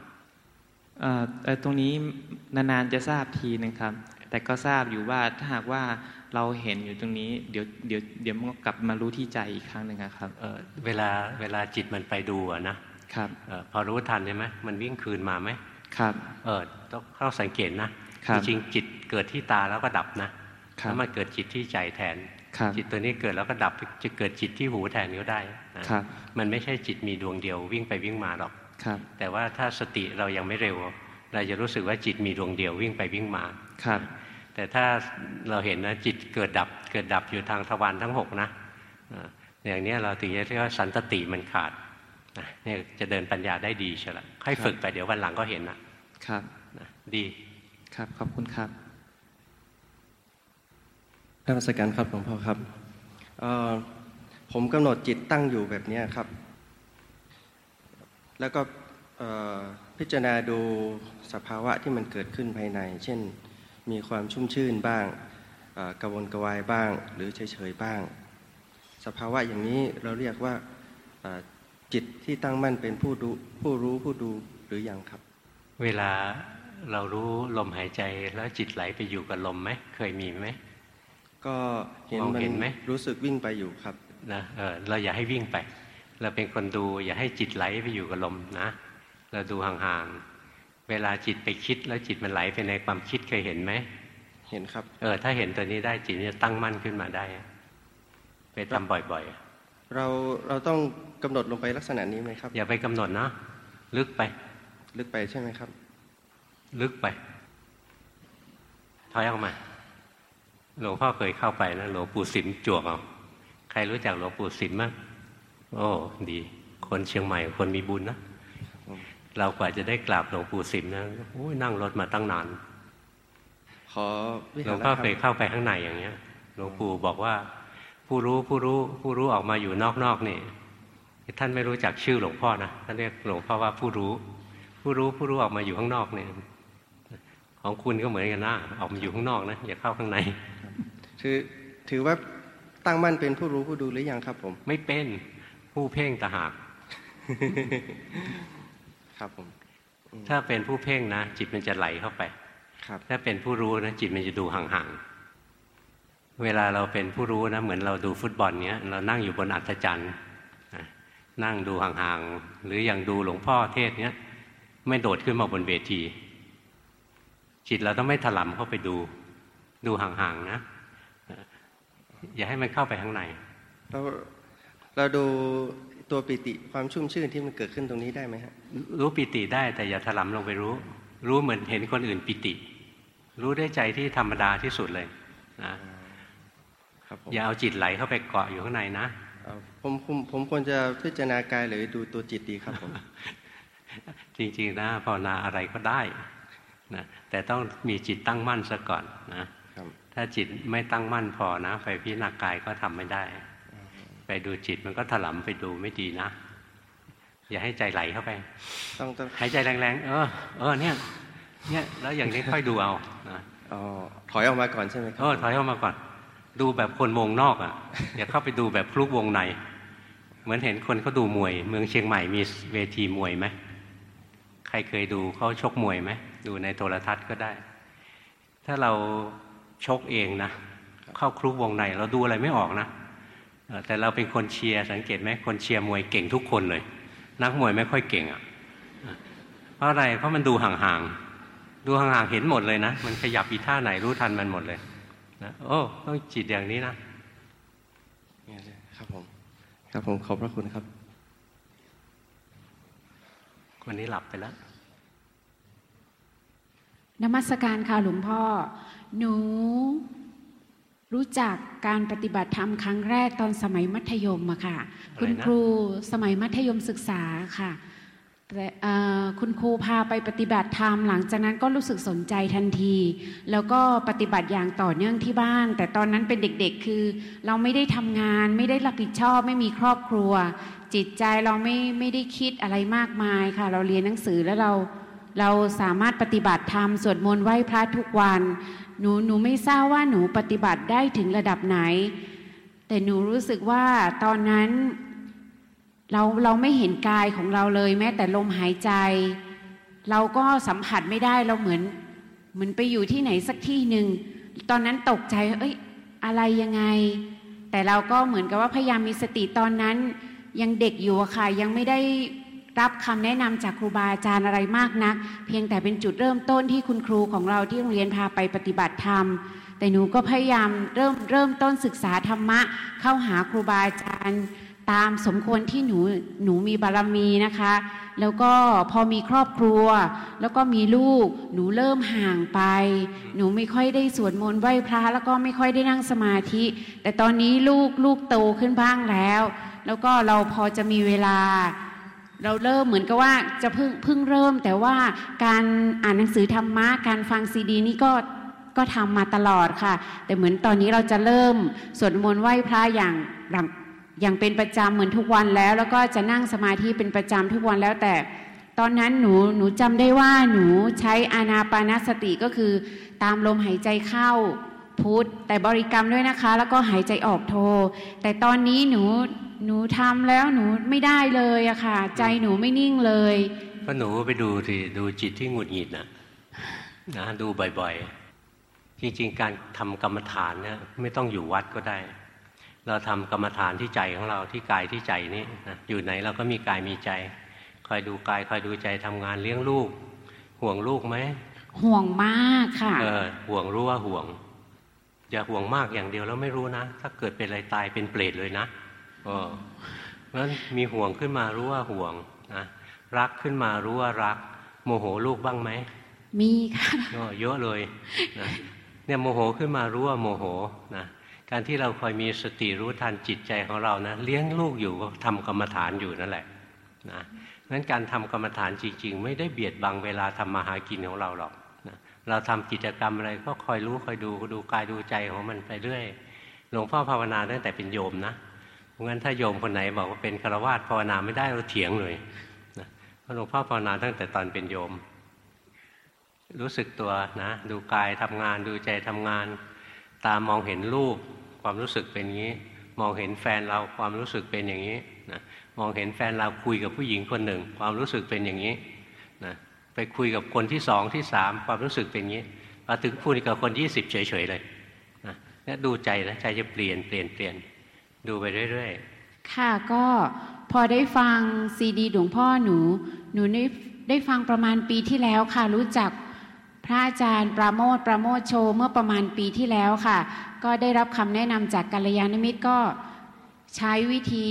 S6: ตรงนี้นานๆจะทราบทีนึงครับ แต่ก็ทราบอยู่ว่าถ้าหากว่าเราเห็นอยู่ตรงนี้เดี๋ยวเดี๋ยวเดี๋ยวมันกลับมารู้ที่ใจอีกครั้งหนึ่งครับ
S3: เเวลาเวลาจิตมันไปดูนะครับอพอรู้ทันใช่ไหมมันวิ่งคืนมาไหม
S6: ครับ
S3: เออต้องเข้าสังเกตนะจริงจิตเกิดที่ตาแล้วก็ดับนะ แล้วมาเกิดจิตที่ใจแทน จิตตัวนี้เกิดแล้วก็ดับจะเกิดจิตที่หูแทนก็ได้
S6: ครับ
S3: มันไม่ใช่จิตมีดวงเดียววิ่งไปวิ่งมาหรอก
S6: ครับ
S3: แต่ว่าถ้าสติเรายังไม่เร็ว เราจะรู้สึกว่าจิตมีดวงเดียววิ่งไปวิ่งมา
S6: ครับ
S3: แต่ถ้าเราเห็นนะจิตเกิดดับเกิดดับอยู่ทางทวารทั้งหกนะอย่างนี้เราถึงจะเรียกว่าสันตติมันขาดเนี่ยจะเดินปัญญาได้ดีใช่ละให้ฝึกไปเดี๋ยววันหลังก็เห็นนะครับดี
S6: ครับขอบคุณครับ
S7: นักวิชาการครับหลวงพ่อครับผมกำหนดจิตตั้งอยู่แบบนี้ครับ แล้วก็พิจารณาดูสภาวะที่มันเกิดขึ้นภายใน เช่นมีความชุ่มชื่นบ้างกระวนกระวายบ้าง หรือเฉยๆบ้าง สภาวะอย่างนี้เราเรียกว่าจิตที่ตั้งมั่นเป็นผู้รู้ผู้รู้ผู้ดูหรืออยังครับ
S3: เวลาเรารู้ลมหายใจแล้วจิตไหลไปอยู่กับลมไหมเคยมีไหม
S7: ก็เห็นมันไหมรู้สึกวิ่งไปอยู่ครับ
S3: นะเออเราอย่าให้วิ่งไป เราเป็นคนดูอย่าให้จิตไหลไปอยู่กับลมนะ เราดูห่างๆ เวลาจิตไปคิดแล้วจิตมันไหลไปในความคิดเคยเห็นไหม
S7: เห็นครับ
S3: เออ ถ้าเห็นตัวนี้ได้จิตจะตั้งมั่นขึ้นมาได้ ไปทำบ่อย
S7: ๆ เราเราต้องกำหนดลงไปลักษณะนี้ไหมครับ
S3: อย่าไปกำหนดนะ ลึกไป
S7: ลึกไปใช่ไหมครับ
S3: ลึกไป ถอยออกมา หลวงพ่อเคยเข้าไปนะหลวงปู่สิมจวกเอาใครรู้จักหลวงปู่สิมมั้งโอ้ดี คนเชียงใหม่คนมีบุญนะเรากว่าจะได้กราบหลวงปู่สิมนะโอ้ยนั่งรถมาตั้งนาน
S7: ขอ
S3: หลวงพ่อเคยเข้าไปข้างในอย่างเงี้ยหลวงปู่บอกว่า ผู้รู้ผู้รู้ผู้รู้ออกมาอยู่นอกๆนี่ท่านไม่รู้จักชื่อหลวงพ่อนะท่านเรียกหลวงพ่อว่าผู้รู้ ผู้รู้ผู้รู้ออกมาอยู่ข้างนอกเนี่ยของคุณก็เหมือนกันนะออกมาอยู่ข้างนอกนะอย่าเข้าข้างใน
S7: ถือถือว่าตั้งมั่นเป็นผู้รู้ผู้ดูหรือยังครับผม
S3: ไม่เป็นผู้เพ่งตาหาก
S7: ครับผม
S3: ถ้าเป็นผู้เพ่งนะ จิตมันจะไหลเข้าไป
S7: ครับ
S3: ถ้าเป็นผู้รู้นะ จิตมันจะดูห่างๆ เวลาเราเป็นผู้รู้นะ เหมือนเราดูฟุตบอลเนี้ยเรานั่งอยู่บนอัศจรรย์นั่งดูห่างๆ หรืออย่างดูหลวงพ่อเทศเนี้ยไม่โดดขึ้นมาบนเวที จิตเราต้องไม่ถลำเข้าไปดู ดูห่างๆนะ อย่าให้มันเข้าไปข้างใน
S7: เราเราดูตัวปิติความชุ่มชื่นที่มันเกิดขึ้นตรงนี้ได้ไหมฮะ
S3: รู้ปิติได้แต่อย่าถลำลงไปรู้ รู้เหมือนเห็นคนอื่นปิติ รู้ด้วยใจที่ธรรมดาที่สุดเลยนะอย่าเอาจิตไหลเข้าไปเกาะอยู่ข้างในนะ
S7: ผมผมผมควรจะพิจารณากายหรือดูตัวจิตดีครับผม
S3: จริงๆนะภาวนาอะไรก็ได้นะแต่ต้องมีจิตตั้งมั่นซะก่อนนะ ถ้าจิตไม่ตั้งมั่นพอนะ ไปพิจารณากายก็ทำไม่ได้ ไปดูจิตมันก็ถลำไปดูไม่ดีนะ อย่าให้ใจไหลเข้าไป
S7: ต้องต้อง
S3: หายใจแรงๆ เออ เออเนี่ย เนี่ย แล้วอย่างนี้ค่อยดูเอานะ
S7: อ๋อถอยออกมาก่อนใช่ไหมครับเอ
S3: อถอยออกมาก่อน ดูแบบคนวงนอกอะอย่าเข้าไปดูแบบคลุกวงใน เหมือนเห็นคนเขาดูมวย เมืองเชียงใหม่มีเวทีมวยไหมใครเคยดูเขาชกมวยไหมดูในโทรทัศน์ก็ได้ ถ้าเรา ชกเองนะ เข้าคลุกวงในเราดูอะไรไม่ออกนะแต่เราเป็นคนเชียร์สังเกตไหมคนเชียร์มวยเก่งทุกคนเลย นักมวยไม่ค่อยเก่งอะเพราะอะไรเพราะมันดูห่างๆดูห่างๆเห็นหมดเลยนะ มันขยับอีท่าไหนรู้ทันมันหมดเลยนะโอ้ต้องจิตอย่างนี้นะ
S7: ครับผมครับผมขอบพระคุณครับ
S3: วันนี้หลับไปแล้ว
S8: นมัสการค่ะหลวงพ่อ หนู รู้จักการปฏิบัติธรรมครั้งแรกตอนสมัยมัธยมอะค่ะ คุณครูสมัยมัธยมศึกษาค่ะแต่คุณครูพาไปปฏิบัติธรรมหลังจากนั้นก็รู้สึกสนใจทันที แล้วก็ปฏิบัติอย่างต่อเนื่องที่บ้าน แต่ตอนนั้นเป็นเด็กๆ คือ เราไม่ได้ทำงาน ไม่ได้รับผิดชอบ ไม่มีครอบครัว จิตใจเราไม่ไม่ได้คิดอะไรมากมายค่ะ เราเรียนหนังสือแล้วเราเราสามารถปฏิบัติธรรมสวดมนต์ไหว้พระทุกวัน หนูหนูไม่ทราบว่าหนูปฏิบัติได้ถึงระดับไหน แต่หนูรู้สึกว่าตอนนั้นเราเราไม่เห็นกายของเราเลย แม้แต่ลมหายใจ เราก็สัมผัสไม่ได้เราเหมือน เหมือนไปอยู่ที่ไหนสักที่หนึ่งตอนนั้นตกใจเอ้ยอะไรยังไง แต่เราก็เหมือนกับว่าพยายามมีสติตอนนั้น ยังเด็กอยู่อะค่ะยังไม่ได้ รับคำแนะนำจากครูบาอาจารย์อะไรมากนัก เพียงแต่เป็นจุดเริ่มต้นที่คุณครูของเราที่โรงเรียนพาไปปฏิบัติธรรม แต่หนูก็พยายามเริ่มเริ่มต้นศึกษาธรรมะ เข้าหาครูบาอาจารย์ตามสมควรที่หนูหนูมีบารมีนะคะ แล้วก็พอมีครอบครัว แล้วก็มีลูก หนูเริ่มห่างไป หนูไม่ค่อยได้สวดมนต์ไหว้พระแล้วก็ไม่ค่อยได้นั่งสมาธิ แต่ตอนนี้ลูกลูกโตขึ้นบ้างแล้ว แล้วก็เราพอจะมีเวลา เราเริ่มเหมือนกับว่าจะเพิ่งเพิ่งเริ่ม แต่ว่าการอ่านหนังสือธรรมะการฟังซีดี นี่ก็ก็ทำมาตลอดค่ะ แต่เหมือนตอนนี้เราจะเริ่มสวดมนต์ไหว้พระอย่างอย่างเป็นประจำเหมือนทุกวันแล้ว แล้วก็จะนั่งสมาธิเป็นประจำทุกวันแล้วแต่ตอนนั้นหนูหนูจำได้ว่าหนูใช้อานาปานสติก็คือตามลมหายใจเข้า พุทแต่บริกรรมด้วยนะคะ แล้วก็หายใจออกโท แต่ตอนนี้หนูหนูทำแล้วหนูไม่ได้เลยอะค่ะ ใจหนูไม่นิ่งเลย
S3: ก็หนูไปดูสิดูจิตที่หงุดหงิดนะนะดูบ่อยๆ จริงๆ การทำกรรมฐานเนี่ยไม่ต้องอยู่วัดก็ได้ เราทำกรรมฐานที่ใจของเราที่กายที่ใจนี้นะอยู่ไหนเราก็มีกายมีใจ คอยดูกายคอยดูใจทำงานเลี้ยงลูก ห่วงลูกไหม
S8: ห่วงมากค่ะ
S3: เออห่วงรู้ว่าห่วง อย่าห่วงมากอย่างเดียวแล้วไม่รู้นะ ถ้าเกิดเป็นอะไรตายเป็นเปรตเลยนะเออเพราะฉะนั้นมีห่วงขึ้นมารู้ว่าห่วงนะรักขึ้นมารู้ว่ารัก โมโหลูกบ้างไหม
S8: มีค่ะ
S3: ก็เยอะเลยนะเนี่ยโมโหขึ้นมารู้ว่าโมโหนะการที่เราคอยมีสติรู้ทันจิตใจของเรานะเลี้ยงลูกอยู่ก็ทำกรรมฐานอยู่นั่นแหละนะนั้นการทำกรรมฐานจริง ๆ ไม่ได้เบียดบังเวลาทำมาหากินของเราหรอกนะ เราทำกิจกรรมอะไรก็คอยรู้คอยดูดูกายดูใจของมันไปเรื่อยหลวงพ่อภาวนาตั้งแต่เป็นโยมนะเพราะงั้นถ้าโยมคนไหนบอกว่าเป็นฆราวาสภาวนาไม่ได้เราเถียงเลยนะเพราะหลวงพ่อภาวนาตั้งแต่ตอนเป็นโยม รู้สึกตัวนะดูกายทำงานดูใจทำงาน ตามองเห็นรูปความรู้สึกเป็นอย่างนี้ มองเห็นแฟนเราความรู้สึกเป็นอย่างนี้นะมองเห็นแฟนเราคุยกับผู้หญิงคนหนึ่ง ความรู้สึกเป็นอย่างนี้นะ ไปคุยกับคนที่สองที่สามความรู้สึกเป็นอย่างนี้มาถึงพูดกับคนยี่สิบเฉยๆเลยนะนี่ดูใจนะใจจะเปลี่ยนเปลี่ยนเปลี่ยนดูไปเรื่อย
S8: ๆ ค่ะก็พอได้ฟังซีดีหลวงพ่อหนู หนูได้ได้ฟังประมาณปีที่แล้วค่ะ รู้จักพระอาจารย์ปราโมทปราโมทโชเมื่อประมาณปีที่แล้วค่ะ ก็ได้รับคำแนะนำจากกัลยาณมิตรก็ ใช้วิธี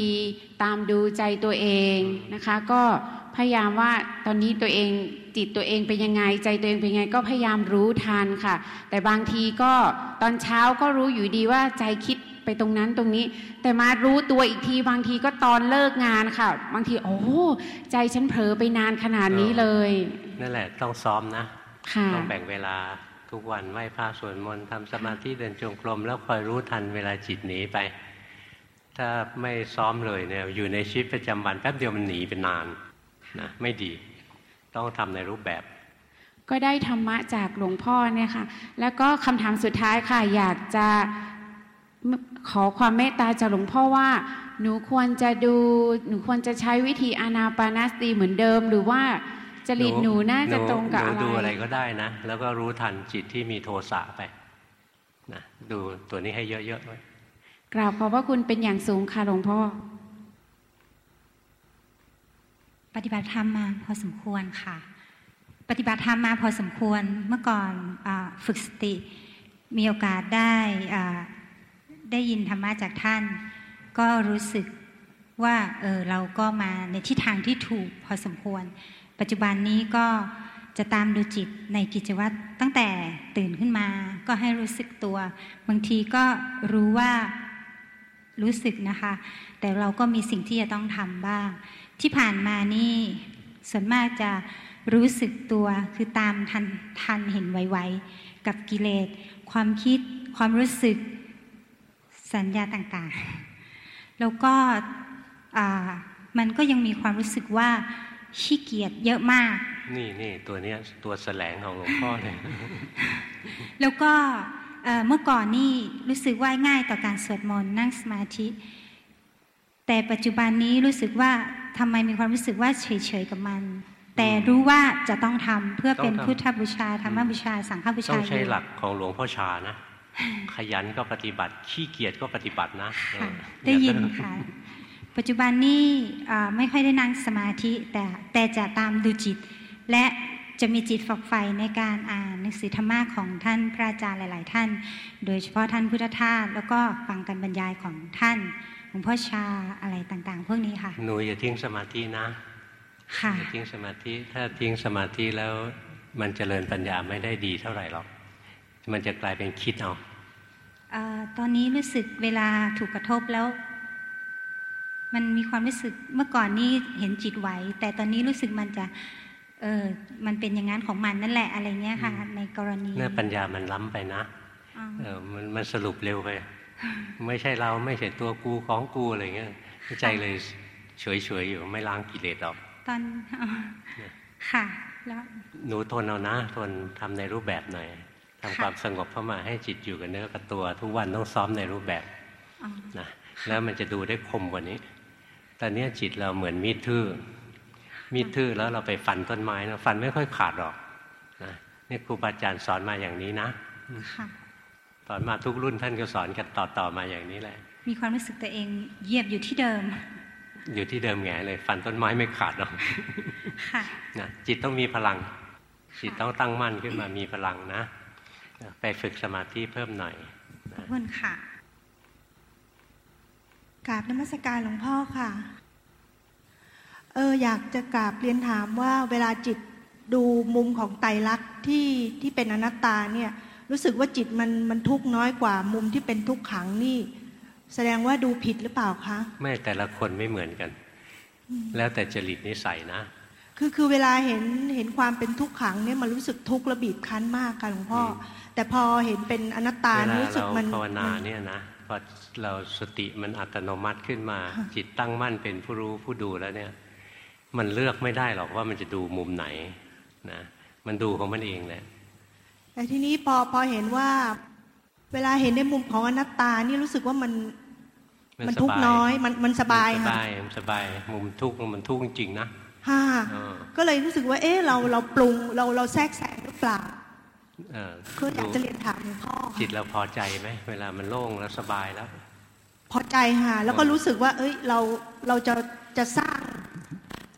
S8: ตามดูใจตัวเองนะคะ ก็พยายามว่าตอนนี้ตัวเองจิตตัวเองเป็นยังไง ใจตัวเองเป็นยังไง ก็พยายามรู้ทันค่ะ แต่บางทีก็ตอนเช้าก็รู้อยู่ดีว่าใจคิดไปตรงนั้นตรงนี้ แต่มารู้ตัวอีกทีบางทีก็ตอนเลิกงานค่ะ บางทีโอ้ใจฉันเผลอไปนานขนาดนี้เลย
S3: นั่นแหละต้องซ้อมนะต้องแบ่งเวลาทุกวันไหว้พระสวดมนต์ทำสมาธิเดินจงกรมแล้วคอยรู้ทันเวลาจิตหนีไป ถ้าไม่ซ้อมเลยเนี่ยอยู่ในชีวิตประจำวันแป๊บเดียวมันหนีเป็นนานนะไม่ดีต้องทำในรูปแบบ
S8: ก็ได้ธรรมะจากหลวงพ่อเนี่ยค่ะ แล้วก็คำถามสุดท้ายค่ะ อยากจะขอความเมตตาจากหลวงพ่อว่า หนูควรจะดู หนูควรจะใช้วิธีอานาปานาสติเหมือนเดิม หรือว่าจริตหนูน่าจะตรงกับอะไร
S3: ดูอะไรก็ได้นะ แล้วก็รู้ทันจิตที่มีโทสะไปนะดูตัวนี้ให้เยอะๆด้วย
S8: กราบขอบพระคุณเป็นอย่างสูงค่ะหลวงพ่อ
S9: ปฏิบัติธรรมมาพอสมควรค่ะ ปฏิบัติธรรมมาพอสมควรเมื่อก่อนอฝึกสติ มีโอกาสได้ได้ยินธรรมะจากท่าน ก็รู้สึกว่าเออเราก็มาในทิศทางที่ถูกพอสมควร ปัจจุบันนี้ก็จะตามดูจิตในกิจวัตรตั้งแต่ตื่นขึ้นมา ก็ให้รู้สึกตัว บางทีก็รู้ว่า รู้สึกนะคะ แต่เราก็มีสิ่งที่จะต้องทำบ้าง ที่ผ่านมานี่ส่วนมากจะรู้สึกตัวคือตามทันทันเห็นไวๆกับกิเลส ความคิด ความรู้สึกสัญญาต่างๆ แล้วก็มันก็ยังมีความรู้สึกว่าขี้เกียจเยอะมาก
S3: นี่นี่ตัวเนี้ยตัวแสลงของหลวงพ่อเลย
S9: แล้วก็ เมื่อก่อนนี่รู้สึกว่าง่ายต่อการสวดมนต์นั่งสมาธิ แต่ปัจจุบันนี้รู้สึกว่าทำไมมีความรู้สึกว่าเฉยๆกับมัน แต่รู้ว่าจะต้องทำเพื่อเป็นพุทธบูชาธรรมบูชา สังฆบูชา
S3: ต้องใช้หลักของหลวงพ่อชานะ ขยันก็ปฏิบัติ ขี้เกียจก็ปฏิบัตินะ
S9: ได้ยินค่ะปัจจุบันนี้ไม่ค่อยได้นั่งสมาธิแต่แต่จะตามดูจิต และ จะมีจิตฝักใฝ่ในการอ่านหนังสือธรรมะของท่านพระอาจารย์หลาย ๆ ท่าน โดยเฉพาะท่านพุทธทาสแล้วก็ฟังการบรรยายของท่านหลวงพ่อชาอะไรต่าง ๆ พวกนี้ค่ะ
S3: หนูอย่าทิ้งสมาธินะ
S9: ค่ะ
S3: อย่าทิ้งสมาธิถ้าทิ้งสมาธิแล้วมันจเจริญปัญญาไม่ได้ดีเท่าไหร่หรอก มันจะกลายเป็นคิดเอา
S9: ตอนนี้รู้สึกเวลาถูกกระทบแล้ว มันมีความรู้สึกเมื่อก่อนนี้เห็นจิตไหว แต่ตอนนี้รู้สึกมันจะ เออมันเป็นอย่างนั้นของมันนั่นแหละอะไรเงี้ยค่ะ ในกรณี
S3: เนี่ยปัญญามันล้ำไปนะเออมันมันสรุปเร็วไป ไม่ใช่เราไม่ใช่ตัวกูของกูอะไรเงี้ยใจเลยเฉยเฉยอยู่ไม่ล้างกิเลสออก
S9: ตอนค่ะแล้ว
S3: หนูทนเอานะ ทนทำในรูปแบบหน่อยทำความสงบเข้ามาให้จิตอยู่กับเนื้อกับตัว ทุกวันต้องซ้อมในรูปแบบนะแล้วมันจะดูได้คมกว่านี้ ตอนนี้จิตเราเหมือนมีดทื่อ มีดทื่อแล้วเราไปฟันต้นไม้นะฟันไม่ค่อยขาดหรอกนะนี่ครูบาอาจารย์สอนมาอย่างนี้นะสอนมาทุกรุ่นท่านก็สอนกันต่อๆมาอย่างนี้แหละ
S9: มีความรู้สึกตัวเองเยียบอยู่ที่เดิม
S3: อยู่ที่เดิมแงเลยฟันต้นไม้ไม่ขาดหรอกนะจิตต้องมีพลัง จิตต้องตั้งมั่นขึ้นมามีพลังนะ ไปฝึกสมาธิเพิ่มหน่อย
S1: ขอบคุณค่ะกราบนมัสการหลวงพ่อค่ะ เอออยากจะกราบเรียนถามว่าเวลาจิตดูมุมของไตรลักษณ์ที่ที่เป็นอนัตตาเนี่ยรู้สึกว่าจิตมันมันทุกน้อยกว่ามุมที่เป็นทุกขังนี่ แสดงว่าดูผิดหรือเปล่าคะ
S3: ไม่แต่ละคนไม่เหมือนกัน แล้วแต่จริตนิสัยนะ
S1: คือคือเวลาเห็นเห็นความเป็นทุกขังเนี่ยมันรู้สึกทุกข์ระบีบคั้นมากค่ะหลวงพ่อ แต่พอเห็นเป็นอนัตตารู้สึกมัน
S3: ภาวนาเนี่ยนะพอเราสติมันอัตโนมัติขึ้นมา จิตตั้งมั่นเป็นผู้รู้ผู้ดูแล้วเนี่ย มันเลือกไม่ได้หรอกว่ามันจะดูมุมไหนนะมันดูของมันเองแหละ
S1: แต่ทีนี้พอพอเห็นว่าเวลาเห็นในมุมของอนัตตานี่รู้สึกว่ามันมันทุกน้อยมันมันสบาย
S3: ค่ะสบายสบายมุมทุกมันทุกจริงนะ
S1: ฮ่าก็เลยรู้สึกว่า เอ๊ะเราเราปรุงเราเราแทรกแซงหรือเปล่าคืออยากจะเรียนถามหลวงพ่อ
S3: จิตเราพอใจไหมเวลามันโล่งแล้วสบายแล้ว
S1: พอใจค่ะแล้วก็รู้สึกว่า เอ้ยเราเราจะจะสร้าง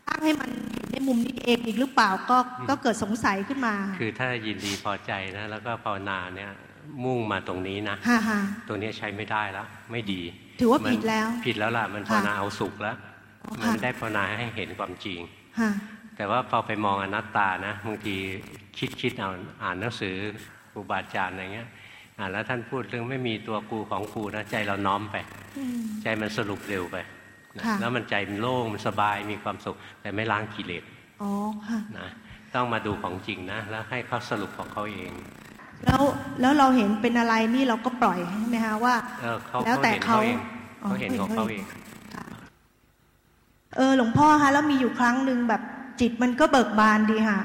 S1: สร้างให้มันเห็นในมุมนี้เองอีกหรือเปล่าก็ก็เกิดสงสัยขึ้นมา
S3: คือถ้ายินดีพอใจนะแล้วก็ภาวนาเนี่ยมุ่งมาตรงนี้นะตรงนี้ใช้ไม่ได้แล้วไม่ดี
S1: ถือว่าผิดแล้ว
S3: ผิดแล้วล่ะมันภาวนาเอาสุขแล้วมันไม่ได้ภาวนาให้เห็นความจริงแต่ว่าพอไปมองอนัตตานะบางทีคิดคิดเอาอ่านหนังสือครูบาอาจารย์อะไรเงี้ยอ่านแล้วท่านพูดเรื่องไม่มีตัวกูของกูนะใจเราน้อมไป ใจมันสรุปเร็วไป แล้วมันใจมันโล่งมันสบายมีความสุข แต่ไม่ล้างกิเลสนะต้องมาดูของจริงนะ แล้วให้เขาสรุปของเขาเอง
S1: แล้วแล้วเราเห็นเป็นอะไรนี่เราก็ปล่อยใช่ไหมคะว่าแล้วแต่เขา
S3: เขาเห็นของเขาเอง
S1: เออหลวงพ่อคะแล้วมีอยู่ครั้งหนึ่งแบบจิตมันก็เบิกบานดีค่ะ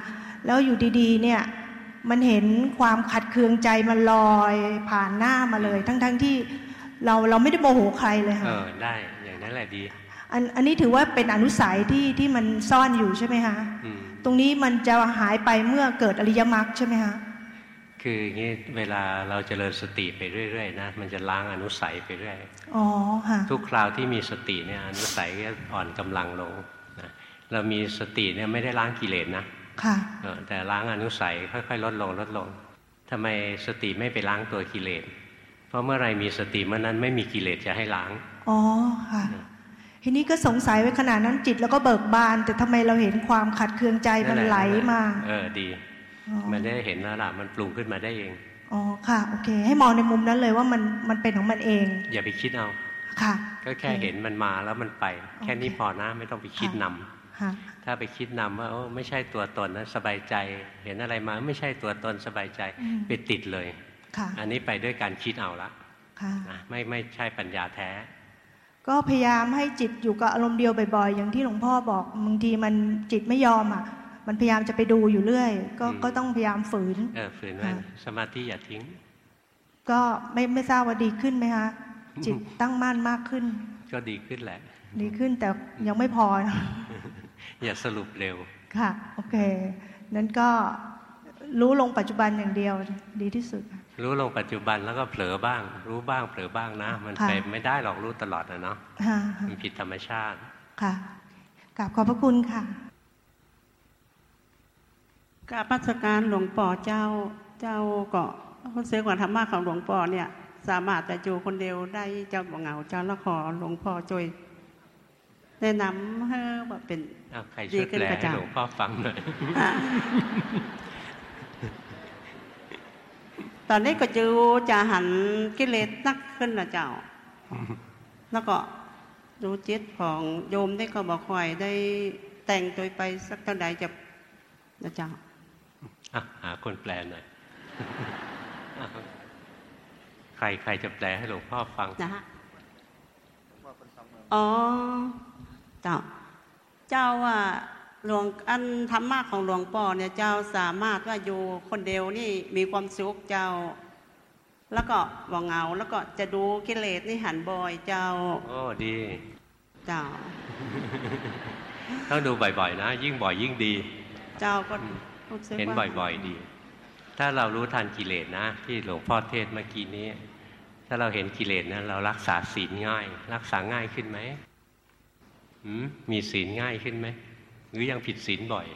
S1: แล้วอยู่ดีๆ เนี่ย มันเห็นความขัดเคืองใจมันลอยผ่านหน้ามาเลย ทั้งๆทที่เราเราไม่ได้โมโหใครเลยค่ะเอ
S3: อได้อย่างนั้น แหละดี
S1: อันอันนี้ถือว่าเป็นอนุสัยที่ที่มันซ่อนอยู่ใช่ไหมคะตรงนี้มันจะหายไปเมื่อเกิดอริยมรรคใช่ไหมคะ
S3: คืออย่างนี้เวลาเราจเจริญสติไปเรื่อยๆนะมันจะล้างอนุสัยไปเรื่อย
S1: อ๋อค่ะ
S3: ทุกคราวที่มีสติเนี่ยอนุสัยก็อ่อนกำลังลงนะเรามีสติเนี่ยไม่ได้ล้างกิเลสนะ
S1: ค่ะ
S3: แต่ล้างอนุสัยค่อยๆ ลดลงลดลงทำไมสติไม่ไปล้างตัวกิเลสเพราะเมื่อไรมีสติเมื่อนั้นไม่มีกิเลสจะให้ล้าง
S1: อ๋อค่ะ ทีนี้ก็สงสัยไว้ขนาดนั้นจิตแล้วก็เบิกบาน แต่ทำไมเราเห็นความขัดเคืองใจมันไหลมา
S3: เออดี มันได้เห็นแล้วล่ะมันปรุงขึ้นมาได้เอง
S1: อ๋อค่ะโอเค ให้มองในมุมนั้นเลยว่ามันมันเป็นของมันเอง
S3: อย่าไปคิดเอา
S1: ค่ะ
S3: ก็แค่เห็นมันมาแล้วมันไป แค่นี้พอนะไม่ต้องไปคิดนำถ้าไปคิดนำว่าโอ้ไม่ใช่ตัวตนนะสบายใจ เห็นอะไรมาไม่ใช่ตัวตนสบายใจไปติดเลยอันนี้ไปด้วยการคิดเอาละไม่ไม่ใช่ปัญญาแท้
S1: ก็พยายามให้จิตอยู่กับอารมณ์เดียวบ่อยๆ อย่างที่หลวงพ่อบอกบางทีมันจิตไม่ยอมอะ มันพยายามจะไปดูอยู่เรื่อย ก็ก็ต้องพยายามฝืน
S3: เออฝืนไว้สมาธิอย่าทิ้ง
S1: ก็ไม่ไม่ทราบว่าดีขึ้นไหมคะจิตตั้งมั่นมากขึ้น
S3: ก็ดีขึ้นแหละ
S1: ดีขึ้นแต่ยังไม่พอ
S3: อย่าสรุปเร็ว
S1: ค่ะ โอเค นั้นก็รู้ลงปัจจุบันอย่างเดียวดีที่สุด
S3: รู้ลงปัจจุบันแล้วก็เผลอบ้าง รู้บ้างเผลอบ้างนะ มันไปไม่ได้หรอกรู้ตลอดนะเนาะมันผิดธรรมชาติ
S1: ค่ะกราบขอบพระคุณค่ะ
S10: กาปัสการหลวงป่อเจ้าเจ้าก็คนเสียกว่าธรรมะของหลวงป่อเนี่ย สามารถจะอยู่คนเดียวได้เจ้าบ่เหงาเจ้าละขอหลวงพ่อจอยแนะนำให้ว่าเป็น
S3: ดีขึ้นกระจายหลวงพ่อฟังหน่อย
S10: ตอนนี้ก็จูจะหันกิเลสนักขึ้นนะเจ้า แล้วก็ดูจิตของโยมได้ก็บอกคอยได้แต่งตัวไปสักเท่าใดจะนะเจ้า
S3: หาคนแปลหน่อยใครใครจะแปลให้หลวงพ่อฟัง
S10: นะฮะอ๋อ เจ้า เจ้าว่า หลวงอันธรรมะของหลวงพ่อเนี่ยเจ้าสามารถว่าอยู่คนเดียวนี่มีความสุขเจ้า แล้วก็ว่งเงาแล้วก็จะดูกิเลสนี่หันบ่อยเจ้า
S3: โอ้ดี
S10: เจ้า
S3: ต้องดูบ่อยๆนะ ยิ่งบ่อยยิ่งดี
S10: เจ้าก็
S3: เห็นบ่อยๆดี ถ้าเรารู้ทันกิเลสนะ ที่หลวงพ่อเทศเมื่อกี้นี้ ถ้าเราเห็นกิเลสนะเรารักษาศีลง่าย รักษาง่ายขึ้นไหมมีศีลง่ายขึ้นไหม หรือยังผิดศีลบ่อย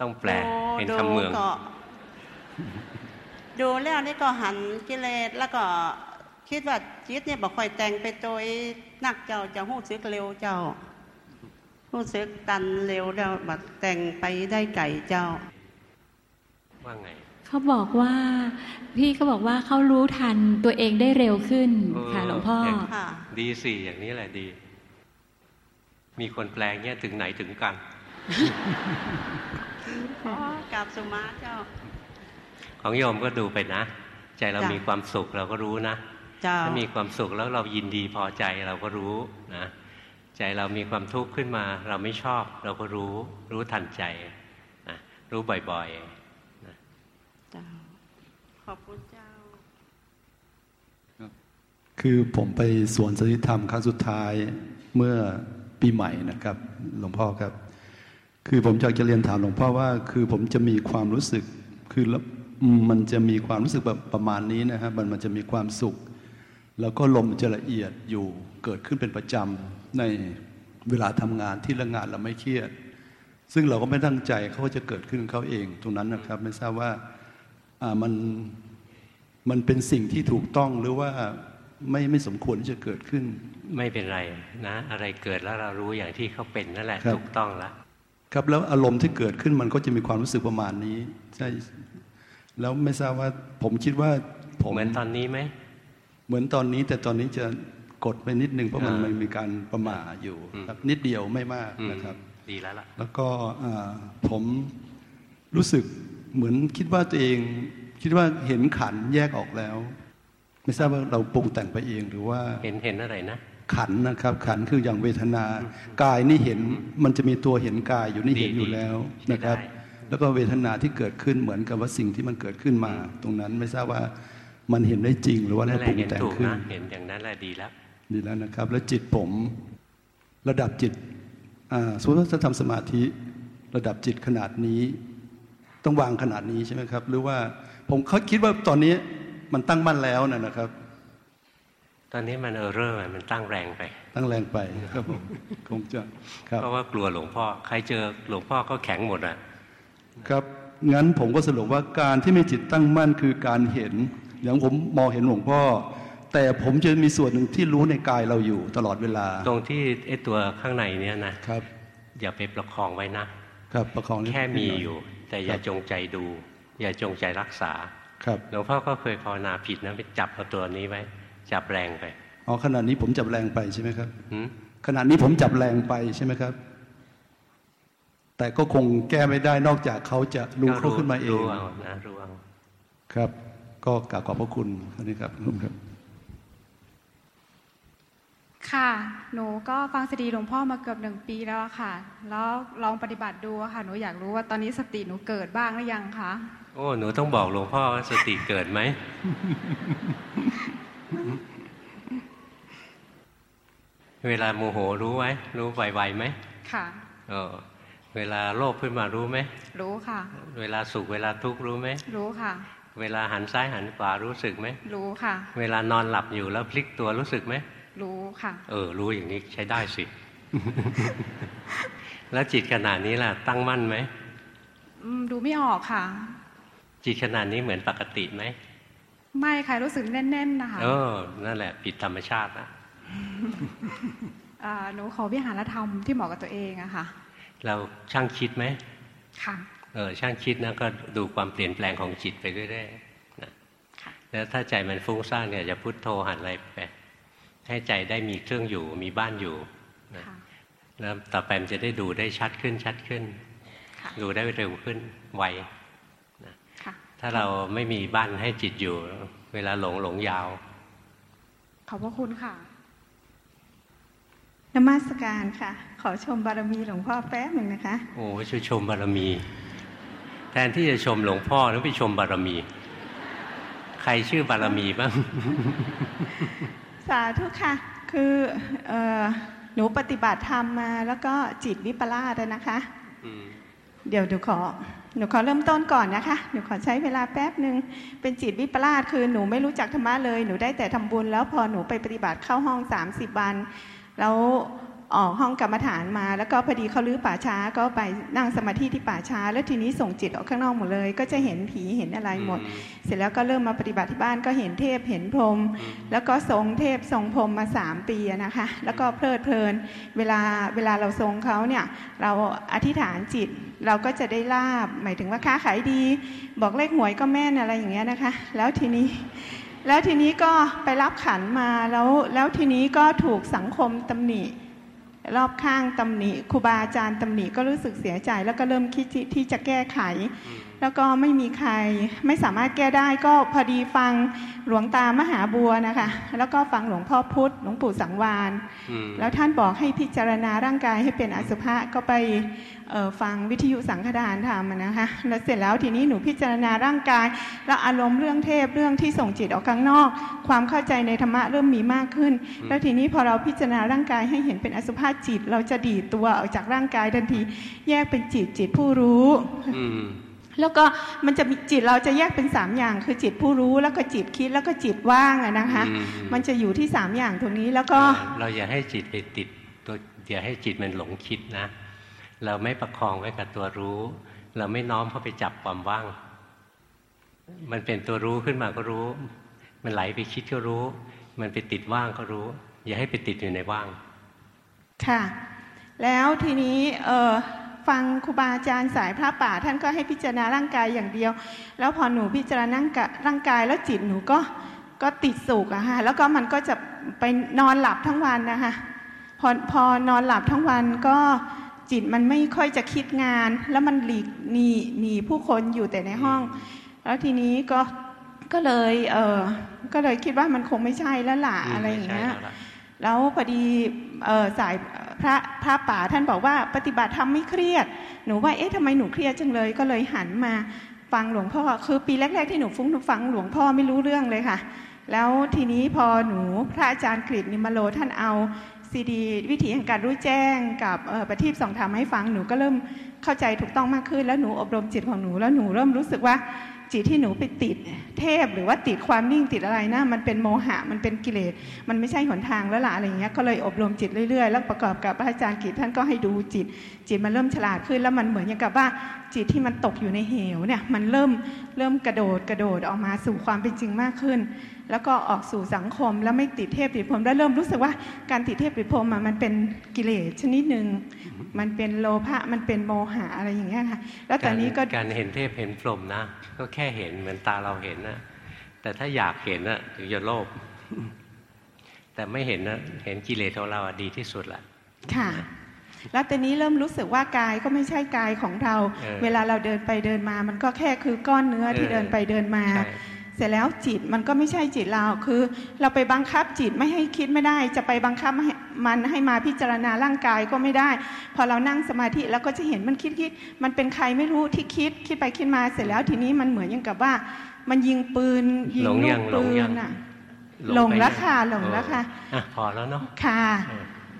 S3: ต้องแปลเป็นคำเมือง
S10: ดูแล้วนี่ก็หันกิเลสแล้วก็คิดว่าจิตเนี่ยบอกค่อยแต่งไปโดยนักเจ้าจะหู้ซึกเร็วเจ้าหู้ซึกตันเร็วแล้วบัดแต่งไปได้ไก่เจ้า
S3: ว่าไง
S2: เขาบอกว่า พี่เขาบอกว่าเขารู้ทันตัวเองได้เร็วขึ้นค่ะหลวงพ่อ
S3: ดีสิอย่างนี้แหละดี มีคนแปลงเนี่ยถึงไหนถึงกัน
S10: กับสุมาเจ้า
S3: ของโยมก็ดูไปนะ ใจเรามีความสุขเราก็รู้นะถ้ามีความสุขแล้วเรายินดีพอใจเราก็รู้นะใจเรามีความทุกข์ขึ้นมา เราไม่ชอบ เราก็รู้ รู้ทันใจนะรู้บ่อยๆนะ
S10: ขอบคุณเจ้า
S11: คือผมไปสวนสติธรรมครั้งสุดท้ายเมื่อ ปีใหม่นะครับหลวงพ่อครับ คือผมอยากจะเรียนถามหลวงพ่อว่า คือผมจะมีความรู้สึก คือมันจะมีความรู้สึกแบบประมาณนี้นะครับมันมันจะมีความสุข แล้วก็ลมจะละเอียดอยู่เกิดขึ้นเป็นประจำในเวลาทำงานที่ละงานเราไม่เครียด ซึ่งเราก็ไม่ตั้งใจเขาจะเกิดขึ้นเขาเอง ตรงนั้นนะครับ ไม่ทราบว่ามันมันเป็นสิ่งที่ถูกต้องหรือว่า ไม่ไม่สมควรที่จะเกิดขึ้น
S3: ไม่เป็นไรนะ อะไรเกิดแล้วเรารู้อย่างที่เขาเป็นนั่นแหละถูกต้องแล้ว
S11: ครับแล้วอารมณ์ที่เกิดขึ้นมันก็จะมีความรู้สึกประมาณนี้ใช่แล้วไม่ทราบว่าผมคิดว่าผม
S3: เหมือนตอนนี้ไหม
S11: เหมือนตอนนี้แต่ตอนนี้จะกดไปนิดนึงเพราะมันมีการประมาอยู่นิดเดียวไม่มากนะครับ
S3: ดีแล้วล่ะ
S11: แล้วก็ผมรู้สึกเหมือนคิดว่าตัวเอง คิดว่าเห็นขันแยกออกแล้ว ไม่ทราบว่าเราปรุงแต่งไปเองหรือว่า
S3: เห็นเห็นอะไรนะ
S11: ขันนะครับ ขันคืออย่างเวทนากายนี่เห็นมันจะมีตัวเห็นกายอยู่นี่เห็นอยู่แล้วนะครับ แล้วก็เวทนาที่เกิดขึ้นเหมือนกับว่าสิ่งที่มันเกิดขึ้นมา ตรงนั้นไม่ทราบว่ามันเห็นได้จริงหรือว่าเราปรุงแต่งขึ้น
S3: เห็นอย่างนั้นแหละดีแล้ว
S11: ดีแล้วนะครับ แล้วจิตผมระดับจิตสมมติว่าจะทำสมาธิระดับจิตขนาดนี้ ต้องวางขนาดนี้ใช่ไหมครับ หรือว่าผมเขาคิดว่าตอนนี้ มันตั้งมั่นแล้วนะครับ
S3: ตอนนี้มันเออเรอร์มันตั้งแรงไป
S11: ตั้งแรงไปครับผมคงจะ
S3: ครับเพราะว่ากลัวหลวงพ่อใครเจอหลวงพ่อก็แข็งหมดอะ
S11: ครับงั้นผมก็สรุปว่าการที่มีจิตตั้งมั่นคือการเห็น อย่างผมมองเห็นหลวงพ่อ แต่ผมจะมีส่วนหนึ่งที่รู้ในกายเราอยู่ตลอดเวลา
S3: ตรงที่ไอ้ตัวข้างในเนี้ยนะครับ อย่าไปประคองไว้นะ
S11: ครับประคอง
S3: แค่มีอยู่ แต่อย่าจงใจดู อย่าจงใจรักษา
S11: ครับ
S3: หลวงพ่อก็เคยภาวนาผิดนะไปจับเอาตัวนี้ไว้ จับแรงไป
S11: อ๋อขนาดนี้ผมจับแรงไปใช่ไหมครับขนาดนี้ผมจับแรงไปใช่ไหมครับ แต่ก็คงแก้ไม่ได้นอกจากเขาจะรู้เขาขึ้นมาเองรู้เอา
S3: นะรู้เอา
S11: ครับ ก็กราบขอบพระคุณนี่ครับครับ
S12: ค่ะ หนูก็ฟังสตีหลวงพ่อมาเกือบหนึ่งปีแล้วค่ะ แล้วลองปฏิบัติดูค่ะ หนูอยากรู้ว่าตอนนี้สติหนูเกิดบ้างหรือยังคะ
S3: โอ้หนูต้องบอกหลวงพ่อว่าสติเกิดไหมเวลาโมโหรู้ไหมรู้ไวๆไหม
S12: ค่ะ
S3: เออเวลาโลภขึ้นมารู้ไหม
S12: รู้ค่ะ
S3: เวลาสุขเวลาทุกข์รู้ไหม
S12: รู้ค่ะ
S3: เวลาหันซ้ายหันขวารู้สึกไหม
S12: รู้ค่ะ
S3: เวลานอนหลับอยู่แล้วพลิกตัวรู้สึกไหม
S12: รู้ค่ะ
S3: เออ รู้อย่างนี้ใช้ได้สิ แล้วจิตขนาดนี้ล่ะ ตั้งมั่นไหม
S12: ดูไม่ออกค่ะ
S3: จิตขนาดนี้เหมือนปกติไหม
S12: ไม่ค่ะรู้สึกแน่นๆนะคะ
S3: เออนั่นแหละ ผิดธรรมชาตินะ
S12: หนูขอวิหารธรรมที่เหมาะกับตัวเองอะค่ะ
S3: เราช่างคิดไหม
S12: ค่ะ
S3: เออช่างคิดนะก็ดูความเปลี่ยนแปลงของจิตไปเรื่อยๆนะแล้วถ้าใจมันฟุ้งซ่านเนี่ยจะพุทโธหันอะไรไปให้ใจได้มีเครื่องอยู่มีบ้านอยู่นะแล้วต่อไปมันจะได้ดูได้ชัดขึ้นชัดขึ้น ดูได้เร็วขึ้นไวนะ ถ้าเราไม่มีบ้านให้จิตอยู่ เวลาหลงหลงยาว
S12: ขอบพระคุณค่ะ
S13: นมัสการค่ะ ขอชมบารมีหลวงพ่อแป๊บหนึ่งนะคะ
S3: โอ้ช่วยชมบารมี แทนที่จะชมหลวงพ่อแล้วไปชมบารมี ใครชื่อบารมีบ้าง
S13: สาธุค่ะ คือหนูปฏิบัติธรรมมา แล้วก็จิตวิปลาสนะคะ เดี๋ยวหนูขอหนูขอเริ่มต้นก่อนนะคะ หนูขอใช้เวลาแป๊บหนึ่งเป็นจิตวิปลาสคือหนูไม่รู้จักธรรมะเลย หนูได้แต่ทำบุญ แล้วพอหนูไปปฏิบัติเข้าห้องสามสิบวัน แล้ว ออกห้องกรรมฐานมา แล้วก็พอดีเขาลื้อป่าช้าก็ไปนั่งสมาธิที่ป่าช้า แล้วทีนี้ส่งจิตออกข้างนอกหมดเลย ก็จะเห็นผีเห็นอะไรหมด เสร็จแล้วก็เริ่มมาปฏิบัติที่บ้านก็เห็นเทพเห็นพรหมแล้วก็ทรงเทพทรงพรหมมาสามปีนะคะ แล้วก็เพลิดเพลิน เวลาเวลาเราทรงเขาเนี่ยเราอธิษฐานจิตเราก็จะได้ลาบหมายถึงว่าค้าขายดี บอกเลขหวยก็แม่นอะไรอย่างเงี้ยนะคะ แล้วทีนี้แล้วทีนี้ก็ไปรับขันมาแล้วแล้วทีนี้ก็ถูกสังคมตำหนิ รอบข้างตำหนิครูบาอาจารย์ตำหนิก็รู้สึกเสียใจ แล้วก็เริ่มคิดที่จะแก้ไข แล้วก็ไม่มีใครไม่สามารถแก้ได้ก็พอดีฟังหลวงตามหาบัวนะคะ แล้วก็ฟังหลวงพ่อพุธหลวงปู่สังวานแล้วท่านบอกให้พิจารณาร่างกายให้เป็นอสุภะก็ไปฟังวิทยุสังฆทานธรรมนะคะแล้วเสร็จแล้วทีนี้หนูพิจารณาร่างกาย แล้วอารมณ์เรื่องเทพเรื่องที่ส่งจิตออกข้างนอก ความเข้าใจในธรรมะเริ่มมีมากขึ้น แล้วทีนี้พอเราพิจารณาร่างกายให้เห็นเป็นอสุภะจิต เราจะดีดตัวออกจากร่างกายทันที แยกเป็นจิตจิตผู้รู้ แล้วก็มันจะมีจิตเราจะแยกเป็นสามอย่าง คือจิตผู้รู้แล้วก็จิตคิดแล้วก็จิตว่างอะนะคะ มันจะอยู่ที่สามอย่างตรงนี้แล้วก็
S3: เราอย่าให้จิตไปติดตัวอย่าให้จิตมันหลงคิดนะ เราไม่ประคองไว้กับตัวรู้ เราไม่น้อมเข้าไปจับความว่าง มันเป็นตัวรู้ขึ้นมาก็รู้ มันไหลไปคิดก็รู้ มันไปติดว่างก็รู้ อย่าให้ไปติดอยู่ในว่าง
S13: ค่ะ แล้วทีนี้เออ ฟังครูบาอาจารย์สายพระป่า ท่านก็ให้พิจารณาร่างกายอย่างเดียว แล้วพอหนูพิจารณาร่างกายแล้วจิตหนูก็ก็ติดสุกอะฮะแล้วก็มันก็จะไปนอนหลับทั้งวันนะคะพอพอนอนหลับทั้งวันก็จิตมันไม่ค่อยจะคิดงาน แล้วมันหลีกหนีหนีผู้คนอยู่แต่ในห้อง แล้วทีนี้ก็ก็เลยเออก็เลยคิดว่ามันคงไม่ใช่แล้วล่ะอะไรอย่างเงี้ย แล้วพอดีสายพระพระป่าท่านบอกว่าปฏิบัติธรรมไม่เครียด หนูว่าเอ๊ะทำไมหนูเครียดจังเลย ก็เลยหันมาฟังหลวงพ่อ คือปีแรก ๆ ที่หนูฟุ้งหนูฟังหลวงพ่อไม่รู้เรื่องเลยค่ะ แล้วทีนี้พอหนูพระอาจารย์กฤษนิมโลท่านเอาซีดีวิถีแห่งการรู้แจ้งกับประทีปสองธรรมให้ฟังหนูก็เริ่มเข้าใจถูกต้องมากขึ้น แล้วหนูอบรมจิตของหนูแล้วหนูเริ่มรู้สึกว่า จิตที่หนูไปติดเทพหรือว่าติดความนิ่งติดอะไรนะ มันเป็นโมหะมันเป็นกิเลสมันไม่ใช่หนทางแล้วล่ะอะไรเงี้ยก็เลยอบรมจิตเรื่อยๆ แล้วประกอบกับพระอาจารย์กิจท่านก็ให้ดูจิต จิตมันเริ่มฉลาดขึ้นแล้วมันเหมือนอย่างกับว่าจิตที่มันตกอยู่ในเหวเนี่ยมันเริ่มเริ่มกระโดดกระโดดออกมาสู่ความเป็นจริงมากขึ้น แล้วก็ออกสู่สังคมแล้วไม่ติดเทพติดพรมแล้วเริ่มรู้สึกว่าการติดเทพติดพรมมันเป็นกิเลสชนิดหนึ่ง มันเป็นโลภะมันเป็นโมหะอะไรอย่างเงี้ยค่ะแล้วตอนนี้ก็
S3: การเห็นเทพเห็นพรหมนะ ก็แค่เห็นเหมือนตาเราเห็นนะแต่ถ้าอยากเห็นนะถึงจะโลภแต่ไม่เห็นนะเห็นกิเลสของเราดีที่สุดละ
S13: ค่ะ แล้วตอนนี้เริ่มรู้สึกว่ากายก็ไม่ใช่กายของเรา เวลาเราเดินไปเดินมา มันก็แค่คือก้อนเนื้อที่เดินไปเดินมา เสร็จแล้วจิตมันก็ไม่ใช่จิตเราคือ เราไปบังคับจิตไม่ให้คิดไม่ได้ จะไปบังคับมันให้มาพิจารณาร่างกายก็ไม่ได้ พอเรานั่งสมาธิแล้วก็จะเห็นมันคิดคิดมันเป็นใครไม่รู้ที่คิดคิดไปคิดมาเสร็จแล้วทีนี้มันเหมือนอย่างกับว่า มันยิงปืนยิงลูกปืนอะหลงแล้วค่ะหลงแล้วค่ะ
S3: พอแล้วเนาะ
S13: ค่ะ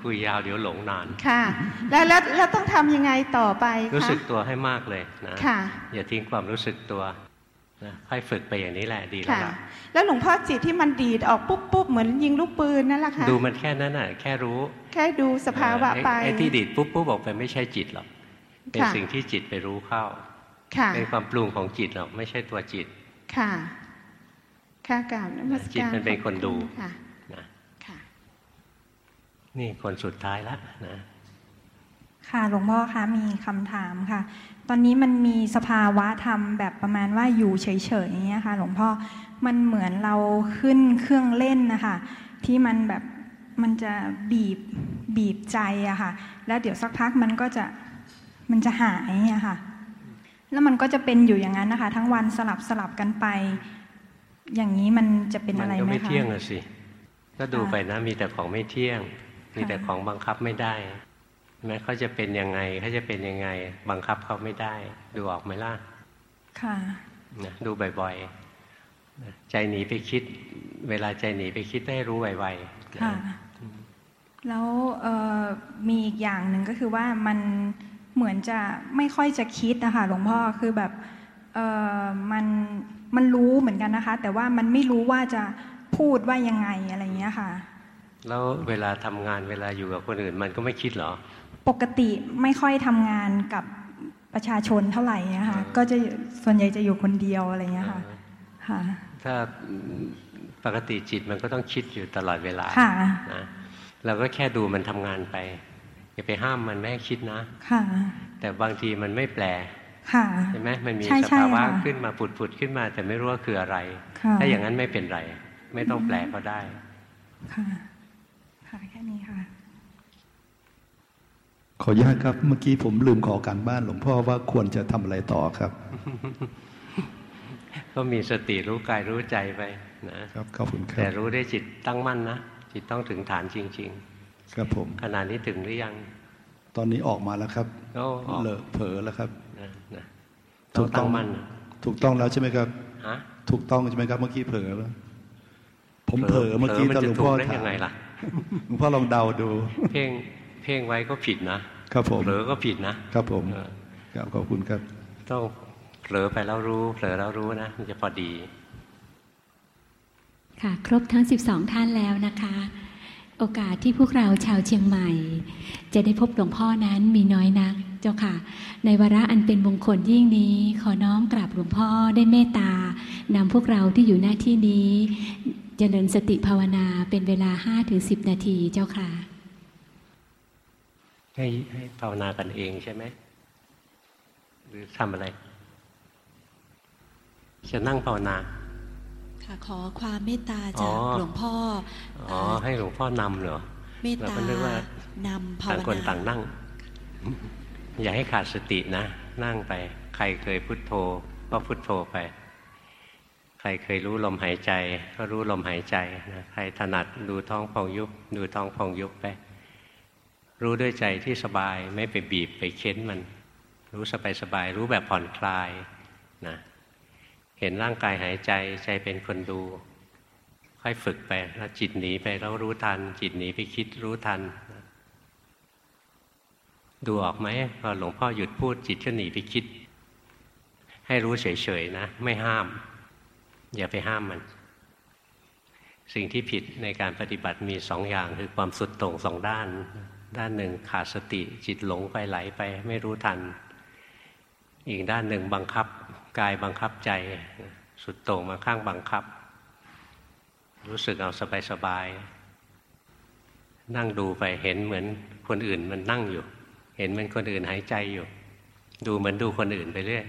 S3: คุยยาวเดี๋ยวหลงนาน
S13: ค่ะ แล้วแล้วแล้วต้องทำยังไงต่อไป
S3: คะรู้สึกตัวให้มากเลยนะอย่าทิ้งความรู้สึกตัว นะค่อยฝึกไปอย่างนี้แหละดีแล้วล่ะ
S13: แล้วหลวงพ่อจิตที่มันดีดออกปุ๊บปุ๊บเหมือนยิงลูกปืนนั่นแหละค่ะ
S3: ดูมันแค่นั้นน่ะแค่รู้
S13: แค่ดูสภาวะไป
S3: ไอ้ที่ดีดปุ๊บปุ๊บออกไปไม่ใช่จิตหรอกเป็นสิ่งที่จิตไปรู้เข้าเป็นความปรุงของจิตหรอกไม่ใช่ตัวจิต
S13: ค่ะ ค่ะกล่าวน
S3: มัสการจิตมันเป็นคนดูค่ะค่ะ นี่คนสุดท้ายแล้วนะ
S14: ค่ะหลวงพ่อคะมีคำถามค่ะ ตอนนี้มันมีสภาวะธรรมแบบประมาณว่าอยู่เฉยๆอย่างเงี้ยค่ะหลวงพ่อมันเหมือนเราขึ้นเครื่องเล่นนะคะที่มันแบบมันจะบีบบีบใจอะค่ะ แล้วเดี๋ยวสักพักมันก็จะมันจะหายอะค่ะ แล้วมันก็จะเป็นอยู่อย่างนั้นนะคะ ทั้งวันสลับสลับกันไป อย่างนี้มันจะเป็นอะไรไหมคะมันก็
S3: ไม่เที่ยงอะสิก็ดูไปนะมีแต่ของไม่เที่ยง มีแต่ของบังคับไม่ได้ แม้เขาจะเป็นยังไงเขาจะเป็นยังไง บังคับเขาไม่ได้ ดูออกไหมล่ะ
S14: ค่ะ
S3: นะดูบ่อยๆ ใจหนีไปคิด เวลาใจหนีไปคิดได้รู้ไว
S14: ๆค่ะ แล้วมีอีกอย่างหนึ่งก็คือว่ามันเหมือนจะไม่ค่อยจะคิดนะคะหลวงพ่อคือแบบมันมันรู้เหมือนกันนะคะ แต่ว่ามันไม่รู้ว่าจะพูดว่ายังไงอะไรเงี้ยค่ะ
S3: แล้วเวลาทำงานเวลาอยู่กับคนอื่น มันก็ไม่คิดหรอ
S14: ปกติไม่ค่อยทำงานกับประชาชนเท่าไหร่นะคะก็จะส่วนใหญ่จะอยู่คนเดียวอะไรเงี้ยค่ะค่ะ
S3: ถ้าปกติจิตมันก็ต้องคิดอยู่ตลอดเวลา
S14: ค่ะ
S3: นะเราก็แค่ดูมันทำงานไปอย่าไปห้ามมันไม่ให้คิดนะ
S14: ค่ะ
S3: แต่บางทีมันไม่แปล
S14: ค่ะ
S3: ใช่ไหมมันมี
S14: ใช่
S3: ส
S14: ใช่
S3: ภาวะ
S14: ค่ะ
S3: ขึ้นมาปุดปุดๆขึ้นมาแต่ไม่รู้ว่าคืออะไร
S14: ค่ะ
S3: ถ้าอย่างนั้นไม่เป็นไร ไม่ต้องแปลก็ได้
S14: ค่ะ ค่ะแค่นี้ค่ะ
S11: ขออนุญาตครับ เมื่อกี้ผมลืมขอการบ้านหลวงพ่อว่าควรจะทำอะไรต่อครับ
S3: ก็มีสติรู้กายรู้ใจไปนะครับ
S11: ขอบคุณครับ
S3: แต่รู้ได้จิตตั้งมั่นนะจิตต้องถึงฐานจริง
S11: ครับผม
S3: ๆขนาดนี้ถึงหรือยัง
S11: ตอนนี้ออกมาแล้วครับ
S3: ก็ออก
S11: เลอะเผลอแล้วครับ
S3: นะนะต้องตั้งมั่นนะ
S11: ถูกต้องแล้วใช่ไหมครับ
S3: ฮะ
S11: ถูกต้องใช่ไหมครับ เมื่อกี้เผลอแล้วผมเผลอ
S3: เผลอ
S11: เมื่อกี้
S3: เผลอ
S11: ตอนหลวงพ่อ
S3: มันจะถูกได้
S11: ถาม
S3: ยังไงล่ะ
S11: หลวงพ่อลองเดาดู
S3: เพ่งเพ่งไว้ก็ผิดนะ ครับ
S11: ผม
S3: เผลอก็ผิดนะครับ
S11: ผมครับขอบคุณครับ
S3: ต้องเผลอไปแล้วรู้เผลอแล้วรู้นะมันจะพอดี
S2: ค่ะ ครบทั้ง 12 ท่านแล้วนะคะ โอกาสที่พวกเราชาวเชียงใหม่ จะได้พบหลวงพ่อนั้นมีน้อยนักเจ้าค่ะ ในวาระอันเป็นมงคลยิ่งนี้ ขอน้อมกราบหลวงพ่อได้เมตตานำพวกเราที่อยู่หน้าที่นี้เจริญสติภาวนาเป็นเวลา 5-10 นาทีเจ้าค่ะ
S3: ให้ให้ภาวนากันเองใช่ไหม หรือทำอะไร จะนั่งภาวนา
S15: ค่ะขอความเมตตา
S3: อ๋
S15: จา
S3: อ
S15: กหลวงพ่อ
S3: อ๋อ ให้หลวงพ่อนำเหรอ
S15: เมต
S3: เรา
S15: ตา
S3: ก็นึกว่านำ
S15: ภา
S3: ต่าง
S15: ว
S3: คน
S15: นา
S3: ต่างนั่ง อย่าให้ขาดสตินะ นั่งไป ใครเคยพุทโธ ก็พุทโธไป ใครเคยรู้ลมหายใจ ก็รู้ลมหายใจนะใครถนัดดูท้องพองยุบ ดูท้องพองยุบไป รู้ด้วยใจที่สบายไม่ไปบีบไปเค้นมัน รู้สบายสบายรู้แบบผ่อนคลายนะเห็นร่างกายหายใจใจเป็นคนดู ค่อยฝึกไปแล้วจิตหนีไปแล้วรู้ทัน จิตหนีไปคิดรู้ทัน ดูออกไหมพอหลวงพ่อหยุดพูดจิตก็หนีไปคิด ให้รู้เฉยๆนะ ไม่ห้าม อย่าไปห้ามมัน สิ่งที่ผิดในการปฏิบัติมีสองอย่างคือความสุดโต่งสองด้าน ด้านหนึ่งขาดสติจิตหลงไปไหลไปไม่รู้ทัน อีกด้านหนึ่งบังคับกายบังคับใจสุดโต่งมาข้างบังคับ รู้สึกเอาสบายๆนั่งดูไปเห็นเหมือนคนอื่นมันนั่งอยู่ เห็นเหมือนคนอื่นหายใจอยู่ ดูเหมือนดูคนอื่นไปเรื่อย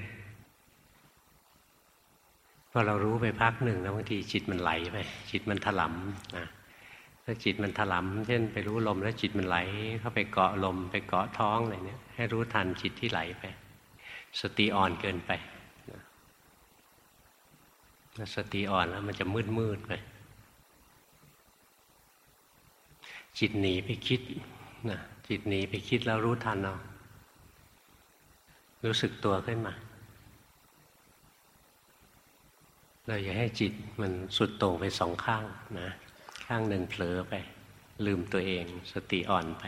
S3: พอเรารู้ไปพักหนึ่งแล้วบางทีจิตมันไหลไปจิตมันถลำนะ ถ้าจิตมันถลำเช่นไปรู้ลมแล้วจิตมันไหล เข้าไปเกาะลม ไปเกาะท้องอะไรเนี่ย ให้รู้ทันจิตที่ไหลไป สติอ่อนเกินไปสติอ่อนแล้วมันจะมืดมืดไปจิตหนีไปคิดนะจิตหนีไปคิดแล้วรู้ทันเอารู้สึกตัวขึ้นมา เราอย่าให้จิตมันสุดโต่งไปสองข้างนะ ข้างหนึ่งเผลอไป ลืมตัวเอง สติอ่อนไป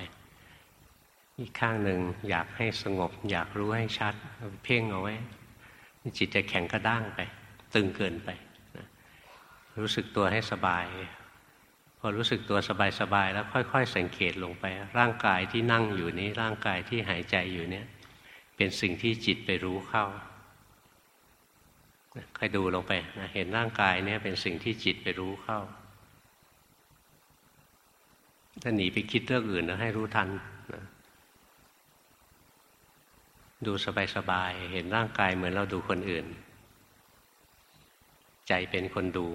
S3: อีกข้างหนึ่งอยากให้สงบ อยากรู้ให้ชัดเพ่งเอาไว้ จิตจะแข็งกระด้างไป ตึงเกินไปรู้สึกตัวให้สบาย พอรู้สึกตัวสบายๆแล้วค่อย ๆ สังเกตลงไป ร่างกายที่นั่งอยู่นี้ร่างกายที่หายใจอยู่เนี่ย เป็นสิ่งที่จิตไปรู้เข้าค่อยดูลงไปนะเห็นร่างกายเนี่ยเป็นสิ่งที่จิตไปรู้เข้า ถ้าหนีไปคิดเรื่องอื่นนะให้รู้ทันนะดูสบายๆเห็นร่างกายเหมือนเราดูคนอื่น ใจเป็นคนดู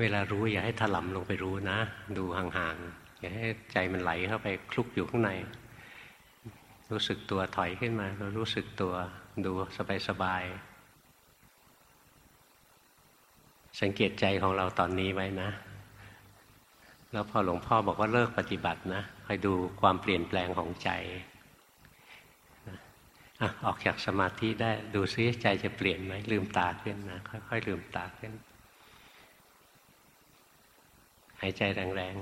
S3: เวลารู้อย่าให้ถลำลงไปรู้นะ ดูห่างๆอย่าให้ใจมันไหลเข้าไปคลุกอยู่ข้างใน รู้สึกตัวถอยขึ้นมาเรารู้สึกตัวดูสบายๆสังเกตใจของเราตอนนี้ไว้นะ แล้วพอหลวงพ่อบอกว่าเลิกปฏิบัตินะคอยดูความเปลี่ยนแปลงของใจอออกจากสมาธิได้ดูซิใจจะเปลี่ยนไหมลืมตาขึ้นนะค่อยๆลืมตาขึ้น หายใจแรง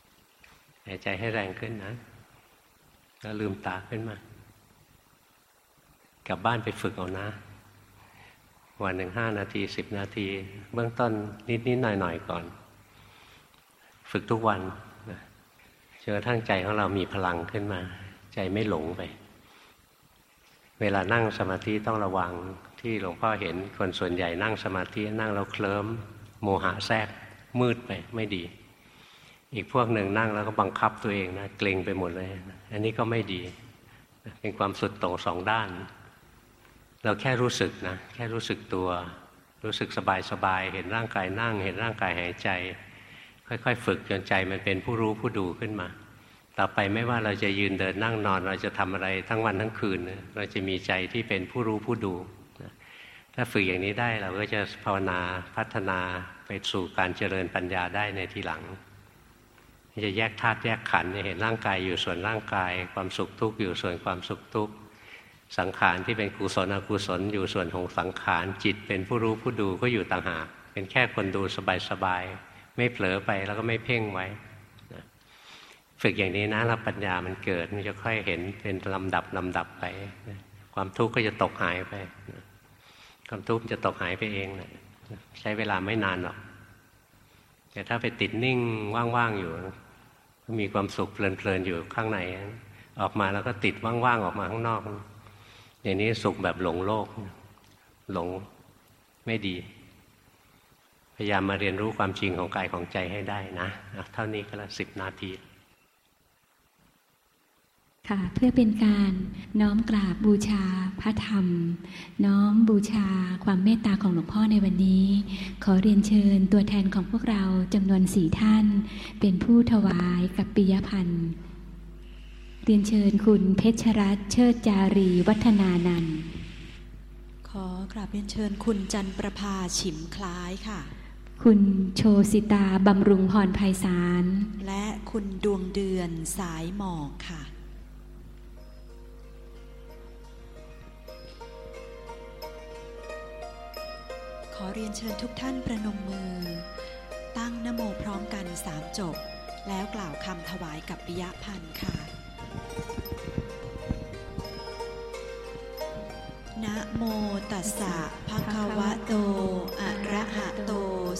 S3: ๆหายใจให้แรงขึ้นนะแล้วลืมตาขึ้นมากลับบ้านไปฝึกเอานะ วันหนึ่งห้านาทีสิบนาที เบื้องต้นนิดๆหน่อยๆก่อน ฝึกทุกวันจนกระทั่งใจของเรามีพลังขึ้นมา ใจไม่หลงไป เวลานั่งสมาธิต้องระวังที่หลวงพ่อเห็นคนส่วนใหญ่นั่งสมาธินั่งแล้วเคลิ้มโมหะแทรกมืดไปไม่ดี อีกพวกหนึ่งนั่งแล้วก็บังคับตัวเองนะเกรงไปหมดเลย อันนี้ก็ไม่ดีเป็นความสุดโต่งสองด้าน เราแค่รู้สึกนะแค่รู้สึกตัว รู้สึกสบายสบายเห็นร่างกายนั่ง เห็นร่างกายหายใจ ค่อยๆ ฝึกจนใจมันเป็นผู้รู้ผู้ดูขึ้นมา ต่อไปไม่ว่าเราจะยืนเดินนั่งนอน เราจะทำอะไรทั้งวันทั้งคืน เราจะมีใจที่เป็นผู้รู้ผู้ดู ถ้าฝึกอย่างนี้ได้เราก็จะภาวนาพัฒนาไปสู่การเจริญปัญญาได้ในทีหลังจะแยกธาตุแยกขันธ์จะเห็นร่างกายอยู่ส่วนร่างกาย ความสุขทุกข์อยู่ส่วนความสุขทุกข์สังขารที่เป็นกุศลอกุศลอยู่ส่วนของสังขารจิตเป็นผู้รู้ผู้ดูก็อยู่ต่างหากเป็นแค่คนดูสบายๆ ไม่เผลอไปแล้วก็ไม่เพ่งไว้ฝึกอย่างนี้นะแล้วปัญญามันเกิดมันจะค่อยเห็นเป็นลำดับลำดับไป ความทุกข์ก็จะตกหายไป ความทุกข์จะตกหายไปเองนะใช้เวลาไม่นานหรอก แต่ถ้าไปติดนิ่งว่างๆอยู่ มีความสุขเพลินๆอยู่ข้างใน ออกมาแล้วก็ติดว่างๆออกมาข้างนอก อย่างนี้สุขแบบหลงโลก หลงไม่ดี พยายามมาเรียนรู้ความจริงของกายของใจให้ได้นะเท่านี้ก็ละสิบนาที
S2: ค่ะเพื่อเป็นการน้อมกราบบูชาพระธรรม น้อมบูชาความเมตตาของหลวงพ่อในวันนี้ ขอเรียนเชิญตัวแทนของพวกเราจำนวนสี่ท่าน เป็นผู้ถวายกับปิยพันธ์เรียนเชิญคุณเพชรรัตน์เชิดจารีวัฒนานันท์
S15: ขอกราบเรียนเชิญคุณจันประภาฉิมคล้ายค่ะ
S2: คุณโชสิตาบำรุงพรภัยสาร
S15: และคุณดวงเดือนสายหมอกค่ะ ขอเรียนเชิญทุกท่านประนมมือ ตั้งนโมพร้อมกันสามจบ แล้วกล่าวคำถวายกับปิยพันธ์ค่ะ นะโมตัสสะภะคะวะโต อะระหะโต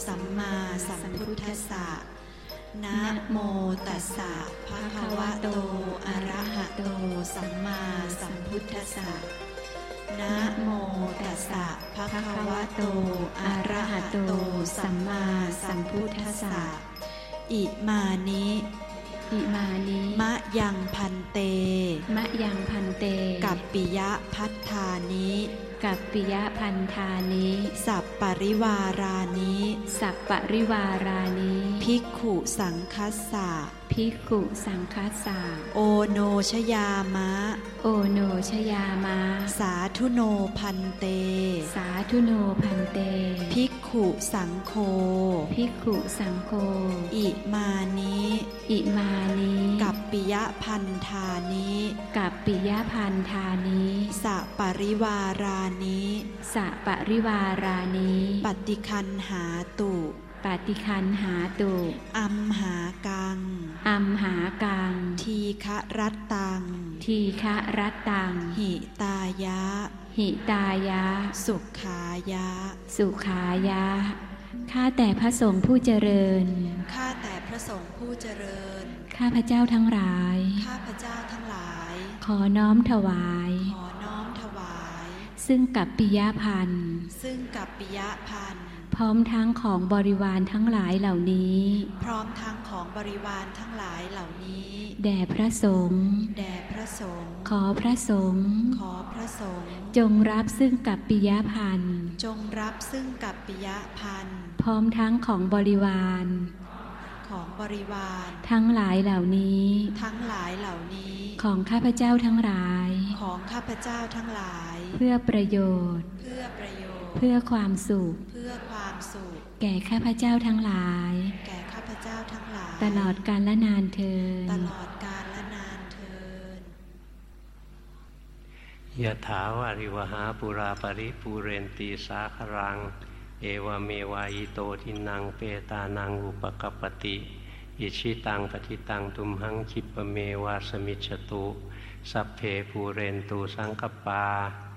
S15: สัมมาสัมพุทธัสสะนะโมตัสสะภะคะวะโต อะระหะโต สัมมาสัมพุทธัสสะนะโมตัสสะภะคะวะโต อะระหะโต สัมมาสัมพุทธัสสะ อิมานิ
S2: อิมานิ
S15: มะยังพันเต
S2: มะยังพันเต
S15: กัปปิยะพัฒธานิ
S2: กัปปิยะพันธานิ
S15: สะปะริวารานิ
S2: สะปะริวารานิ
S15: ภิกขุสังฆัสสะ
S2: ภิกขุสังฆัสสะ
S15: โอโณชะยามะ
S2: โอโณชะยามะ
S15: สาธุโน ภันเต
S2: สาธุโน ภันเต
S15: ภิกขุสังโฆ
S2: ภิกขุสังโฆ
S15: อิมานิ
S2: อิมานิ
S15: กัปปิยะภัณฑานิ
S2: กัปปิยะภัณฑานิ
S15: สัปริวารานิ
S2: สัปริวารานิ
S15: ปฏิคันหาตุ
S2: ปฏิคันหาตุ
S15: อัมหากัง
S2: อัมหากัง
S15: ทีฆรัตตัง
S2: ทีฆรัตตัง
S15: หิตายะ
S2: หิตายะ
S15: สุขายะ
S2: สุขายะ ข้าแต่พระสงฆ์ผู้เจริญ
S15: ข้าแต่พระสงฆ์ผู้เจริญ
S2: ข้าพระเจ้าทั้งหลาย
S15: ข้าพระเจ้าทั้งหลาย
S2: ขอน้อมถวาย
S15: ขอน้อมถวาย
S2: ซึ่งกับปิยพันธ์
S15: ซึ่งกับปิยพันธ์
S2: พร้อมทั้งของบริวารทั้งหลายเหล่านี้
S15: พร้อมทั้งของบริวารทั้งหลายเหล่านี้
S2: แด่พระสงฆ์
S15: แด่พระสงฆ์
S2: ขอพระสงฆ์
S15: ขอพระสงฆ์
S2: จงรับซึ่งกับปิยพันธ์
S15: จงรับซึ่งกับปิยพันธ์
S2: พร้อมทั้งของบริวาร
S15: ของบริวาร
S2: ทั้งหลายเหล่านี้
S15: ทั้งหลายเหล่านี้
S2: ของข้าพเจ้าทั้งหลาย
S15: ของข้าพเจ้าทั้งหลาย
S2: เพื่อประโยชน์
S15: เพื่อประโยชน์
S2: เพื่อความสุข
S15: เพื่อความ สุข
S2: แก่ข้าพเจ้าทั้งหลาย
S15: แก่ข้าพเจ้าทั้งหลาย
S2: ตลอดกาลและนานเทิ
S15: นตลอดกาลและนานเทิน
S3: ยะถาวาริวหาปุราปริปูเรนตีสาครัง เอวเมวายโตทินังเปตานังอุปกปติ อิชิตังปฏิตังตุมหังคิปเมวาสมิจตุ สัพเพปูเรนตูสังกปา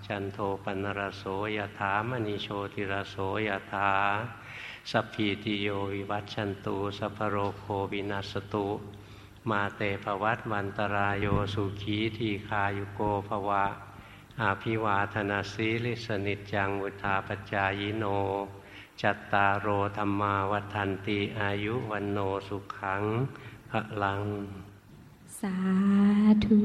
S3: จันโทปนรโสยถามณีโชติรโสยถาสัพพีติโยวิวัตชันตุสัพโรโควินัสตุ มาเตภวัตวันตรายโยสุขีทีคายุโกภวะ อาภิวาธนาสีลิสนิจังวุธาปจายโน จัตตารโอธรรมาวันติอายุวันโนสุขังพลัง
S2: สาธุ